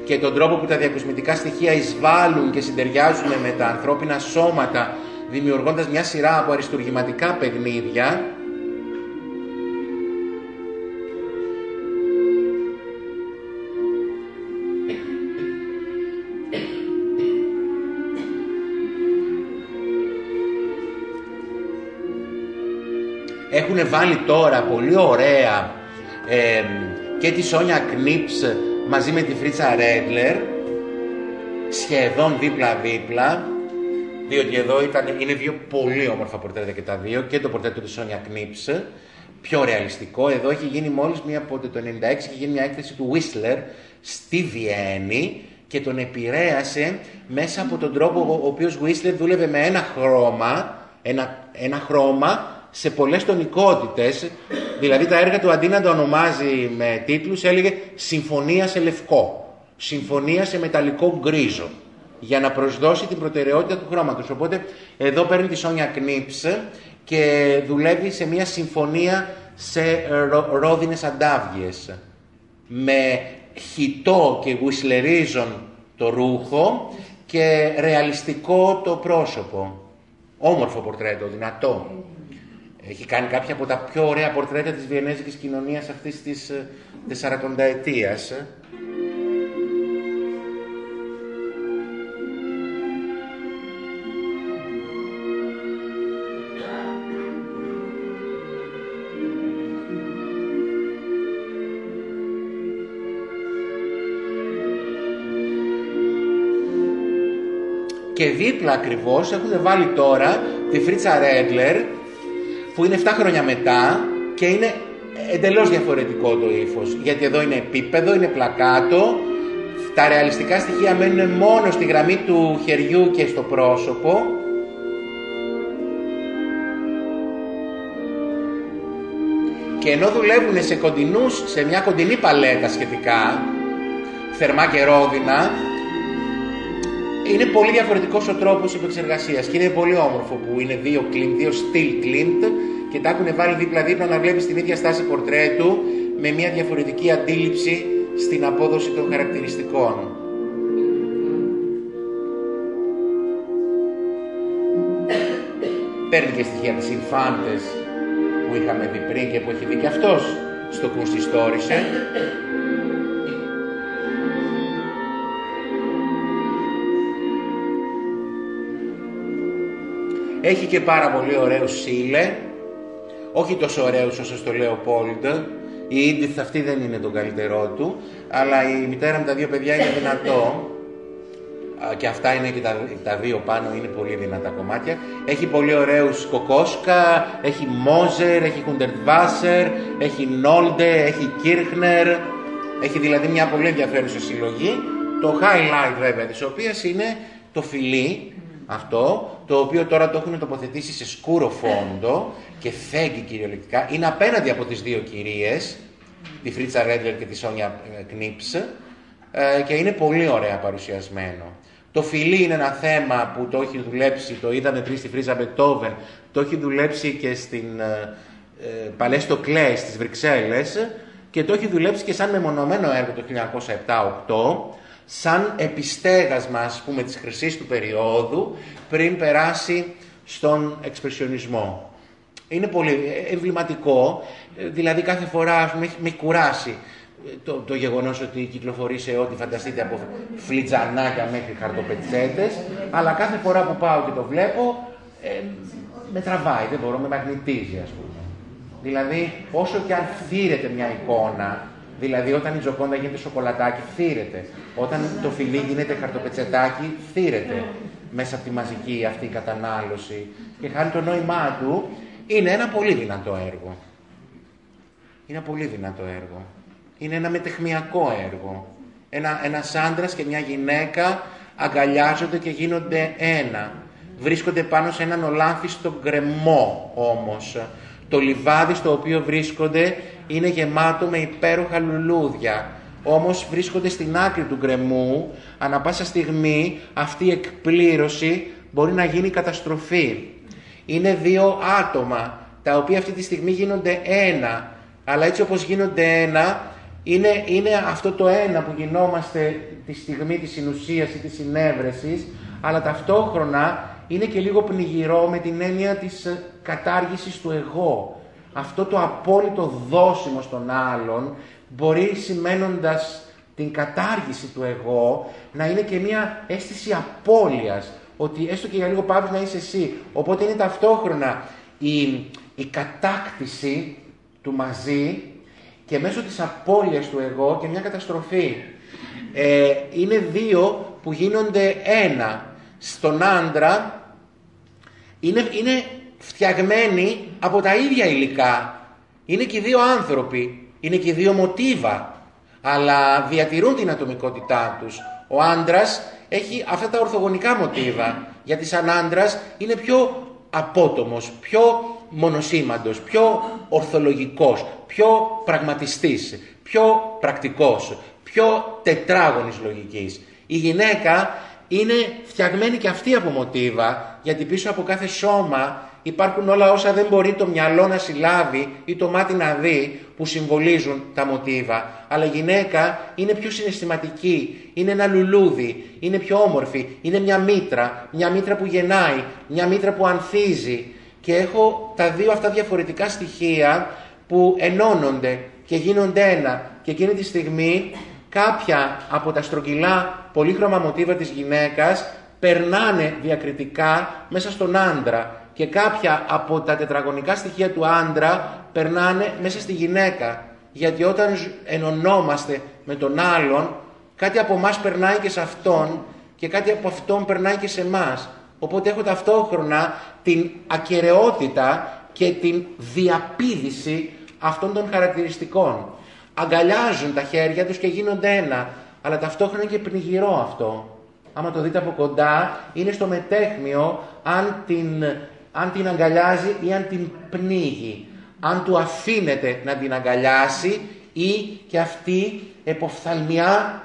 και τον τρόπο που τα διακοσμητικά στοιχεία εισβάλλουν και συντεριάζουν με τα ανθρώπινα σώματα δημιουργώντας μια σειρά από αριστουργηματικά παιχνίδια Έχουν βάλει τώρα πολύ ωραία ε, και τη Σόνια Κνίψ μαζί με τη Φρίτσα Ρέντλερ σχεδόν δίπλα-δίπλα διότι εδώ ήταν, είναι δύο πολύ όμορφα πορτρέτα και τα δύο και το πορτρέτο της Σόνια Κνίψ πιο ρεαλιστικό. Εδώ έχει γίνει μόλις μία από το 96 και γίνει μια έκθεση του Whistler στη Βιέννη και τον επηρέασε μέσα από τον τρόπο ο οποίος Whistler δούλευε με ένα χρώμα, ένα, ένα χρώμα σε πολλές τονικότητες, δηλαδή τα έργα του αντί να το ονομάζει με τίτλους έλεγε «Συμφωνία σε λευκό», «Συμφωνία σε μεταλλικό γκρίζο» για να προσδώσει την προτεραιότητα του χρώματος. Οπότε εδώ παίρνει τη Σόνια Κνίψ και δουλεύει σε μια συμφωνία σε ρο, ρόδινες αντάβιες με χιτό και γουισλερίζον το ρούχο και ρεαλιστικό το πρόσωπο. Όμορφο πορτρέτο, δυνατό. Έχει κάνει κάποια από τα πιο ωραία πορτρέτα της βιενέζικης κοινωνίας αυτής της ε, τεσσαρακονταετίας. Και δίπλα ακριβώς έχουν βάλει τώρα τη Φρίτσα Ρέντλερ που είναι 7 χρόνια μετά και είναι εντελώς διαφορετικό το ύφος. Γιατί εδώ είναι επίπεδο, είναι πλακάτο, τα ρεαλιστικά στοιχεία μένουν μόνο στη γραμμή του χεριού και στο πρόσωπο. Και ενώ δουλεύουν σε, κοντινούς, σε μια κοντινή παλέτα σχετικά, θερμά και ρόδινα, είναι πολύ διαφορετικός ο τρόπος επεξεργασίας και είναι πολύ όμορφο που είναι δύο κλίντ, δύο στυλ κλίντ και τα έχουν βάλει δίπλα-δίπλα να βλέπεις την ίδια στάση πορτρέτου με μια διαφορετική αντίληψη στην απόδοση των χαρακτηριστικών. Παίρνει και στοιχεία της Ινφάντες που είχαμε δει πριν και που έχει δει και αυτός στο Κουστιστόρισε Έχει και πάρα πολύ ωραίο Σίλε, όχι τόσο ωραίο όσο στο Λεοπόλντ. Η Ίντιθ αυτή δεν είναι το καλύτερό του, αλλά η μητέρα με τα δύο παιδιά είναι δυνατό. Και αυτά είναι και τα, τα δύο πάνω, είναι πολύ δυνατά κομμάτια. Έχει πολύ ωραίους Κοκόσκα, έχει Μόζερ, έχει Χούντερτβάσερ, έχει Νόλντε, έχει Κίρχνερ. Έχει δηλαδή μια πολύ ενδιαφέρουσα συλλογή. Το highlight βέβαια της οποίας είναι το φιλί, αυτό, το οποίο τώρα το έχουν τοποθετήσει σε σκούρο φόντο και φέγγει κυριολεκτικά. Είναι απέναντι από τις δύο κυρίες, τη Φρίτσα Ρέντλερ και τη Σόνια ε, Κνίψ, ε, και είναι πολύ ωραία παρουσιασμένο. Το φιλί είναι ένα θέμα που το έχει δουλέψει, το είδαμε πριν στη Φρίζα Μπετόβεν, το έχει δουλέψει και στην ε, ε Παλέστο Κλέ στις Βρυξέλλες και το έχει δουλέψει και σαν μεμονωμένο έργο το 1907-8 σαν επιστέγασμα, ας πούμε, της χρυσής του περίοδου πριν περάσει στον εξπρεσιονισμό. Είναι πολύ εμβληματικό, δηλαδή κάθε φορά ας πούμε, με έχει κουράσει το, το γεγονός ότι κυκλοφορεί σε ό,τι φανταστείτε από φλιτζανάκια μέχρι χαρτοπετσέτες, αλλά κάθε φορά που πάω και το βλέπω ε, με τραβάει, δεν μπορώ, με μαγνητίζει ας πούμε. Δηλαδή όσο και αν φύρεται μια εικόνα, Δηλαδή, όταν η τζοκόντα γίνεται σοκολατάκι, θύρεται. Όταν το φιλί γίνεται χαρτοπετσετάκι, θύρεται μέσα από τη μαζική αυτή κατανάλωση. Και χάρη το νόημά του, είναι ένα πολύ δυνατό έργο. Είναι ένα πολύ δυνατό έργο. Είναι ένα μετεχμιακό έργο. Ένα, ένας άντρας και μια γυναίκα αγκαλιάζονται και γίνονται ένα. Βρίσκονται πάνω σε έναν ολάνθιστο γκρεμό όμως. Το λιβάδι στο οποίο βρίσκονται είναι γεμάτο με υπέροχα λουλούδια. Όμως βρίσκονται στην άκρη του γκρεμού, ανα πάσα στιγμή αυτή η εκπλήρωση μπορεί να γίνει καταστροφή. Είναι δύο άτομα, τα οποία αυτή τη στιγμή γίνονται ένα, αλλά έτσι όπως γίνονται ένα, είναι, είναι αυτό το ένα που γινόμαστε τη στιγμή της συνουσίας ή της συνέβρεσης, αλλά ταυτόχρονα είναι και λίγο πνιγυρό με την έννοια της κατάργησης του εγώ αυτό το απόλυτο δόσιμο στον άλλον μπορεί σημαίνοντας την κατάργηση του εγώ να είναι και μια αίσθηση απώλειας ότι έστω και για λίγο πάβεις να είσαι εσύ. Οπότε είναι ταυτόχρονα η, η κατάκτηση του μαζί και μέσω της απώλειας του εγώ και μια καταστροφή. Ε, είναι δύο που γίνονται ένα στον άντρα. Είναι, είναι φτιαγμένοι από τα ίδια υλικά. Είναι και οι δύο άνθρωποι, είναι και οι δύο μοτίβα, αλλά διατηρούν την ατομικότητά τους. Ο άντρας έχει αυτά τα ορθογονικά μοτίβα, γιατί σαν άντρα είναι πιο απότομος, πιο μονοσήμαντος, πιο ορθολογικός, πιο πραγματιστής, πιο πρακτικός, πιο τετράγωνης λογικής. Η γυναίκα είναι φτιαγμένη και αυτή από μοτίβα, γιατί πίσω από κάθε σώμα υπάρχουν όλα όσα δεν μπορεί το μυαλό να συλλάβει ή το μάτι να δει που συμβολίζουν τα μοτίβα. Αλλά η γυναίκα είναι πιο συναισθηματική, είναι ένα λουλούδι, είναι πιο όμορφη, είναι μια μήτρα, μια μήτρα που γεννάει, μια μήτρα που ανθίζει. Και έχω τα δύο αυτά διαφορετικά στοιχεία που ενώνονται και γίνονται ένα. Και εκείνη τη στιγμή κάποια από τα στρογγυλά πολύχρωμα μοτίβα της γυναίκας περνάνε διακριτικά μέσα στον άντρα και κάποια από τα τετραγωνικά στοιχεία του άντρα περνάνε μέσα στη γυναίκα. Γιατί όταν ενωνόμαστε με τον άλλον, κάτι από εμάς περνάει και σε αυτόν και κάτι από αυτόν περνάει και σε εμάς. Οπότε έχω ταυτόχρονα την ακαιρεότητα και την διαπίδηση αυτών των χαρακτηριστικών. Αγκαλιάζουν τα χέρια τους και γίνονται ένα, αλλά ταυτόχρονα και πνιγυρό αυτό. Άμα το δείτε από κοντά, είναι στο μετέχμιο αν την αν την αγκαλιάζει ή αν την πνίγει. Αν του αφήνεται να την αγκαλιάσει ή και αυτή εποφθαλμιά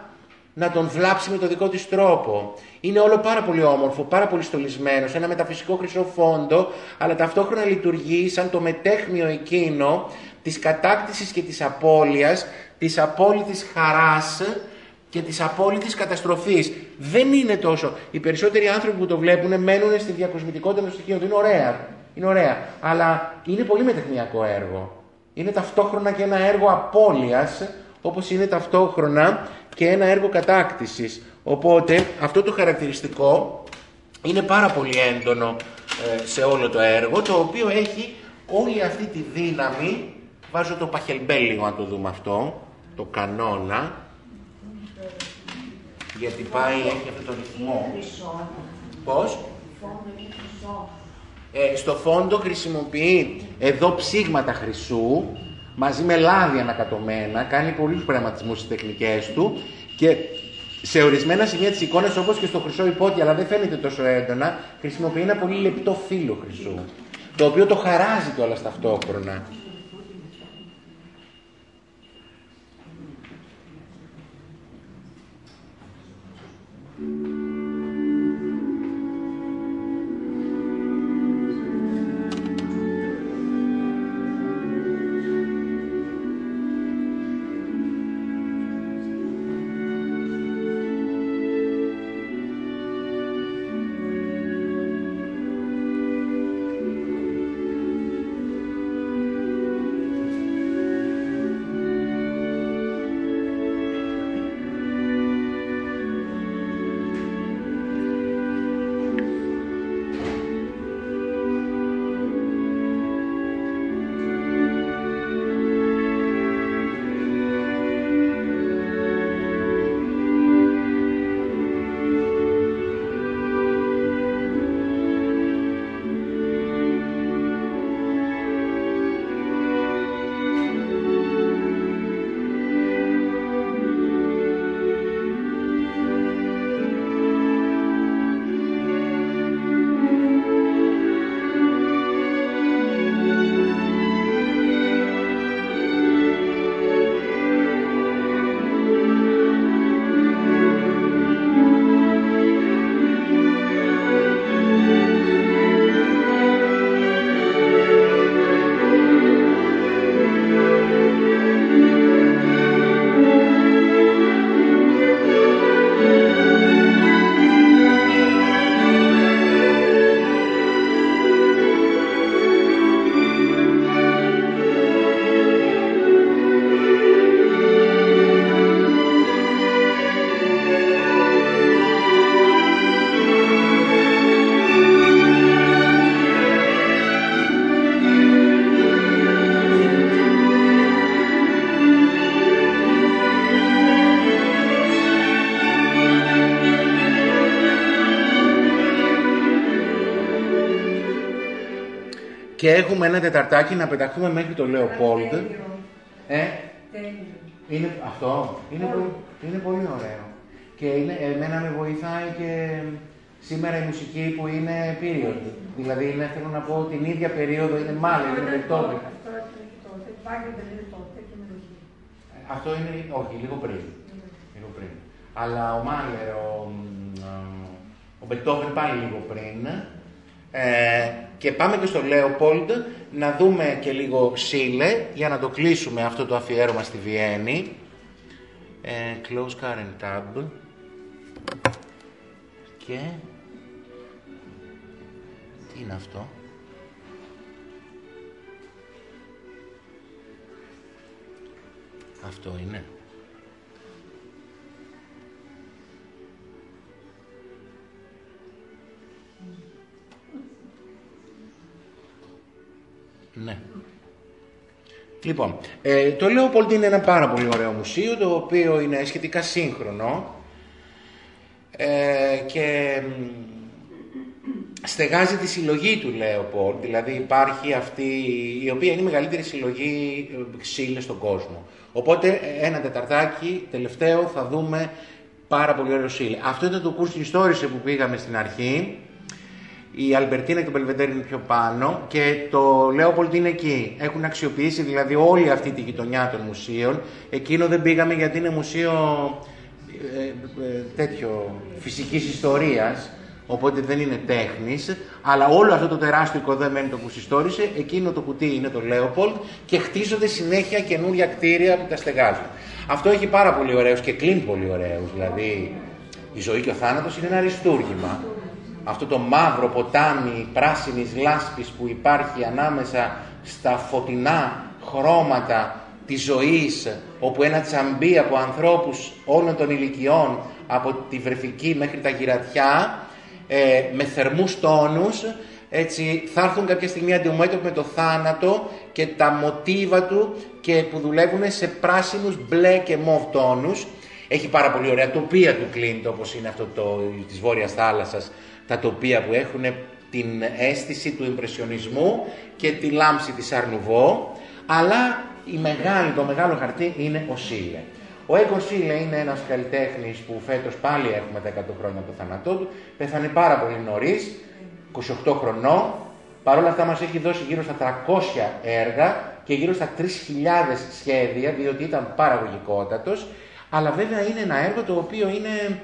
να τον βλάψει με το δικό της τρόπο. Είναι όλο πάρα πολύ όμορφο, πάρα πολύ στολισμένο, σε ένα μεταφυσικό χρυσό φόντο, αλλά ταυτόχρονα λειτουργεί σαν το μετέχμιο εκείνο της κατάκτησης και της απώλειας, της απόλυτης χαράς και της απόλυτης καταστροφής. Δεν είναι τόσο. Οι περισσότεροι άνθρωποι που το βλέπουν μένουν στη διακοσμητικότητα των στοιχείων Είναι ωραία. Είναι ωραία. Αλλά είναι πολύ μετεχνιακό έργο. Είναι ταυτόχρονα και ένα έργο απώλειας, όπως είναι ταυτόχρονα και ένα έργο κατάκτησης. Οπότε αυτό το χαρακτηριστικό είναι πάρα πολύ έντονο ε, σε όλο το έργο, το οποίο έχει όλη αυτή τη δύναμη, βάζω το παχελμπέλιγο να το δούμε αυτό, το κανόνα, γιατί πάει, έχει αυτό το ρυθμό. Πώς; Ε, στο φόντο χρησιμοποιεί εδώ ψήγματα χρυσού, μαζί με λάδι ανακατωμένα, κάνει πολλούς πραγματισμούς στις τεχνικές του και σε ορισμένα σημεία της εικόνας, όπως και στο χρυσό υπότι, αλλά δεν φαίνεται τόσο έντονα, χρησιμοποιεί ένα πολύ λεπτό φύλλο χρυσού, το οποίο το χαράζει κιόλας ταυτόχρονα. Και έχουμε ένα τεταρτάκι να πεταχτούμε μέχρι το Λεοπόλντ. Ε, είναι αυτό. Είναι, πολύ, είναι πολύ ωραίο. Και είναι, εμένα με βοηθάει και σήμερα η μουσική που είναι period. Δηλαδή είναι, θέλω να πω την ίδια περίοδο, είναι μάλλον, είναι Beethoven. Αυτό είναι, όχι, λίγο πριν. Λίγο πριν. Αλλά ο Μάλερ, ο, ο Μπετόβεν πάλι λίγο πριν. Ε, και πάμε και στο Λέοπολντ να δούμε και λίγο Σίλε για να το κλείσουμε αυτό το αφιέρωμα στη Βιέννη. Ε, close current tab. Και... Τι είναι αυτό; Αυτό είναι. Ναι. Λοιπόν, ε, το Leopold είναι ένα πάρα πολύ ωραίο μουσείο, το οποίο είναι σχετικά σύγχρονο ε, και στεγάζει τη συλλογή του Leopold, δηλαδή υπάρχει αυτή η οποία είναι η μεγαλύτερη συλλογή ε, ξύλες στον κόσμο. Οπότε ένα τεταρτάκι τελευταίο θα δούμε πάρα πολύ ωραίο σύλλε. Αυτό ήταν το κούρσο ιστορίσε που πήγαμε στην αρχή. Η Αλμπερτίνα και το Μπελβεντέρ είναι πιο πάνω και το Λέοπολτ είναι εκεί. Έχουν αξιοποιήσει δηλαδή όλη αυτή τη γειτονιά των μουσείων. Εκείνο δεν πήγαμε γιατί είναι μουσείο ε, ε, τέτοιο φυσικής ιστορίας οπότε δεν είναι τέχνης, αλλά όλο αυτό το τεράστιο οικοδέμα το συστόρισε, εκείνο το κουτί είναι το Λέοπολτ και χτίζονται συνέχεια καινούρια κτίρια που τα στεγάζουν. Αυτό έχει πάρα πολύ ωραίους και κλείνει πολύ ωραίους, δηλαδή η ζωή και ο θάνατος είναι ένα αριστούργημα. Αυτό το μαύρο ποτάμι πράσινης λάσπης που υπάρχει ανάμεσα στα φωτεινά χρώματα της ζωής, όπου ένα τσαμπί από ανθρώπους όλων των ηλικιών, από τη βρεφική μέχρι τα γυρατιά, ε, με θερμούς τόνους, έτσι θα έρθουν κάποια στιγμή αντιμέτωποι με το θάνατο και τα μοτίβα του και που δουλεύουν σε πράσινους, μπλε και μοβ τόνους. Έχει πάρα πολύ ωραία τοπία του Κλίντ, όπως είναι αυτό το, της Βόρειας Θάλασσας, τα τοπία που έχουν την αίσθηση του ιμπρεσιονισμού και τη λάμψη της Αρνουβό, αλλά η μεγάλη, το μεγάλο χαρτί είναι ο Σίλε. Ο Έγκο Σίλε είναι ένας καλλιτέχνης που φέτος πάλι έχουμε τα 100 χρόνια από το θάνατό του. Πέθανε πάρα πολύ νωρίς, 28 χρονών. Παρ' όλα αυτά μας έχει δώσει γύρω στα 300 έργα και γύρω στα 3.000 σχέδια, διότι ήταν παραγωγικότατος. Αλλά βέβαια είναι ένα έργο το οποίο είναι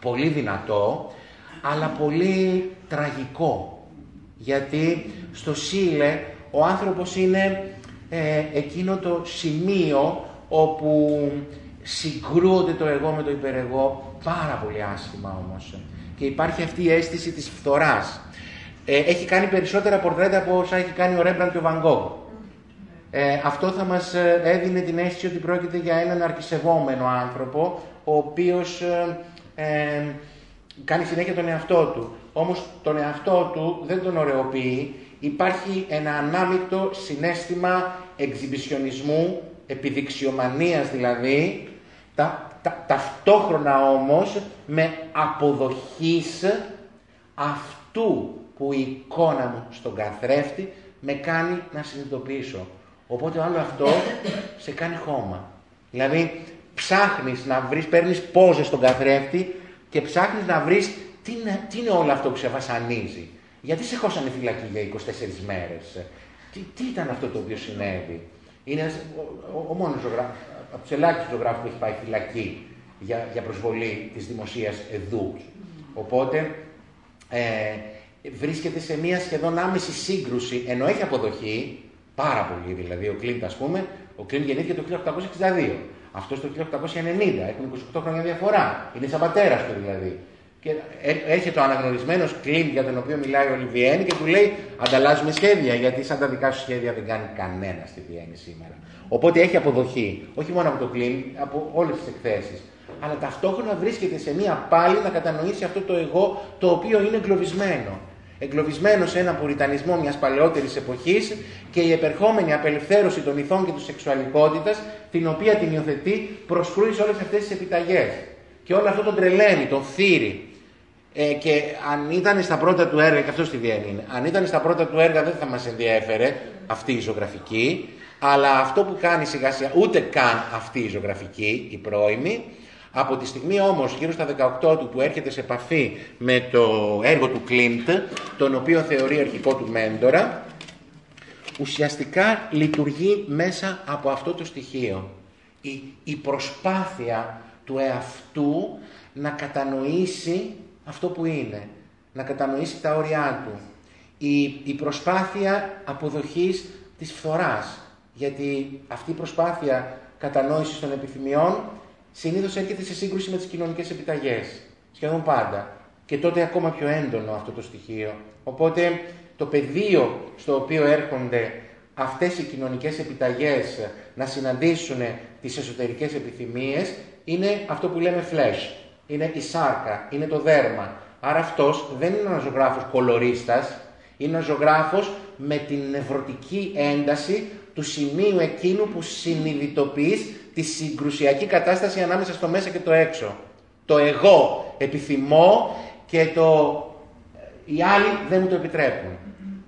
πολύ δυνατό, αλλά πολύ τραγικό. Γιατί στο Σίλε ο άνθρωπος είναι ε, εκείνο το σημείο όπου συγκρούονται το εγώ με το υπερεγώ, πάρα πολύ άσχημα όμως. Και υπάρχει αυτή η αίσθηση της φθοράς. Ε, έχει κάνει περισσότερα πορτρέτα από όσα έχει κάνει ο Ρέμπραντ και ο Βαγκόγκ. Ε, αυτό θα μας ε, έδινε την αίσθηση ότι πρόκειται για έναν αρκισευόμενο άνθρωπο, ο οποίος ε, ε, κάνει συνέχεια τον εαυτό του. Όμως τον εαυτό του δεν τον ωρεοποιεί, υπάρχει ένα ανάμεικτο συνέστημα εξιμπισιονισμού, επιδειξιομανίας δηλαδή, τα, τα, ταυτόχρονα όμως με αποδοχής αυτού που η εικόνα μου στον καθρέφτη με κάνει να συνειδητοποιήσω. Οπότε όλο αυτό σε κάνει χώμα. Δηλαδή ψάχνεις να βρεις, παίρνεις πόζες στον καθρέφτη και ψάχνεις να βρεις τι είναι, τι είναι όλο αυτό που σε βασανίζει. Γιατί σε χώσανε φυλακή για 24 μέρες; Τι, τι ήταν αυτό το οποίο συνέβη; Είναι ο, ο, μόνος ζωγράφος, από του ελάχιστου ζωγράφου που έχει πάει φυλακή για, για προσβολή της δημοσίας εδού. Οπότε ε, βρίσκεται σε μια σχεδόν άμεση σύγκρουση, ενώ έχει αποδοχή, πάρα πολύ δηλαδή, ο Κλίντ ας πούμε, ο Κλίντ γεννήθηκε το 1862, αυτός το 1890, έχουν 28 χρόνια διαφορά, είναι σαν πατέρας του δηλαδή. Και έρχεται ο αναγνωρισμένο κλίν για τον οποίο μιλάει ο Λιβιέννη και του λέει: Ανταλλάζουμε σχέδια, γιατί σαν τα δικά σου σχέδια δεν κάνει κανένα στη Βιέννη σήμερα. Οπότε έχει αποδοχή, όχι μόνο από το κλίν, από όλες τις εκθέσεις. Αλλά ταυτόχρονα βρίσκεται σε μία πάλι να κατανοήσει αυτό το εγώ το οποίο είναι εγκλωβισμένο. Εγκλωβισμένος σε ένα πουριτανισμό μιας παλαιότερης εποχής και η επερχόμενη απελευθέρωση των ηθών και της σεξουαλικότητας, την οποία την υιοθετεί, προσκρούει σε όλες αυτές τις επιταγές. Και όλο αυτό τον τρελαίνει, τον θύρει. Ε, και αν ήταν στα πρώτα του έργα, και αυτό στη Βιέννη είναι, αν ήταν στα πρώτα του έργα δεν θα μας ενδιέφερε αυτή η ζωγραφική, αλλά αυτό που κάνει σιγά σιγά, ούτε καν αυτή η ζωγραφική, η πρώιμη, Από τη στιγμή όμως, γύρω στα 18 του, που έρχεται σε επαφή με το έργο του Κλίντ, τον οποίο θεωρεί αρχικό του μέντορα, ουσιαστικά λειτουργεί μέσα από αυτό το στοιχείο. Η, η προσπάθεια του εαυτού να κατανοήσει αυτό που είναι, να κατανοήσει τα όρια του. Η, η προσπάθεια αποδοχής της φθοράς, γιατί αυτή η προσπάθεια κατανόησης των επιθυμιών συνήθως έρχεται σε σύγκρουση με τις κοινωνικές επιταγές, σχεδόν πάντα. Και τότε ακόμα πιο έντονο αυτό το στοιχείο. Οπότε το πεδίο στο οποίο έρχονται αυτές οι κοινωνικές επιταγές να συναντήσουν τις εσωτερικές επιθυμίες είναι αυτό που λέμε flesh. Είναι η σάρκα, είναι το δέρμα. Άρα αυτός δεν είναι ένας ζωγράφος κολορίστας, είναι ένας ζωγράφος με την νευρωτική ένταση του σημείου εκείνου που συνειδητοποιείς τη συγκρουσιακή κατάσταση ανάμεσα στο μέσα και το έξω. Το εγώ επιθυμώ και το οι άλλοι δεν μου το επιτρέπουν.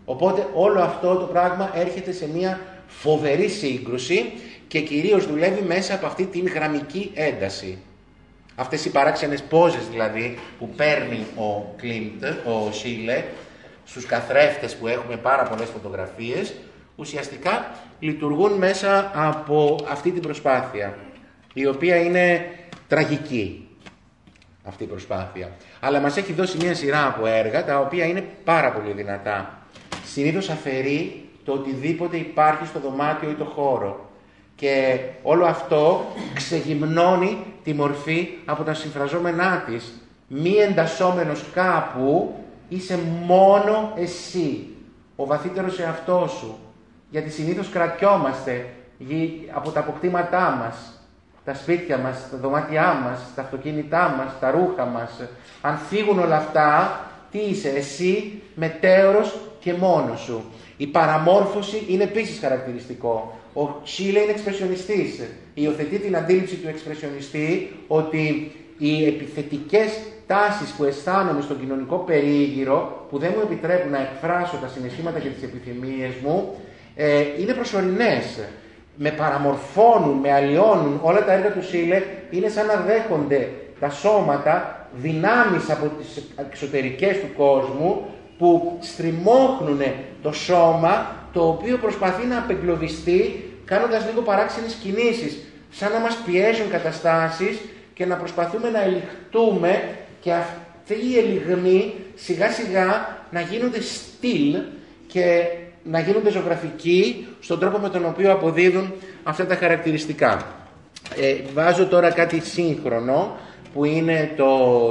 Οπότε όλο αυτό το πράγμα έρχεται σε μια φοβερή σύγκρουση και κυρίως δουλεύει μέσα από αυτή την γραμμική ένταση. Αυτές οι παράξενες πόζες δηλαδή που παίρνει ο Κλίντ, ο Σίλε, στους καθρέφτες που έχουμε πάρα πολλές φωτογραφίες, ουσιαστικά λειτουργούν μέσα από αυτή την προσπάθεια, η οποία είναι τραγική αυτή η προσπάθεια. Αλλά μας έχει δώσει μια σειρά από έργα, τα οποία είναι πάρα πολύ δυνατά. Συνήθως αφαιρεί το οτιδήποτε υπάρχει στο δωμάτιο ή το χώρο. Και όλο αυτό ξεγυμνώνει τη μορφή από τα συμφραζόμενά της. Μη εντασσόμενος κάπου, είσαι μόνο εσύ, ο βαθύτερος εαυτός σου. Γιατί συνήθως κρατιόμαστε από τα αποκτήματά μας, τα σπίτια μας, τα δωμάτια μας, τα αυτοκίνητά μας, τα ρούχα μας. Αν φύγουν όλα αυτά, τι είσαι εσύ, μετέωρος και μόνος σου. Η παραμόρφωση είναι επίσης χαρακτηριστικό. Ο Σίλε είναι εξπρεσιονιστής. Υιοθετεί την αντίληψη του εξπρεσιονιστή ότι οι επιθετικές τάσεις που αισθάνομαι στον κοινωνικό περίγυρο, που δεν μου επιτρέπουν να εκφράσω τα συναισθήματα και τις επιθυμίες μου, ε, είναι προσωρινές. Με παραμορφώνουν, με αλλοιώνουν. Όλα τα έργα του Σίλε είναι σαν να δέχονται τα σώματα δυνάμεις από τις εξωτερικές του κόσμου που στριμώχνουν το σώμα το οποίο προσπαθεί να απεγκλωβιστεί κάνοντας λίγο παράξενες κινήσεις σαν να μας πιέζουν καταστάσεις και να προσπαθούμε να ελιχτούμε και αυτοί οι ελιγμοί σιγά σιγά να γίνονται στυλ και να γίνονται ζωγραφικοί στον τρόπο με τον οποίο αποδίδουν αυτά τα χαρακτηριστικά. Ε, βάζω τώρα κάτι σύγχρονο που είναι το,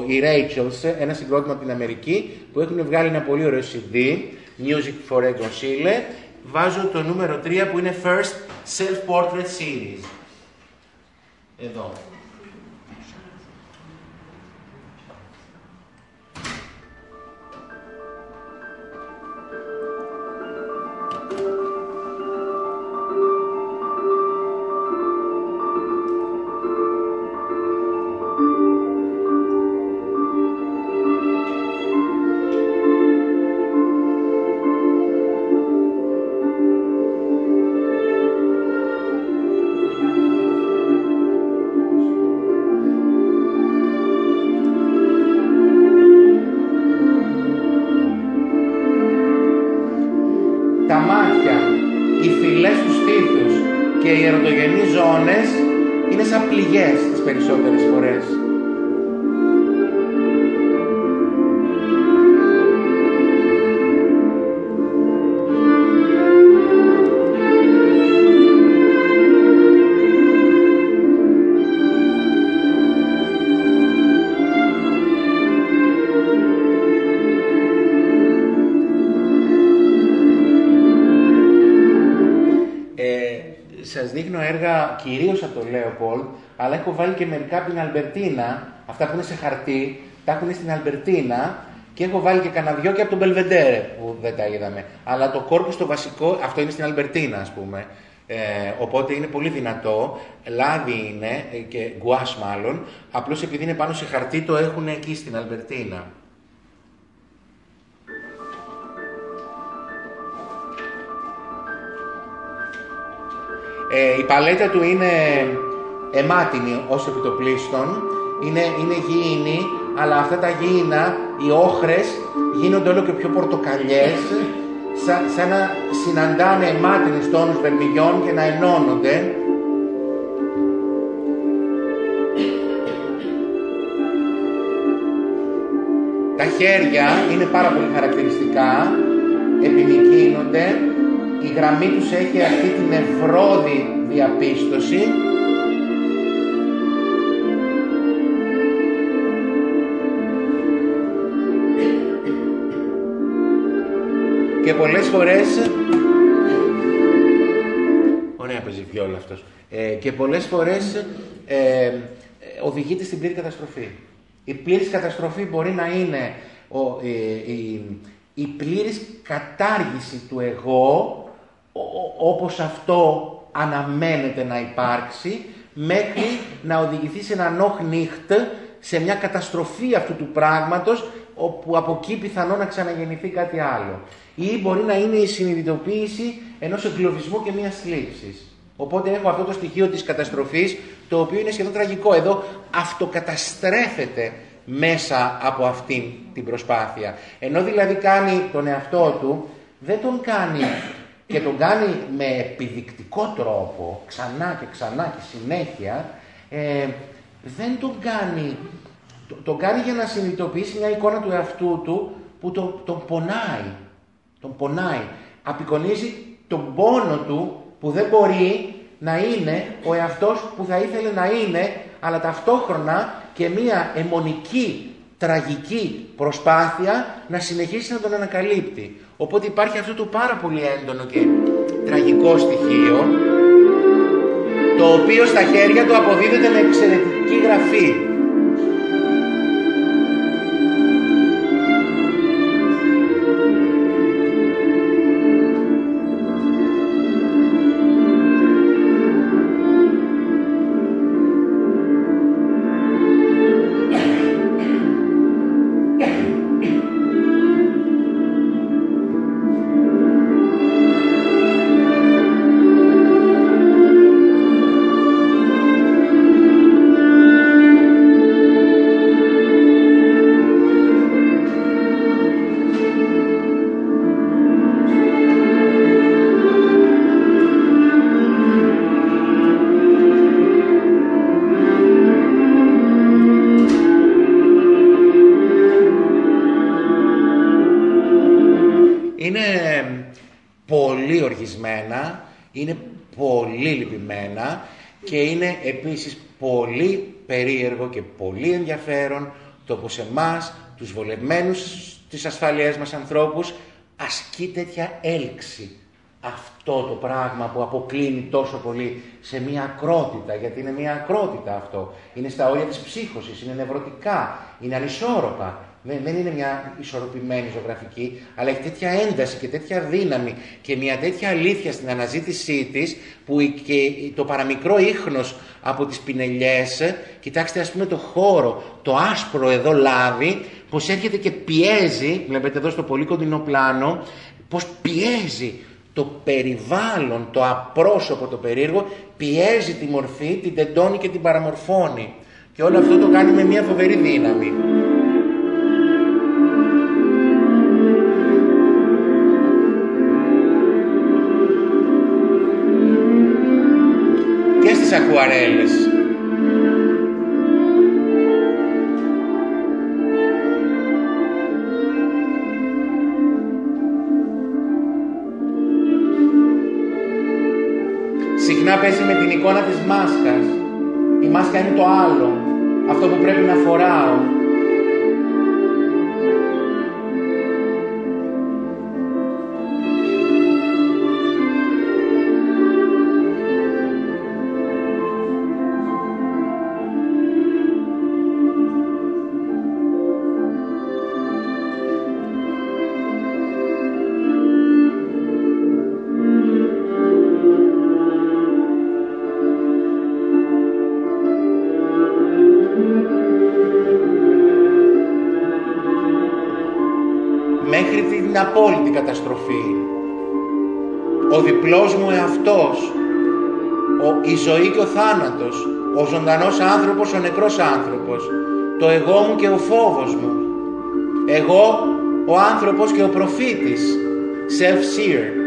η Rachel's, ένα συγκρότημα από την Αμερική, που έχουν βγάλει ένα πολύ ωραίο CD, Music for Egon Schiele. Βάζω το νούμερο 3 που είναι First Self-Portrait Series. Εδώ. Αλλά έχω βάλει και μερικά από την Αλμπερτίνα, αυτά που είναι σε χαρτί, τα έχουν στην Αλμπερτίνα και έχω βάλει και κανένα δυο και από το Μπελβεντέρε που δεν τα είδαμε. Αλλά το corpus το βασικό, αυτό είναι στην Αλμπερτίνα ας πούμε. Ε, οπότε είναι πολύ δυνατό, λάδι είναι ε, και γκουάς μάλλον, απλώς επειδή είναι πάνω σε χαρτί το έχουν εκεί στην Αλμπερτίνα. Ε, η παλέτα του είναι εμάτινη ως επιτοπλίστων, είναι, είναι γήινη, αλλά αυτά τα γήινα, οι όχρες, γίνονται όλο και πιο πορτοκαλιές, σαν, σαν να συναντάνε εμάτινους τόνους βερμιγιών και να ενώνονται. Τα χέρια είναι πάρα πολύ χαρακτηριστικά, επιμηκύνονται, η γραμμή τους έχει αυτή την ευρώδη διαπίστωση και πολλές φορές ωραία παίζει βιόλα αυτός. Ε, και πολλές φορές ε, οδηγείται στην πλήρη καταστροφή. Η πλήρης καταστροφή μπορεί να είναι ο, ε, η, η πλήρης κατάργηση του εγώ όπως αυτό αναμένεται να υπάρξει μέχρι να οδηγηθεί σε ένα νόχ σε μια καταστροφή αυτού του πράγματος όπου από εκεί πιθανό να ξαναγεννηθεί κάτι άλλο. Ή μπορεί να είναι η συνειδητοποίηση ενός εγκλωβισμού και μιας θλίψης. Οπότε έχω αυτό το στοιχείο της καταστροφής, το οποίο είναι σχεδόν τραγικό. Εδώ αυτοκαταστρέφεται μέσα από αυτήν την προσπάθεια. Ενώ δηλαδή κάνει τον εαυτό του, δεν τον κάνει και τον κάνει με επιδεικτικό τρόπο, ξανά και ξανά και συνέχεια, ε, δεν τον κάνει, τον κάνει για να συνειδητοποιήσει μια εικόνα του εαυτού του που τον, τον πονάει. Τον πονάει. Απεικονίζει τον πόνο του που δεν μπορεί να είναι ο εαυτός που θα ήθελε να είναι, αλλά ταυτόχρονα και μια αιμονική, τραγική προσπάθεια να συνεχίσει να τον ανακαλύπτει. Οπότε υπάρχει αυτό το πάρα πολύ έντονο και τραγικό στοιχείο, το οποίο στα χέρια του αποδίδεται με εξαιρετική γραφή. Και είναι επίσης πολύ περίεργο και πολύ ενδιαφέρον το πως εμάς, τους βολεμένους της ασφαλείας μας ανθρώπους, ασκεί τέτοια έλξη αυτό το πράγμα που αποκλίνει τόσο πολύ σε μια ακρότητα, γιατί είναι μια ακρότητα αυτό. Είναι στα όρια της ψύχωσης, είναι νευρωτικά, είναι ανισόρροπα. Δεν, δεν είναι μια ισορροπημένη ζωγραφική, αλλά έχει τέτοια ένταση και τέτοια δύναμη και μια τέτοια αλήθεια στην αναζήτησή της που και το παραμικρό ίχνος από τις πινελιές, κοιτάξτε ας πούμε το χώρο, το άσπρο εδώ λάδι, πως έρχεται και πιέζει, βλέπετε εδώ στο πολύ κοντινό πλάνο, πως πιέζει το περιβάλλον, το απρόσωπο, το περίεργο, πιέζει τη μορφή, την τεντώνει και την παραμορφώνει. Και όλο αυτό το κάνει με μια φοβερή δύναμη. Και στις ακουαρέλες. Συχνά παίζει με την εικόνα της μάσκας. Η μάσκα είναι το άλλο, αυτό που πρέπει να φοράω. Διπλός μου εαυτός, ο, η ζωή και ο θάνατος, Ο ζωντανός άνθρωπος, ο νεκρός άνθρωπος. Το εγώ μου και ο φόβος μου. Εγώ, ο άνθρωπος και ο προφήτης. Self-seer.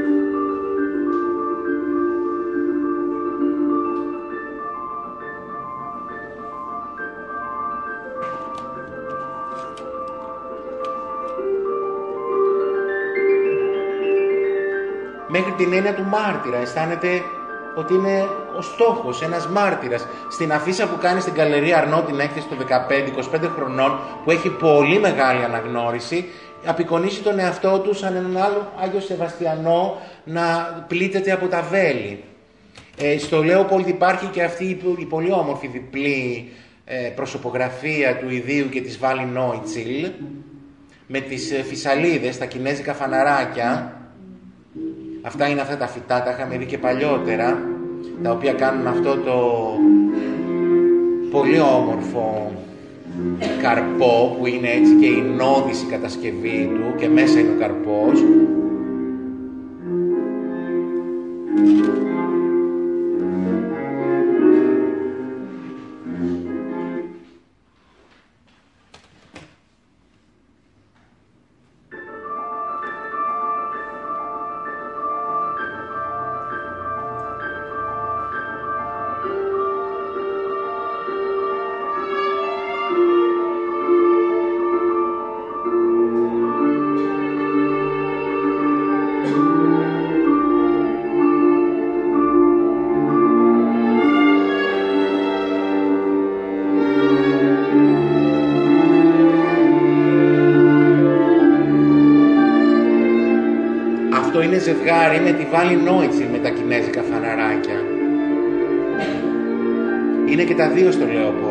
Μέχρι την έννοια του μάρτυρα. Αισθάνεται ότι είναι ο στόχος, ένας μάρτυρας. Στην αφίσα που κάνει στην Καλερία Αρνό την έκθεση των 15-25 χρονών, που έχει πολύ μεγάλη αναγνώριση, απεικονίσει τον εαυτό του σαν έναν άλλο Άγιο Σεβαστιανό να πλήττεται από τα βέλη. Ε, στο Λέοπολτ υπάρχει και αυτή η πολύ όμορφη διπλή ε, προσωπογραφία του ιδίου και της Βάλι Νόιτσιλ με τις ε, φυσαλίδες, τα κινέζικα φαναράκια Αυτά είναι αυτά τα φυτά, τα είχαμε δει και παλιότερα, τα οποία κάνουν αυτό το πολύ όμορφο καρπό που είναι έτσι και η νόδηση κατασκευή του και μέσα είναι ο καρπός ζευγάρι με τη Βάλη Νόιτσι με τα κινέζικα φαναράκια. Είναι και τα δύο στο Λεοπόλυτο.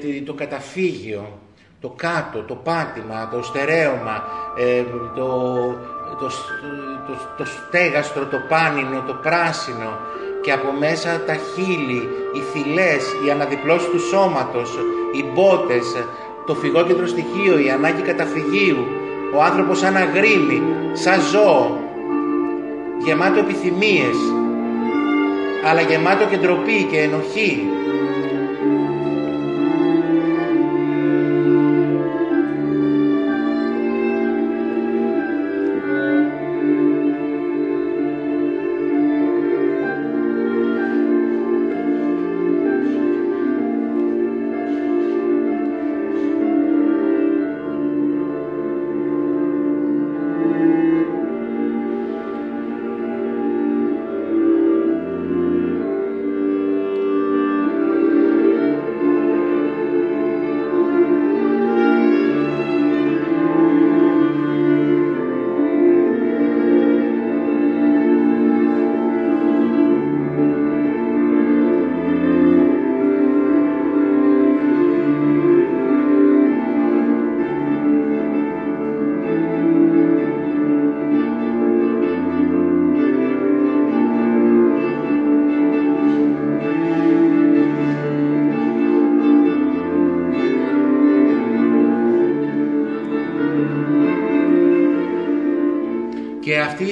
Και το καταφύγιο, το κάτω, το πάτημα, το στερέωμα, ε, το, το, το, το στέγαστρο, το πάνινο, το πράσινο και από μέσα τα χείλη, οι θυλές, η αναδιπλώση του σώματος, οι μπότες, το φυγόκεντρο στοιχείο, η ανάγκη καταφυγίου, ο άνθρωπος σαν αγρίμι, σαν ζώο, γεμάτο επιθυμίες, αλλά γεμάτο και ντροπή και ενοχή,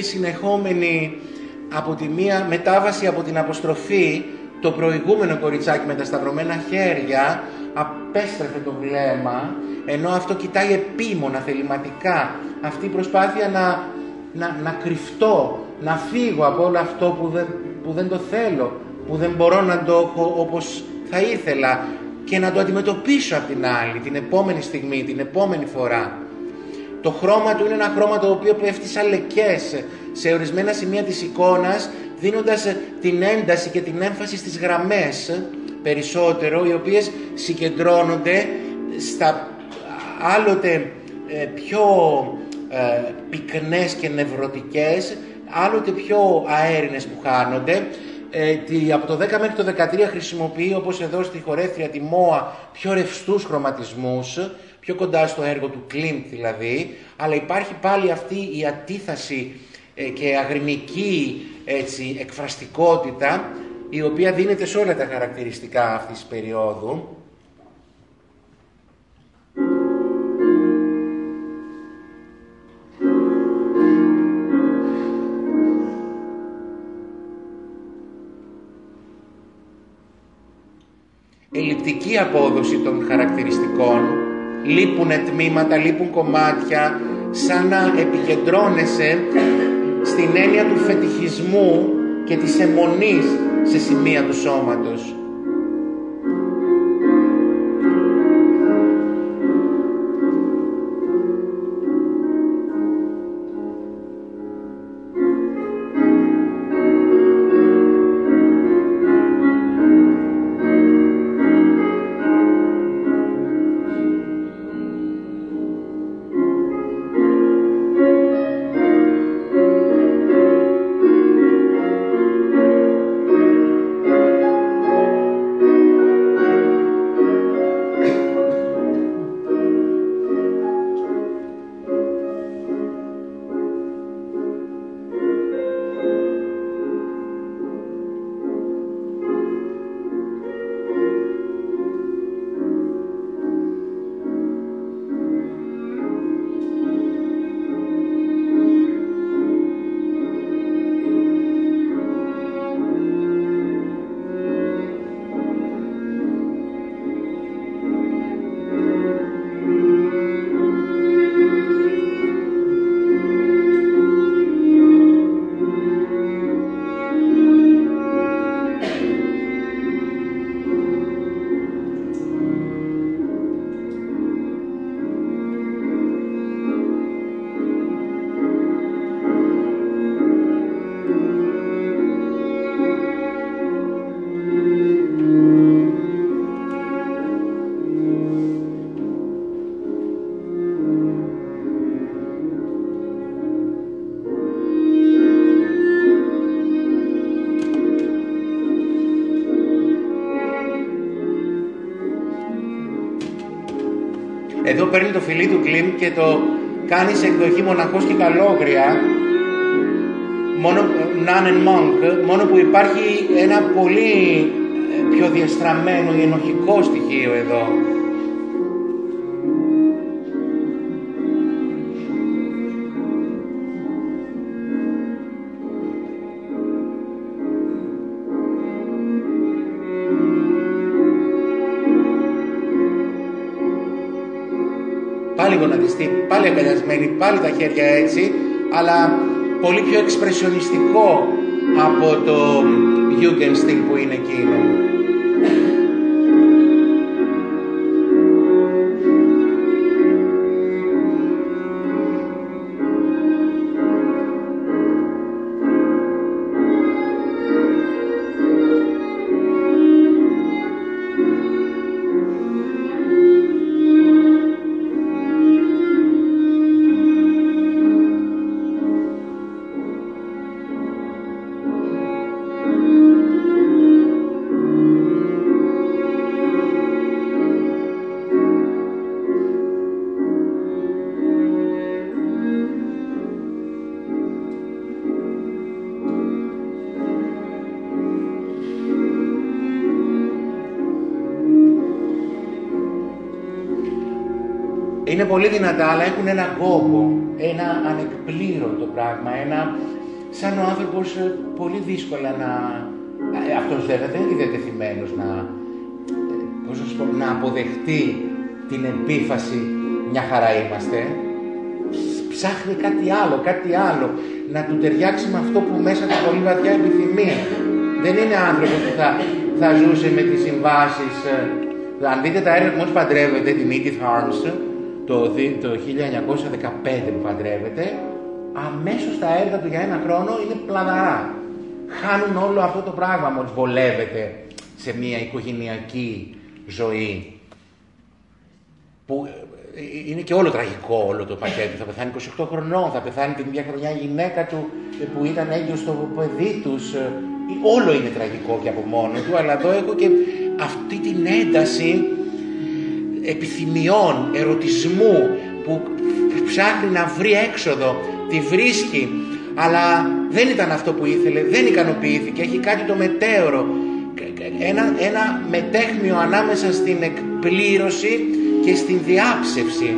συνεχόμενη από τη μία μετάβαση από την αποστροφή το προηγούμενο κοριτσάκι με τα σταυρωμένα χέρια απέστρεφε το βλέμμα ενώ αυτό κοιτάει επίμονα, θεληματικά αυτή η προσπάθεια να, να, να κρυφτώ, να φύγω από όλο αυτό που δεν, που δεν το θέλω που δεν μπορώ να το έχω όπως θα ήθελα και να το αντιμετωπίσω από την άλλη, την επόμενη στιγμή, την επόμενη φορά. Το χρώμα του είναι ένα χρώμα το οποίο πέφτει σαν λεκές σε ορισμένα σημεία της εικόνας, δίνοντας την ένταση και την έμφαση στις γραμμές περισσότερο, οι οποίες συγκεντρώνονται στα άλλοτε ε, πιο ε, πυκνές και νευρωτικές, άλλοτε πιο αέρινες που χάνονται, ε, από το 10 μέχρι το 13 χρησιμοποιεί όπως εδώ στη χορεύτρια τη ΜΟΑ πιο ρευστούς χρωματισμούς, πιο κοντά στο έργο του Κλίντ δηλαδή, αλλά υπάρχει πάλι αυτή η αντίθαση ε, και αγριμική έτσι, εκφραστικότητα η οποία δίνεται σε όλα τα χαρακτηριστικά αυτής της περίοδου. Ελλειπτική απόδοση των χαρακτηριστικών, λείπουν τμήματα, λείπουν κομμάτια, σαν να επικεντρώνεσαι στην έννοια του φετιχισμού και της αιμονής σε σημεία του σώματος. Παίρνει το φιλί του Κλίν και το κάνεις σε εκδοχή μοναχός και καλόγρια, μόνο, nun and monk, μόνο που υπάρχει ένα πολύ ε, πιο διαστραμμένο ή ενοχικό στοιχείο εδώ. Πάλι αγκαλιασμένη, πάλι τα χέρια έτσι, αλλά πολύ πιο εξπρεσιονιστικό από το Jugendstil που είναι εκείνο. Πολύ δυνατά, αλλά έχουν ένα κόπο, ένα ανεκπλήρωτο πράγμα, ένα... σαν ο άνθρωπος ε, πολύ δύσκολα να... Ε, αυτός βέβαια δεν είναι διατεθειμένος να, ε, πώς να, πω, να αποδεχτεί την επίφαση μια χαρά είμαστε. Ψάχνει κάτι άλλο, κάτι άλλο. Να του ταιριάξει με αυτό που μέσα του πολύ βαθιά επιθυμεί. Δεν είναι άνθρωπος που θα, θα ζούσε με τις συμβάσεις. Αν δείτε τα έργα που μόλις παντρεύεται, την Edith Harms, το, το 1915 που παντρεύεται, αμέσως τα έργα του για ένα χρόνο είναι πλαδαρά. Χάνουν όλο αυτό το πράγμα μόλις βολεύεται σε μια οικογενειακή ζωή. Που ε, είναι και όλο τραγικό όλο το πακέτο. Θα πεθάνει 28 χρονών, θα πεθάνει την ίδια χρονιά η γυναίκα του ε, που ήταν έγκυος στο παιδί τους. Ε, όλο είναι τραγικό και από μόνο του, αλλά εδώ έχω και αυτή την ένταση επιθυμιών, ερωτισμού που ψάχνει να βρει έξοδο, τη βρίσκει, αλλά δεν ήταν αυτό που ήθελε, δεν ικανοποιήθηκε, έχει κάτι το μετέωρο, ένα, ένα μετέχνιο ανάμεσα στην εκπλήρωση και στην διάψευση.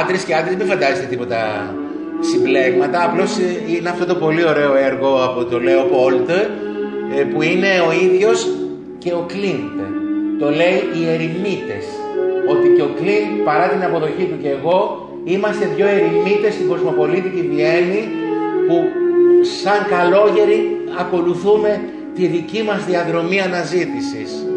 Άντρες και άντρες μην φαντάζεστε τίποτα συμπλέγματα, απλώς είναι αυτό το πολύ ωραίο έργο από το Λέο Πόλτ, ε, που είναι ο ίδιος και ο Κλίντ. Το λέει οι ερημίτες. Ότι και ο Κλίντ παρά την αποδοχή του και εγώ είμαστε δύο ερημίτες στην κοσμοπολίτικη Βιέννη που σαν καλόγεροι ακολουθούμε τη δική μας διαδρομή αναζήτησης.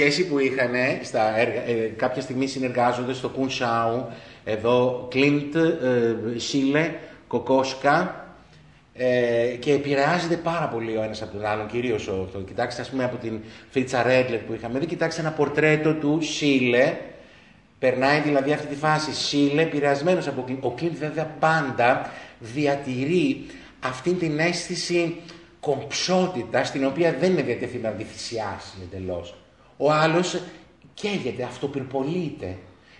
Σχέση που είχαν στα έργα, ε, κάποια στιγμή συνεργάζονται στο Κουνσάου, εδώ Κλίντ, ε, Σίλε, Κοκόσκα ε, και επηρεάζεται πάρα πολύ ο ένας από τον άλλον, κυρίως ο, το, κοιτάξτε ας πούμε από την Φρίτσα Ρέντλερ που είχαμε δει, κοιτάξτε ένα πορτρέτο του Σίλε, περνάει δηλαδή αυτή τη φάση Σίλε, επηρεασμένος από Κλίντ. Ο Κλίντ βέβαια πάντα διατηρεί αυτή την αίσθηση κομψότητας, στην οποία δεν είναι διατεθειμένη να τη θυσιάσει εντελώς. Ο άλλος καίγεται, αυτοπυρπολείται.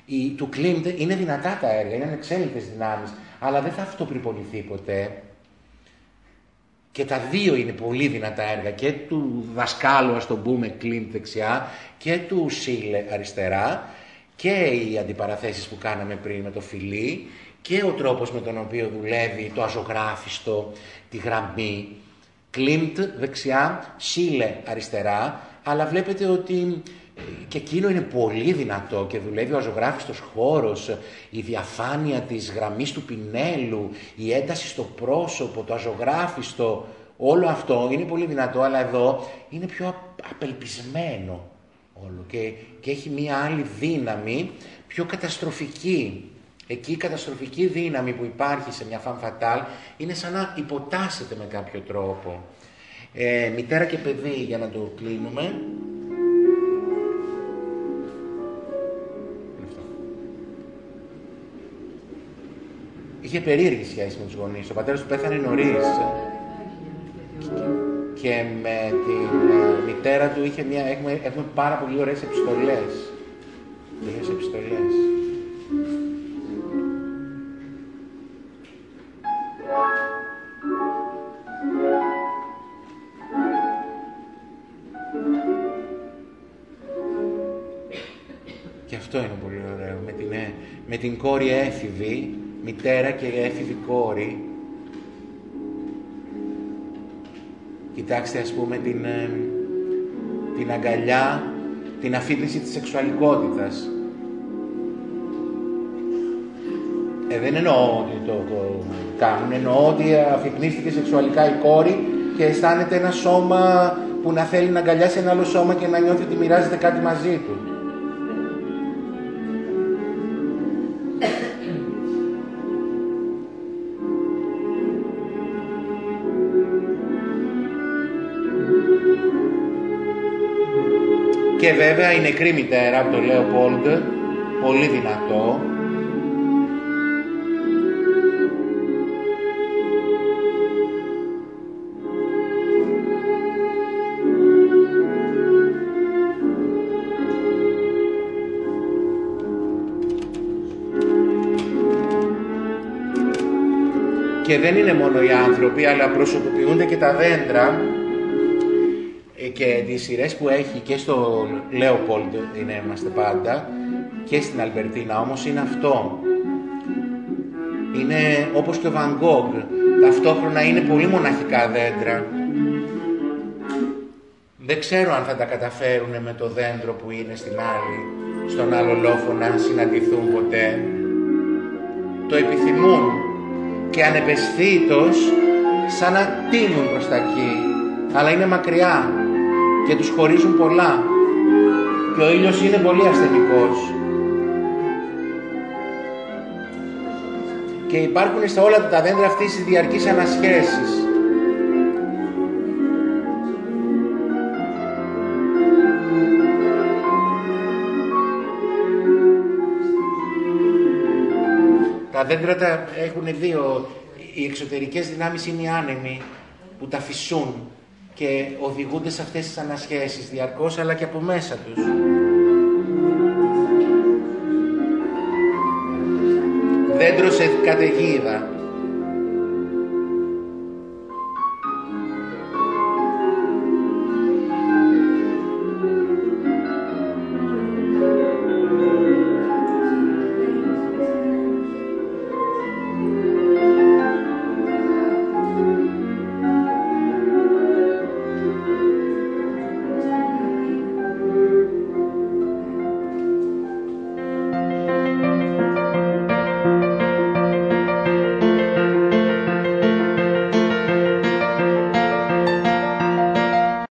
Η, του Κλίντ είναι δυνατά τα έργα, είναι ανεξέλεγκτες δυνάμεις, αλλά δεν θα αυτοπυρποληθεί ποτέ. Και τα δύο είναι πολύ δυνατά έργα, και του δασκάλου, ας το πούμε, Κλίντ δεξιά, και του Σίλε αριστερά, και οι αντιπαραθέσεις που κάναμε πριν με το φιλί, και ο τρόπος με τον οποίο δουλεύει το αζωγράφιστο, τη γραμμή. Κλίντ δεξιά, Σίλε αριστερά, αλλά βλέπετε ότι ε, και εκείνο είναι πολύ δυνατό και δουλεύει ο αζωγράφιστος χώρος, η διαφάνεια της γραμμής του πινέλου, η ένταση στο πρόσωπο, το αζωγράφιστο, όλο αυτό είναι πολύ δυνατό, αλλά εδώ είναι πιο απελπισμένο όλο και, και έχει μία άλλη δύναμη, πιο καταστροφική. Εκεί η καταστροφική δύναμη που υπάρχει σε μια φαμφατάλ είναι σαν να υποτάσσεται με κάποιο τρόπο. Ε, μητέρα και παιδί για να το κλείνουμε. Είχε περίεργη σχέση με τους γονείς. Ο πατέρας του πέθανε νωρίς. Και με την ε, μητέρα του είχε μια, έχουμε, έχουμε πάρα πολύ ωραίες επιστολές. Ωραίες επιστολές. Αυτό είναι πολύ ωραίο. Με την, ε, με την κόρη έφηβη, μητέρα και έφηβη κόρη. Κοιτάξτε ας πούμε την, ε, την αγκαλιά, την αφύπνιση της σεξουαλικότητας. Ε, δεν εννοώ ότι το, το κάνουν, εννοώ ότι αφυπνίστηκε σεξουαλικά η κόρη και αισθάνεται ένα σώμα που να θέλει να αγκαλιάσει ένα άλλο σώμα και να νιώθει ότι μοιράζεται κάτι μαζί του. Και βέβαια είναι νεκρή μητέρα από το Λέοπολντ, πολύ δυνατό, και δεν είναι μόνο οι άνθρωποι αλλά προσωποποιούνται και τα δέντρα και τις σειρές που έχει και στο Λέοπολντ είναι είμαστε πάντα και στην Αλμπερτίνα όμως είναι αυτό. Είναι όπως και ο Van Gogh, ταυτόχρονα είναι πολύ μοναχικά δέντρα. Δεν ξέρω αν θα τα καταφέρουν με το δέντρο που είναι στην άλλη, στον άλλο λόφο να συναντηθούν ποτέ. Το επιθυμούν και ανεπαισθήτως σαν να τίνουν προς τα εκεί, αλλά είναι μακριά και τους χωρίζουν πολλά και ο ήλιος είναι πολύ ασθενικός. Και υπάρχουν σε όλα τα δέντρα αυτής τις διαρκείς ανασχέσεις. Τα δέντρα τα έχουν δύο. Οι εξωτερικές δυνάμεις είναι οι άνεμοι που τα φυσούν και οδηγούνται σε αυτές τις ανασχέσεις διαρκώς αλλά και από μέσα τους. Δέντρος σε καταιγίδα.